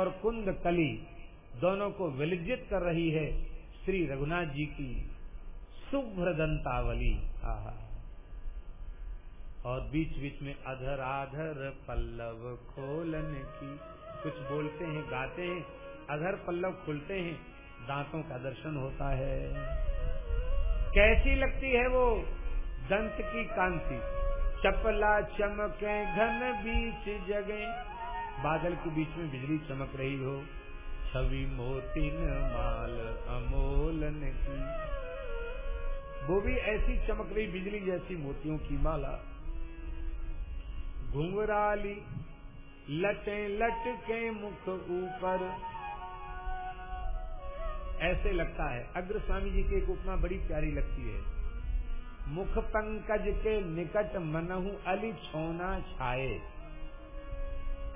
B: और कुंद कली दोनों को विलजित कर रही है श्री रघुनाथ जी की शुभ्र दंतावली और बीच बीच में अधर आधर पल्लव खोलन की कुछ बोलते हैं, गाते हैं, अधर पल्लव खुलते हैं, दांतों का दर्शन होता है। कैसी लगती है वो दंत की कांति? चपला चमके घन बीच जगे बादल के बीच में बिजली चमक रही हो। छवि मोतिन माल अमोलन की। वो भी ऐसी चमक रही बिजली जैसी मोतियों की माला। घुंघराली लटे लट के मुख ऊपर। ऐसे लगता है। अग्र स्वामी जी की एक उपमा बड़ी प्यारी लगती है। मुख पंकज के निकट मनहु अली छोना छाए।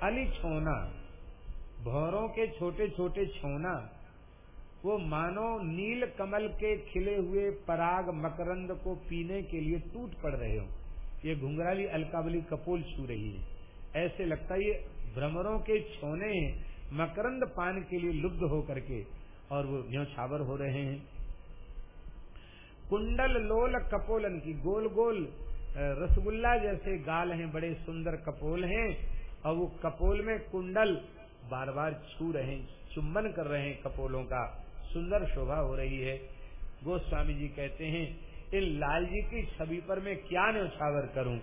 B: अली छोना भौरों के छोटे छोटे छोना, वो मानो नील कमल के खिले हुए पराग मकरंद को पीने के लिए टूट पड़ रहे हो। ये घुंघराली अलकावली कपोल छू रही है। ऐसे लगता है ये भ्रमरों के छोने मकरंद पान के लिए लुब्ध हो करके और वो न्यौछावर हो रहे हैं। कुंडल लोल कपोलन की गोल गोल रसगुल्ला जैसे गाल हैं, बड़े सुंदर कपोल हैं। और वो कपोल में कुंडल बार बार छू रहे हैं चुम्बन कर रहे हैं कपोलों का। सुंदर शोभा हो रही है। गोस्वामी जी कहते हैं, इन लाल जी की छवि पर मैं क्या न्यौछावर करूँ?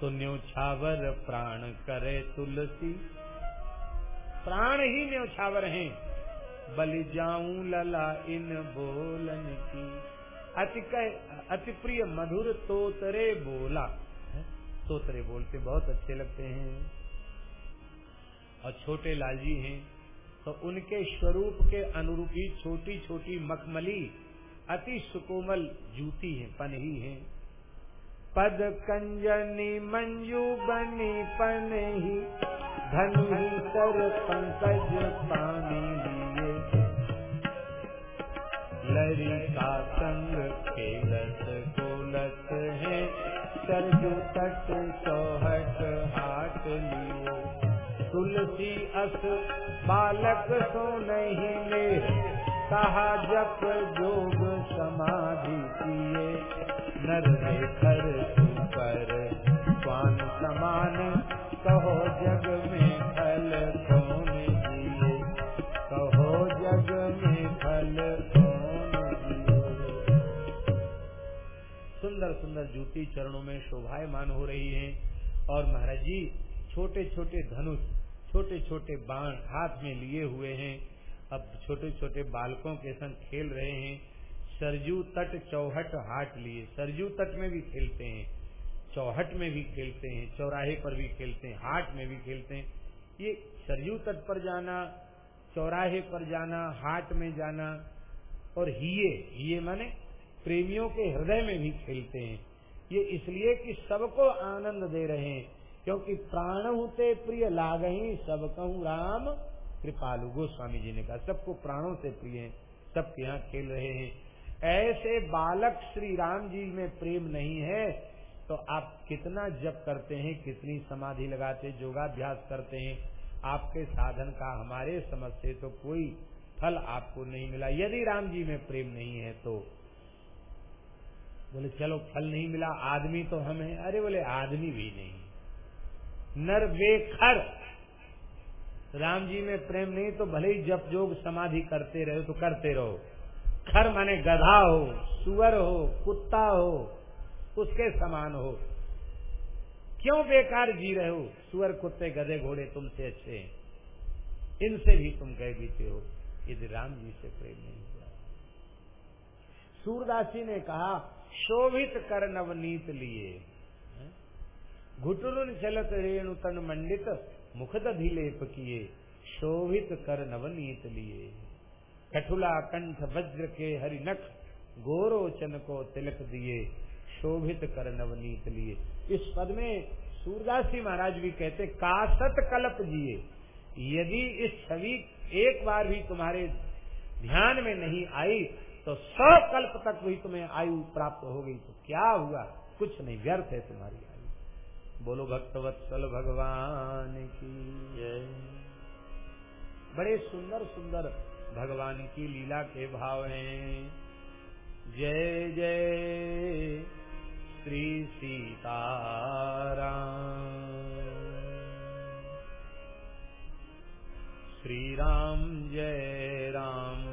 B: तो न्यौछावर प्राण करे तुलसी। प्राण ही न्यौछावर हैं। बलि जाऊँ लला इन बोलन की। अति अति प्रिय मधुर तोतरे बोला। तोतरे बोलते बहुत अच्छे लगते हैं। और छोटे लालजी हैं तो उनके स्वरूप के अनुरूप ही छोटी छोटी मखमली अति सुकोमल जूती है पनही है पद कंजनी मंजू बनी पनही धनु कर पंकज पानी लिए। लरिका संग खेलत गोलत है सरजू तट चौहट तुलसी अस बालक सो नहीं ले कहा जप जोग समाधि किए। नर खर पर स्वान समान? कहो जग में फल कौन दिए? कहो जग में फल सुंदर सुंदर जूती चरणों में शोभायमान हो रही हैं। और महाराज जी छोटे छोटे धनुष छोटे छोटे बाण हाथ में लिए हुए हैं। अब छोटे छोटे बालकों के संग खेल रहे हैं। सरजू तट चौहट हाट लिए। सरजू तट में भी खेलते हैं। चौहट में भी खेलते हैं। चौराहे पर भी खेलते हैं। हाट में भी खेलते हैं। ये सरजू तट पर जाना, चौराहे पर जाना, हाट में जाना और हिये हिये माने प्रेमियों के हृदय में भी खेलते हैं। ये इसलिए कि सबको आनंद दे रहे हैं। क्योंकि प्राण होते प्रिय लाग ही सब कहूँ राम, कृपालु। गोस्वामी जी ने कहा, सबको प्राणों से प्रिय है, सबके यहाँ खेल रहे हैं। ऐसे बालक श्री राम जी में प्रेम नहीं है तो आप कितना जप करते हैं, कितनी समाधि लगाते, योगाभ्यास करते हैं, आपके साधन का हमारे समझ से तो कोई फल आपको नहीं मिला। यदि राम जी में प्रेम नहीं है तो बोले, चलो फल नहीं मिला, आदमी तो हम हैं। अरे बोले, आदमी भी नहीं। नर बेखर राम जी में प्रेम नहीं तो भले ही जप जोग समाधि करते रहो तो करते रहो। खर माने गधा हो, सुअर हो, कुत्ता हो, उसके समान हो। क्यों बेकार जी रहे हो? सुअर, कुत्ते, गधे, घोड़े तुमसे अच्छे हैं। इनसे भी तुम कह बीते हो, यदि राम जी से प्रेम नहीं हुआ। सूरदासी ने कहा, शोभित कर नवनीत लिए। घुटुरुन चलत रेणु तन मंडित, मुखद अधिलेप किए, शोभित कर नवनीत लिए। कठुला कंठ वज्र के हरि नख, गोरोचन को तिलक दिए, शोभित कर नवनीत लिए। इस पद में सूरदासी महाराज भी कहते, कासत कल्प जिए। यदि इस छवि एक बार भी तुम्हारे ध्यान में नहीं आई तो सौ कल्प तक भी तुम्हें आयु प्राप्त हो गई तो क्या हुआ? कुछ नहीं, व्यर्थ है तुम्हारी। बोलो भक्तवत्सल भगवान की बड़े सुंदर सुंदर भगवान की लीला के भाव हैं। जय जय श्री सीताराम। श्री राम, जय राम।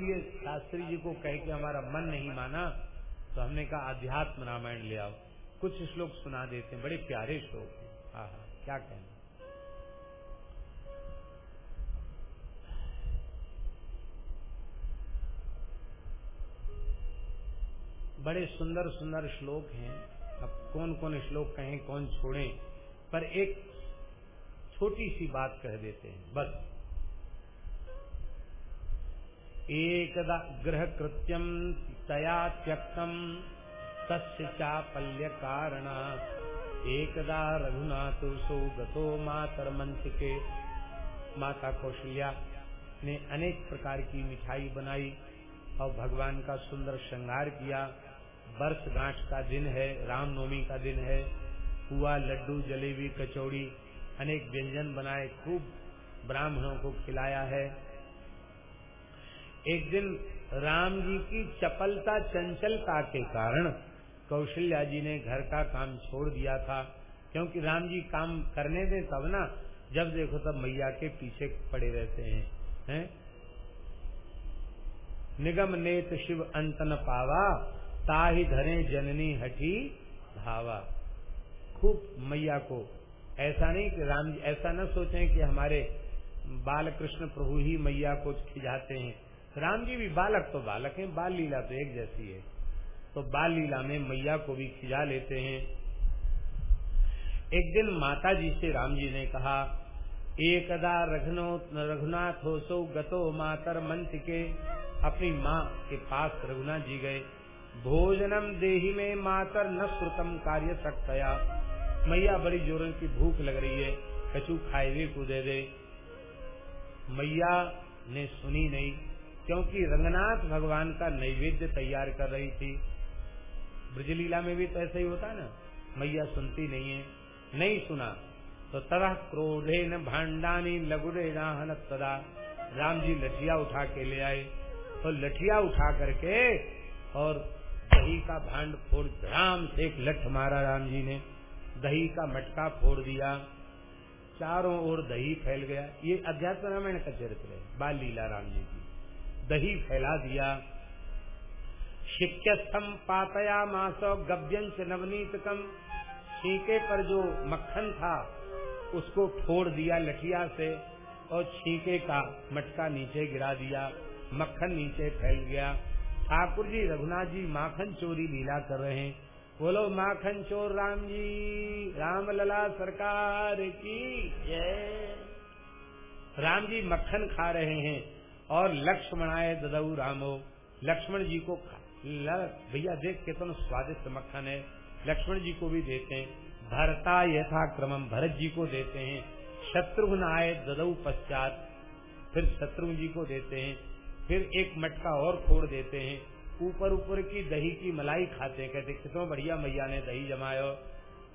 B: इसलिए शास्त्री जी को कह के हमारा मन नहीं माना तो हमने कहा अध्यात्म रामायण ले आओ। कुछ श्लोक सुना देते हैं, बड़े प्यारे श्लोक हैं। हाँ हाँ क्या कहना बड़े सुंदर सुंदर श्लोक हैं। अब कौन कौन श्लोक कहें, कौन छोड़ें? पर एक छोटी सी बात कह देते हैं, बस। एकदा गृह कृत्यम तया त्यक्तम तस्य चापल्य कारणा एकदा रघुनाथ सो गतो मातर मंच के माता कौशल्या ने अनेक प्रकार की मिठाई बनाई और भगवान का सुंदर श्रृंगार किया। वर्ष गांठ का दिन है, रामनवमी का दिन है, पुआ, लड्डू, जलेबी, कचौड़ी, अनेक व्यंजन बनाए खूब ब्राह्मणों को खिलाया है। एक दिन राम जी की चपलता चंचलता के कारण कौशल्या जी ने घर का काम छोड़ दिया था। क्योंकि राम जी काम करने दे तब ना, जब देखो तब मैया के पीछे पड़े रहते हैं हैं? निगम नेत शिव अंतन पावा, ताही धरे जननी हठी धावा। खूब मैया को ऐसा नहीं कि राम जी ऐसा न सोचें कि हमारे बाल कृष्ण प्रभु ही मैया को खिजाते हैं। राम जी भी बालक तो बालक हैं, बाल लीला तो एक जैसी है। तो बाल लीला में मैया को भी खिजा लेते हैं। एक दिन माता जी से राम जी ने कहा, एकदा रघुनो, रघुनाथ हो सो गतो मातर मंच के अपनी माँ के पास रघुनाथ जी गए। भोजनम देही में मातर न श्रुतम कार्य सकतया मैया बड़ी जोरों की भूख लग रही है, कछु खाए को दे दे। मैया ने सुनी नहीं। क्योंकि रंगनाथ भगवान का नैवेद्य तैयार कर रही थी। ब्रजलीला में भी तो ऐसा ही होता ना, मैया सुनती नहीं है, नहीं सुना तो तरह क्रोधे न भांडानी लगुरे राहन तदा राम जी लठिया उठा के ले आए तो लठिया उठा करके और दही का भांड फोड़ धड़ाम से एक लठ मारा राम जी ने। दही का मटका फोड़ दिया, चारों ओर दही फैल गया। ये अध्यात्म रामायण का चरित्र है, बाल लीला राम जी की। दही फैला दिया। शिक्यस्थम पातया मासो गव्यंश नवनीतकम छीके पर जो मक्खन था, उसको फोड़ दिया लठिया से और छीके का मटका नीचे गिरा दिया। मक्खन नीचे फैल गया। ठाकुर जी, रघुनाथ जी माखन चोरी लीला कर रहे हैं। बोलो, माखन चोर राम जी राम लला सरकार की जय। राम जी मक्खन खा रहे हैं। और लक्ष्मण लक्ष्मणाय ददऊ रामो। लक्ष्मण जी को भैया देख के तो स्वादिष्ट मक्खन है। लक्ष्मण जी को भी देते हैं। भरता यथा क्रमम भरत जी को देते हैं। शत्रुघ्न आए ददऊ पश्चात फिर शत्रुघ्न जी को देते हैं। फिर एक मटका और फोड़ देते हैं। ऊपर ऊपर की दही की मलाई खाते हैं। कहते कितना बढ़िया मैया ने दही जमायो।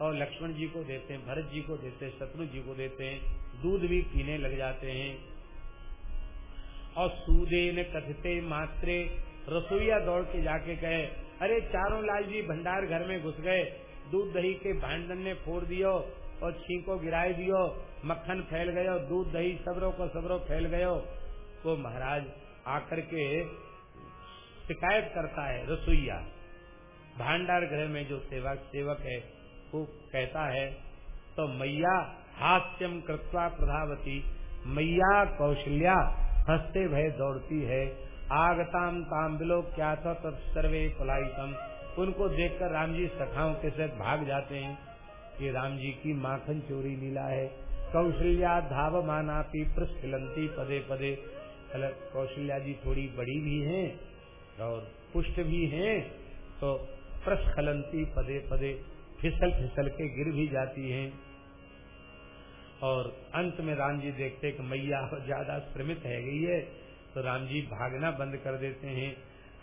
B: और लक्ष्मण जी को देते हैं, भरत जी को देते हैं शत्रु जी को देते हैं। दूध भी पीने लग जाते हैं। और सूदे ने कथते मात्रे। रसोईया दौड़ के जाके कहे, अरे चारों लाल जी भंडार घर में घुस गए। दूध दही के भांडन ने फोड़ दियो और छींको गिराए दियो। मक्खन फैल गयो दूध दही सबरों को सबरों फैल गयो तो महाराज आकर के शिकायत करता है रसोईया। भांडार गृह में जो सेवक सेवक है, वो कहता है तो मैया हास्यम कृत्वा प्रधावती। मैया कौशल्या हँसते भय दौड़ती है। आगताम ताम बिलो क्या था तब सर्वे पलायतम उनको देखकर राम जी सखाओं के साथ भाग जाते हैं। ये राम जी की माखन चोरी लीला है। कौशल्या धाव माना पी प्रस्खलंती पदे। पदे कौशल्या जी थोड़ी बड़ी भी हैं और पुष्ट भी हैं तो प्रस्खलंती पदे पदे। फिसल फिसल के गिर भी जाती हैं। और अंत में राम जी देखते कि मैया ज़्यादा श्रमित है गई है तो राम जी भागना बंद कर देते हैं।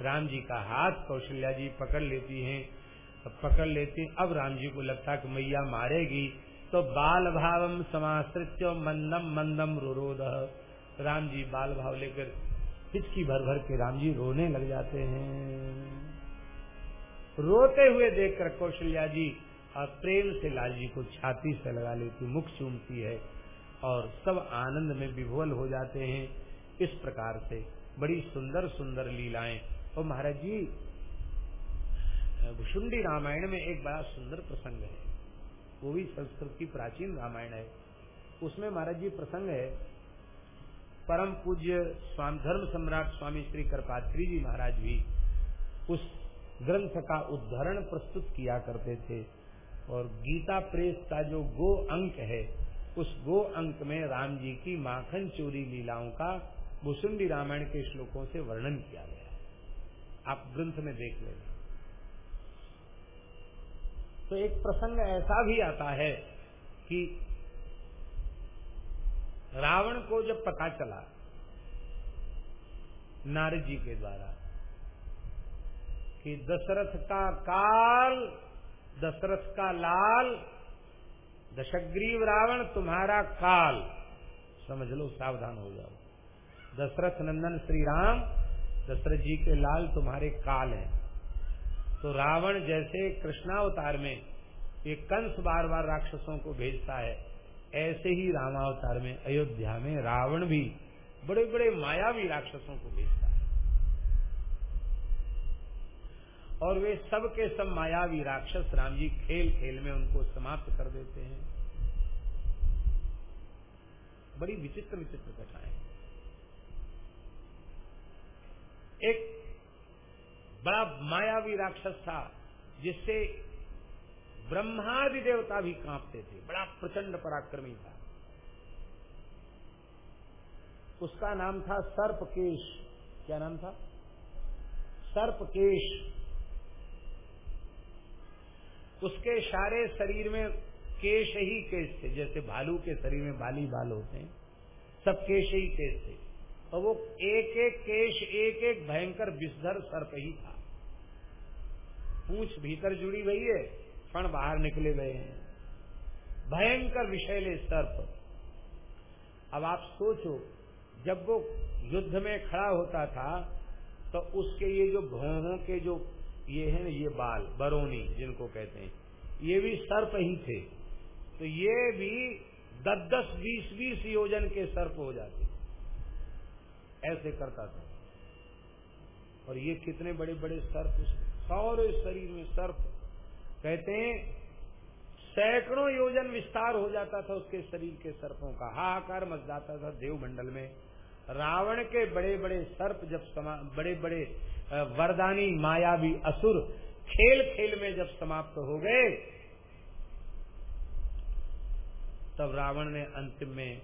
B: राम जी का हाथ कौशल्या जी पकड़ लेती हैं। पकड़ लेती, अब राम जी को लगता कि मैया मारेगी तो बाल भावम समाश्रित मंदम मंदम रोरोध राम जी बाल भाव लेकर हिचकी भर भर के राम जी रोने लग जाते हैं। रोते हुए देखकर कौशल्या जी और प्रेम से लाल जी को छाती से लगा लेती, मुख चूमती है और सब आनंद में विभोल हो जाते हैं। इस प्रकार से बड़ी सुंदर सुंदर लीलाएँ। और महाराज जी भुषुंडी रामायण में एक बड़ा सुंदर प्रसंग है। वो भी संस्कृत की प्राचीन रामायण है। उसमें महाराज जी प्रसंग है, परम पूज्य स्वामी, धर्म सम्राट स्वामी श्री करपात्री जी महाराज भी उस ग्रंथ का उदाहरण प्रस्तुत किया करते थे। और गीता प्रेस का जो गो अंक है, उस गो अंक में राम जी की माखन चोरी लीलाओं का भुसुंडी रामायण के श्लोकों से वर्णन किया गया है। आप ग्रंथ में देख लेना तो एक प्रसंग ऐसा भी आता है कि रावण को जब पता चला, नारद जी के द्वारा, कि दशरथ का काल दशरथ का लाल, दशग्रीव रावण तुम्हारा काल। समझ लो, सावधान हो जाओ। दशरथ नंदन श्री राम दशरथ जी के लाल तुम्हारे काल है। तो रावण जैसे कृष्णावतार में ये कंस बार बार राक्षसों को भेजता है, ऐसे ही रामावतार में अयोध्या में रावण भी बड़े बड़े मायावी राक्षसों को भेजता है। और वे सब के सब मायावी राक्षस राम जी खेल खेल में उनको समाप्त कर देते हैं। बड़ी विचित्र विचित्र कथाएँ एक बड़ा मायावी राक्षस था, जिससे ब्रह्मादि देवता भी कांपते थे। बड़ा प्रचंड पराक्रमी था। उसका नाम था सर्पकेश। क्या नाम था? सर्पकेश। उसके सारे शरीर में केश ही केश थे, जैसे भालू के शरीर में बाली बाल होते हैं, सब केश ही केश थे। और वो एक एक केश एक एक भयंकर विषधर सर्प ही था। पूछ भीतर जुड़ी हुई है फण बाहर निकले गए हैं। भयंकर विषैले सर्प। अब आप सोचो, जब वो युद्ध में खड़ा होता था तो उसके ये जो भौहों के जो ये है, ये बाल, बरोनी जिनको कहते हैं। ये भी सर्प ही थे। तो ये भी दस दस बीस बीस योजन के सर्प हो जाते ऐसे करता था। और ये कितने बड़े बड़े सर्प, सारे शरीर में सर्प। कहते हैं, सैकड़ों योजन विस्तार हो जाता था उसके शरीर के सर्पों का। हाहाकार मच जाता था देवमंडल में। रावण के बड़े बड़े सर्प जब समा बड़े बड़े वरदानी मायावी असुर खेल खेल में जब समाप्त हो गए, तब रावण ने अंतिम में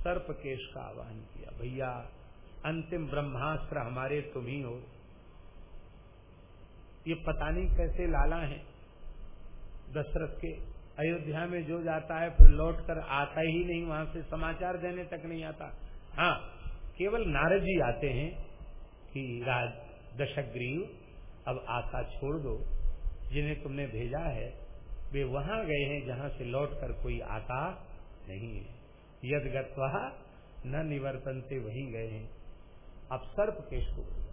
B: सर्प केश का आह्वान किया, भैया, अंतिम ब्रह्मास्त्र हमारे तुम ही हो। ये पता नहीं कैसे लाला है। दशरथ के अयोध्या में जो जाता है, फिर लौट कर आता ही नहीं, वहाँ से समाचार देने तक नहीं आता। हाँ केवल नारद जी आते हैं कि राज, दशग्रीव, अब आशा छोड़ दो, जिन्हें तुमने भेजा है, वे वहाँ गए हैं जहाँ से लौट कर कोई आता नहीं है। यद न निवर्तनते वहीं गए हैं। अब सर्प केश को बोला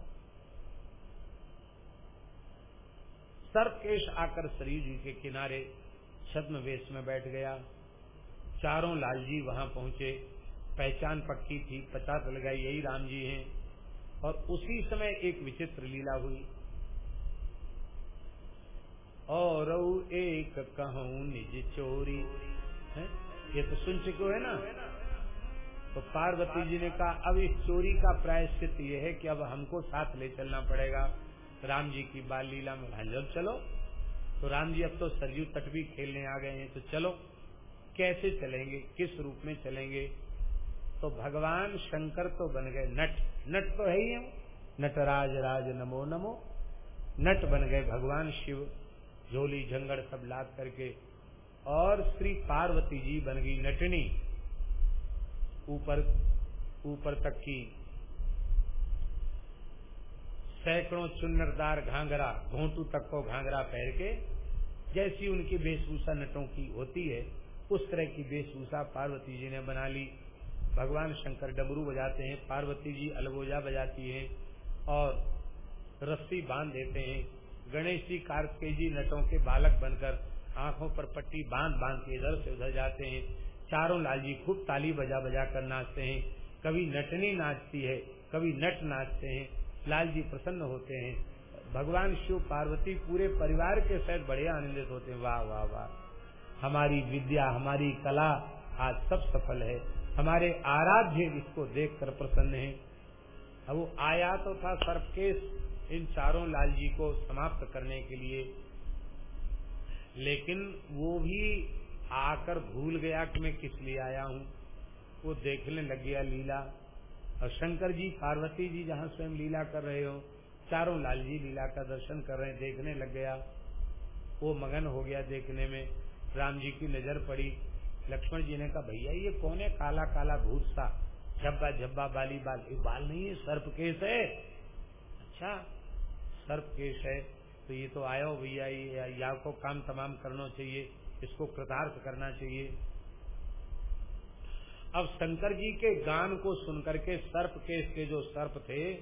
B: सर्प केश आकर शरीर जी के किनारे छद्म वेश में बैठ गया। चारों लालजी वहाँ पहुँचे। पहचान पक्की थी पता चल गया यही राम जी हैं। और उसी समय एक विचित्र लीला हुई। और एक कहूँ निज चोरी, है? ये तो सुन चुके है ना? तो पार्वती जी ने कहा, अब इस चोरी का प्रायश्चित ये है कि अब हमको साथ ले चलना पड़ेगा। राम जी की बाल लीला में जब चलो। तो राम जी अब तो सरयू तट भी खेलने आ गए हैं तो चलो। कैसे चलेंगे? किस रूप में चलेंगे? तो भगवान शंकर तो बन गए नट। नट तो है ही हम। नटराज राज नमो नमो। नट बन गए भगवान शिव। झोली, झंगड़ सब लाद करके। और श्री पार्वती जी बन गई नटनी। ऊपर ऊपर तक की। सैकड़ों चुन्नरदार घाघरा, घोंटू तक को घाघरा पहन के, जैसी उनकी वेशभूषा नटों की होती है, उस तरह की वेशभूषा पार्वती जी ने बना ली। भगवान शंकर डमरू बजाते हैं, पार्वती जी अलगोजा बजाती हैं और रस्सी बाँध देते हैं। गणेश जी कार्तिकेय जी नटों के बालक बनकर आँखों पर पट्टी बाँध बाँध के इधर से उधर जाते हैं। चारों लाल जी खूब ताली बजा बजा कर नाचते हैं। कभी नटनी नाचती है, कभी नट नाचते हैं। लाल जी प्रसन्न होते हैं। भगवान शिव पार्वती पूरे परिवार के साथ बड़े आनंदित होते हैं। वाह वाह वाह। हमारी विद्या, हमारी कला आज सब सफल है। हमारे आराध्य इसको देखकर प्रसन्न है। अब वो आया तो था सर्पकेश इन चारों लाल जी को समाप्त करने के लिए। लेकिन वो भी आकर भूल गया कि मैं किस लिए आया हूँ। वो देखने लग गया लीला। और शंकर जी, पार्वती जी जहाँ स्वयं लीला कर रहे हो, चारों लाल जी लीला का दर्शन कर रहे देखने लग गया। वो मगन हो गया देखने में। राम जी की नज़र पड़ी। लक्ष्मण जी ने कहा, भैया, ये कौन है काला काला भूत सा? झब्बा झब्बा, बाली, बाल, ये बाल नहीं है सर्प केस है। अच्छा सर्प केस है तो ये तो आयो भैया, ये या को काम तमाम करना चाहिए, इसको कृतार्थ करना चाहिए। अब शंकर जी के गान को सुनकर के सर्प केस के जो सर्प थे,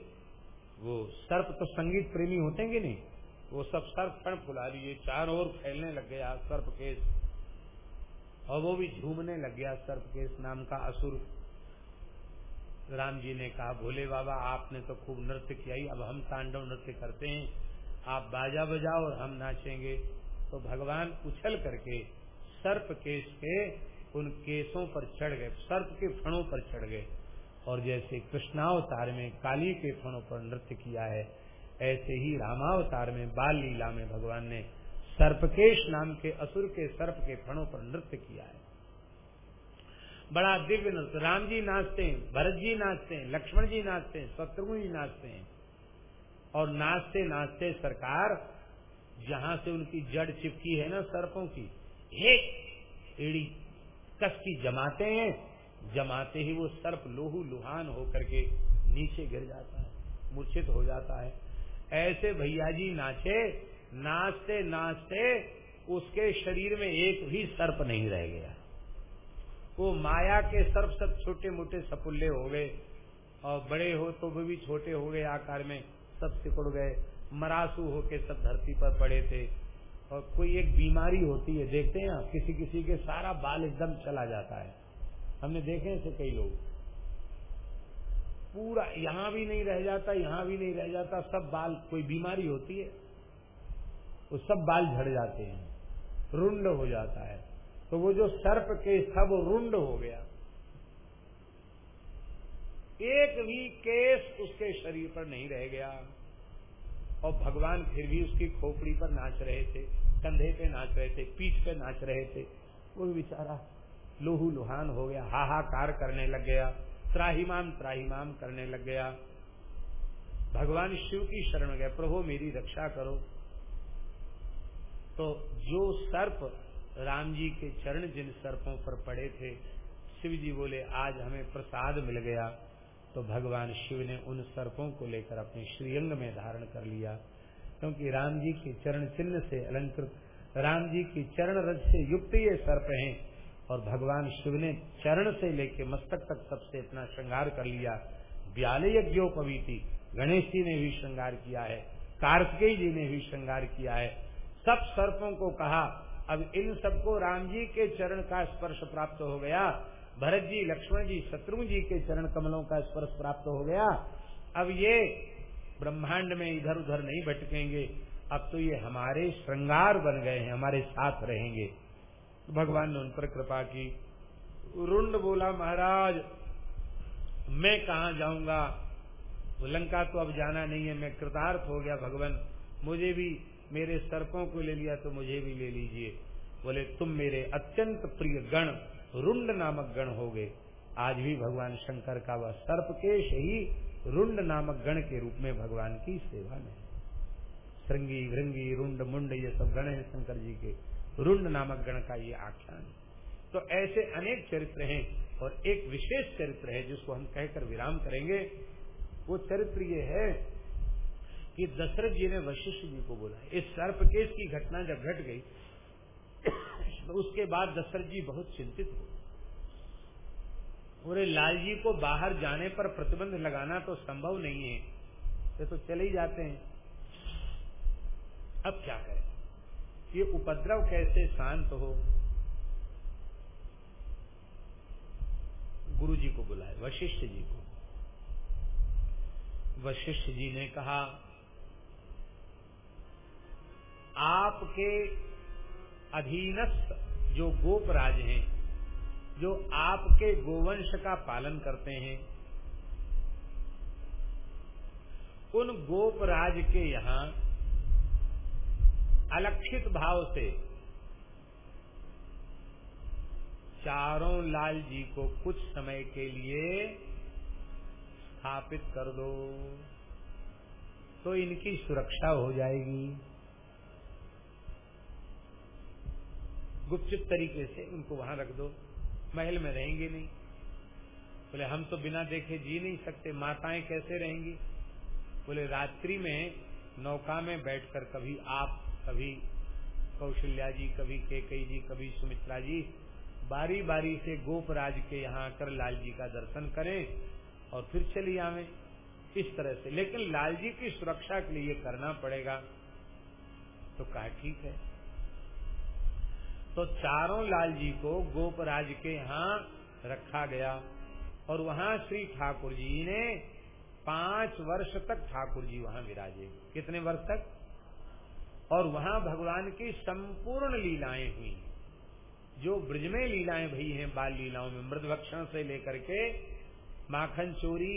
B: वो सर्प तो संगीत प्रेमी होते नहीं? वो सब सर्प फण फुला लिए, चार ओर फैलने लग गया सर्प केस और वो भी झूमने लग गया सर्पकेश नाम का असुर। राम जी ने कहा, भोले बाबा, आपने तो खूब नृत्य किया ही। अब हम तांडव नृत्य करते हैं। आप बाजा बजाओ और हम नाचेंगे। तो भगवान उछल करके सर्प केश के उन केसों पर चढ़ गए, सर्प के फणों पर चढ़ गए। और जैसे कृष्णावतार में काली के फणों पर नृत्य किया है, ऐसे ही रामावतार में बाल लीला में भगवान ने सर्पकेश नाम के असुर के सर्प के फणों पर नृत्य किया है। बड़ा दिव्य नृत्य। राम जी नाचते हैं, भरत जी नाचते हैं, लक्ष्मण जी नाचते हैं, शत्रुघ्न जी नाचते हैं। और नाचते नाचते सरकार जहाँ से उनकी जड़ चिपकी है ना सर्पों की, एक एड़ी कस की जमाते हैं, जमाते ही वो सर्प लोहू लुहान होकर के नीचे गिर जाता है, मूर्छित हो जाता है। ऐसे भैया जी नाचे नाचते नाचते उसके शरीर में एक भी सर्प नहीं रह गया। वो माया के सर्प सब छोटे मोटे सपुल्ले हो गए और बड़े हो तो वो भी छोटे हो गए आकार में सब सिकुड़ गए। मरासू होके सब धरती पर पड़े थे और कोई एक बीमारी होती है, देखते हैं किसी किसी के सारा बाल एकदम चला जाता है। हमने देखे ऐसे कई लोग। पूरा यहाँ भी नहीं रह जाता, यहाँ भी नहीं रह जाता, सब बाल, कोई बीमारी होती है। वो सब बाल झड़ जाते हैं। रुंड हो जाता है। तो वो जो सर्प केस था, वो रुंड हो गया। एक भी केस उसके शरीर पर नहीं रह गया। और भगवान फिर भी उसकी खोपड़ी पर नाच रहे थे, कंधे पे नाच रहे थे, पीठ पे नाच रहे थे। वो बेचारा लोहू लुहान हो गया, हाहाकार करने लग गया, त्राहिमाम त्राहिमाम करने लग गया। भगवान शिव की शरण गए प्रभु मेरी रक्षा करो। तो जो सर्प राम जी के चरण जिन सर्पों पर पड़े थे, शिव जी बोले, आज हमें प्रसाद मिल गया। तो भगवान शिव ने उन सर्पों को लेकर अपने श्रीअंग में धारण कर लिया। क्योंकि राम जी के चरण चिन्ह से अलंकृत, राम जी की चरण रज से युक्त ये सर्प हैं, और भगवान शिव ने चरण से लेके मस्तक तक सबसे अपना श्रृंगार कर लिया। ब्याले यज्ञोपवीति, गणेश जी ने भी श्रृंगार किया है, कार्तिकेय जी ने भी श्रृंगार किया है। सब सर्पों को कहा। अब इन सबको राम जी के चरण का स्पर्श प्राप्त हो गया। भरत जी, लक्ष्मण जी शत्रु जी के चरण कमलों का स्पर्श प्राप्त हो गया। अब ये ब्रह्मांड में इधर उधर नहीं भटकेंगे। अब तो ये हमारे श्रृंगार बन गए हैं, हमारे साथ रहेंगे। भगवान ने उन पर कृपा की। रुंड बोला, महाराज, मैं कहा जाऊँगा? लंका तो अब जाना नहीं है, मैं कृतार्थ हो गया, भगवान। मुझे भी मेरे सर्पों को ले लिया तो मुझे भी ले लीजिए। बोले, तुम मेरे अत्यंत प्रिय गण, रुंड नामक गण हो गए। आज भी भगवान शंकर का वह सर्प के ही रुंड नामक गण के रूप में भगवान की सेवा में श्रृंगी, भृंगी, रुंड, मुंड, ये सब गण है शंकर जी के। रुंड नामक गण का ये आख्यान तो ऐसे अनेक चरित्र हैं और एक विशेष चरित्र है जिसको हम कहकर विराम करेंगे। वो चरित्र ये है कि दशरथ जी ने वशिष्ठ जी को बोला। इस सर्प केस की घटना जब घट गई तो उसके बाद दशरथ जी बहुत चिंतित हो पूरे लाल जी को बाहर जाने पर प्रतिबंध लगाना तो संभव नहीं है ये तो चले ही जाते हैं। अब क्या करें? ये उपद्रव कैसे शांत हो? गुरु जी को बुलाए, वशिष्ठ जी को। वशिष्ठ जी ने कहा आपके अधीनस्थ जो गोपराज हैं, जो आपके गोवंश का पालन करते हैं, उन गोपराज के यहाँ अलक्षित भाव से चारों लाल जी को कुछ समय के लिए स्थापित कर दो तो इनकी सुरक्षा हो जाएगी। गुपचुप तरीके से उनको वहाँ रख दो। महल में रहेंगे नहीं। बोले, हम तो बिना देखे जी नहीं सकते। माताएँ कैसे रहेंगी? बोले, रात्रि में नौका में बैठकर कभी आप, कभी कौशल्या जी, कभी केकई जी, कभी सुमित्रा जी बारी बारी से गोपराज के यहाँ आकर लाल जी का दर्शन करें और फिर चली आवे। इस तरह से। लेकिन लाल जी की सुरक्षा के लिए करना पड़ेगा। तो कहा, ठीक है। तो चारों लाल जी को गोपराज के यहाँ रखा गया। और वहाँ श्री ठाकुर जी ने पाँच वर्ष तक ठाकुर जी वहाँ विराजे। कितने वर्ष तक? और वहाँ भगवान की संपूर्ण लीलाएँ हुई। जो ब्रज में लीलाएँ भई हैं, बाल लीलाओं में मृद भक्षण से लेकर के माखन चोरी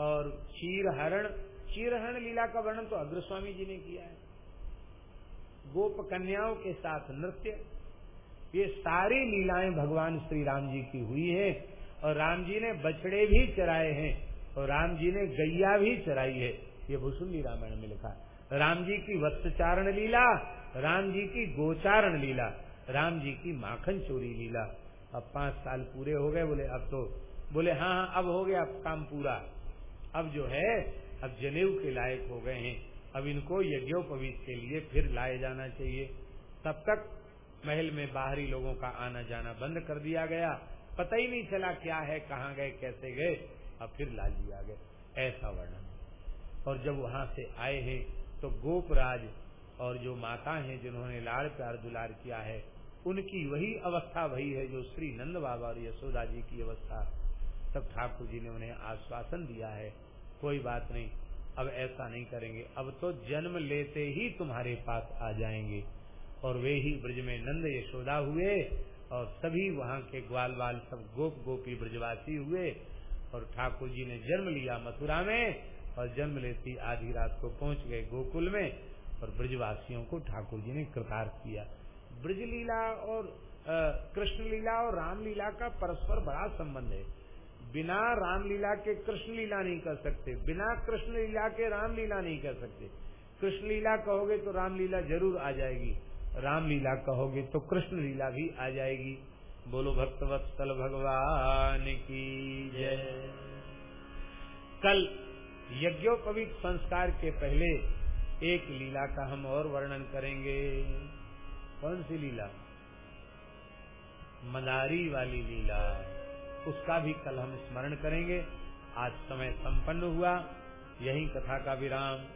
B: और चीरहरण चीरहरण लीला का वर्णन तो अग्रस्वामी जी ने किया है। गोप कन्याओं के साथ नृत्य ये सारी लीलाएँ भगवान श्री राम जी की हुई है और राम जी ने बछड़े भी चराए हैं और राम जी ने गैया भी चराई है। ये भूसुंडी रामायण में लिखा राम जी की वत्सचारण लीला, राम जी की गोचारण लीला, राम जी की माखन चोरी लीला। अब पाँच साल पूरे हो गए, बोले, अब तो बोले हाँ हाँ अब हो गया, अब काम पूरा। अब जो है, अब जनेऊ के लायक हो गए हैं। अब इनको यज्ञोपवीत के लिए फिर लाए जाना चाहिए। तब तक महल में बाहरी लोगों का आना जाना बंद कर दिया गया। पता ही नहीं चला क्या है, कहाँ गए, कैसे गए। अब फिर लाल जी आ गए। ऐसा वर्णन। और जब वहाँ से आए हैं तो गोपराज और जो माता हैं, जिन्होंने लाड़ प्यार दुलार किया है, उनकी वही अवस्था वही है जो श्री नंद बाबा और यशोदा जी की अवस्था। तब ठाकुर जी ने उन्हें आश्वासन दिया है, कोई बात नहीं, अब ऐसा नहीं करेंगे। अब तो जन्म लेते ही तुम्हारे पास आ जाएँगे। और वे ही ब्रज में नंद यशोदा हुए और सभी वहाँ के ग्वाल बाल सब गोप गोपी ब्रजवासी हुए और ठाकुर जी ने जन्म लिया मथुरा में और जन्म लेती आधी रात को पहुँच गए गोकुल में और ब्रजवासियों को ठाकुर जी ने कृतार्थ किया। ब्रज लीला और कृष्ण लीला और रामलीला का परस्पर बड़ा संबंध है। बिना रामलीला के कृष्ण लीला नहीं कर सकते, बिना कृष्ण लीला के रामलीला नहीं कर सकते। कृष्ण लीला कहोगे तो रामलीला ज़रूर आ जाएगी। रामलीला कहोगे तो कृष्ण लीला भी आ जाएगी। बोलो भक्त वत्सल भगवान की जय। कल यज्ञोपवीत संस्कार के पहले एक लीला का हम और वर्णन करेंगे। कौन सी लीला? मदारी वाली लीला। उसका भी कल हम स्मरण करेंगे। आज समय संपन्न हुआ। यही कथा का विराम।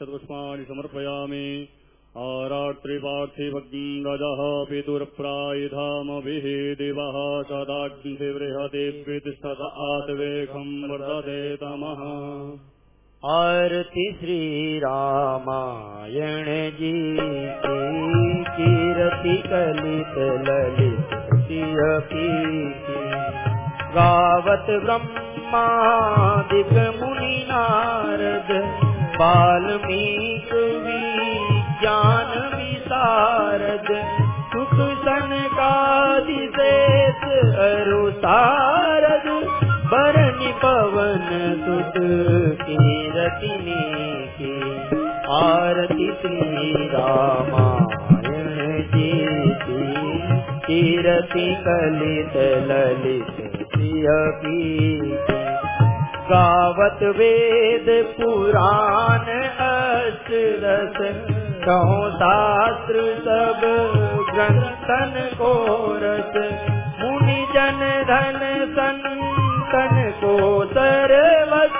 A: गन्धाक्षतपुष्पाणि समर्पयामि आरात्रिपार्थे भग्नं रजः पितुर्प्रायधामभिः देवः सदाग्निसे बृहदेव्यतिष्ठत आतवेखं वर्धते तमः।
C: आरती श्री रामायण जी कलित ललित गावत ब्रह्मादिक मुनि नारद वाल्मीक विज्ञान विशारद, सुख सनकादिशेष अरु सारद बरनि पवन सुत कीरतिनी की आरती श्री रामायण जी की कीरति कलित ललित सिय की गावत वेद पुराण अष्ट रस कहो शास्त्र सब ग्रंथन को रस मुनि जन धन संतन को सरवस।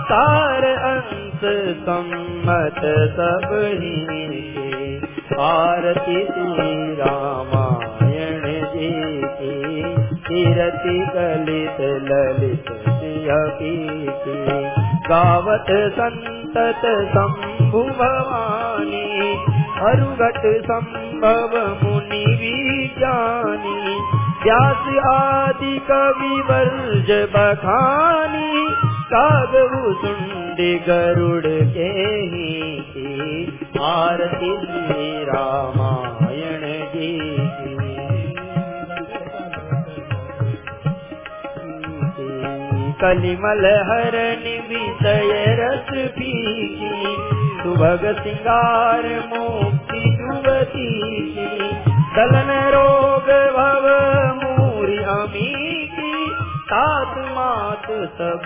C: सार अंश सम्मत सब ही आरती श्री रामायण जी की। कीरति कलित ललित अपीति गावत सन्तत शम्भुभवानि हरुगत सम्भव मुनि विज्ञानी व्यास आदि कवि वर्ज बखानी कागु सुण्ड सुण्डि गरुडेहि भारती रामायण जी कलिमल हरण विषय रस पीकी सुभग सिंगार मोक्ति युवती की। दलन रोग भव मूरी अमी की तात मात सब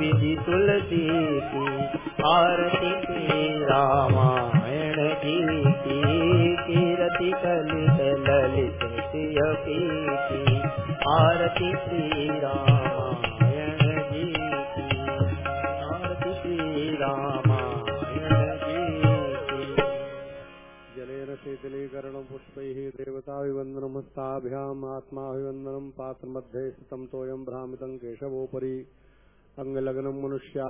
C: विधि तुलसी की। आरती श्री रामायण की की। कीरति कलित ललित की आरती श्री रामायण
A: देवताभिवन्दनमस्ताभ्याम् आत्माभिवन्दनं पात्रमध्ये स्थितं तोयं भ्रामितं केशवोपरि। अङ्गलग्नं मनुष्या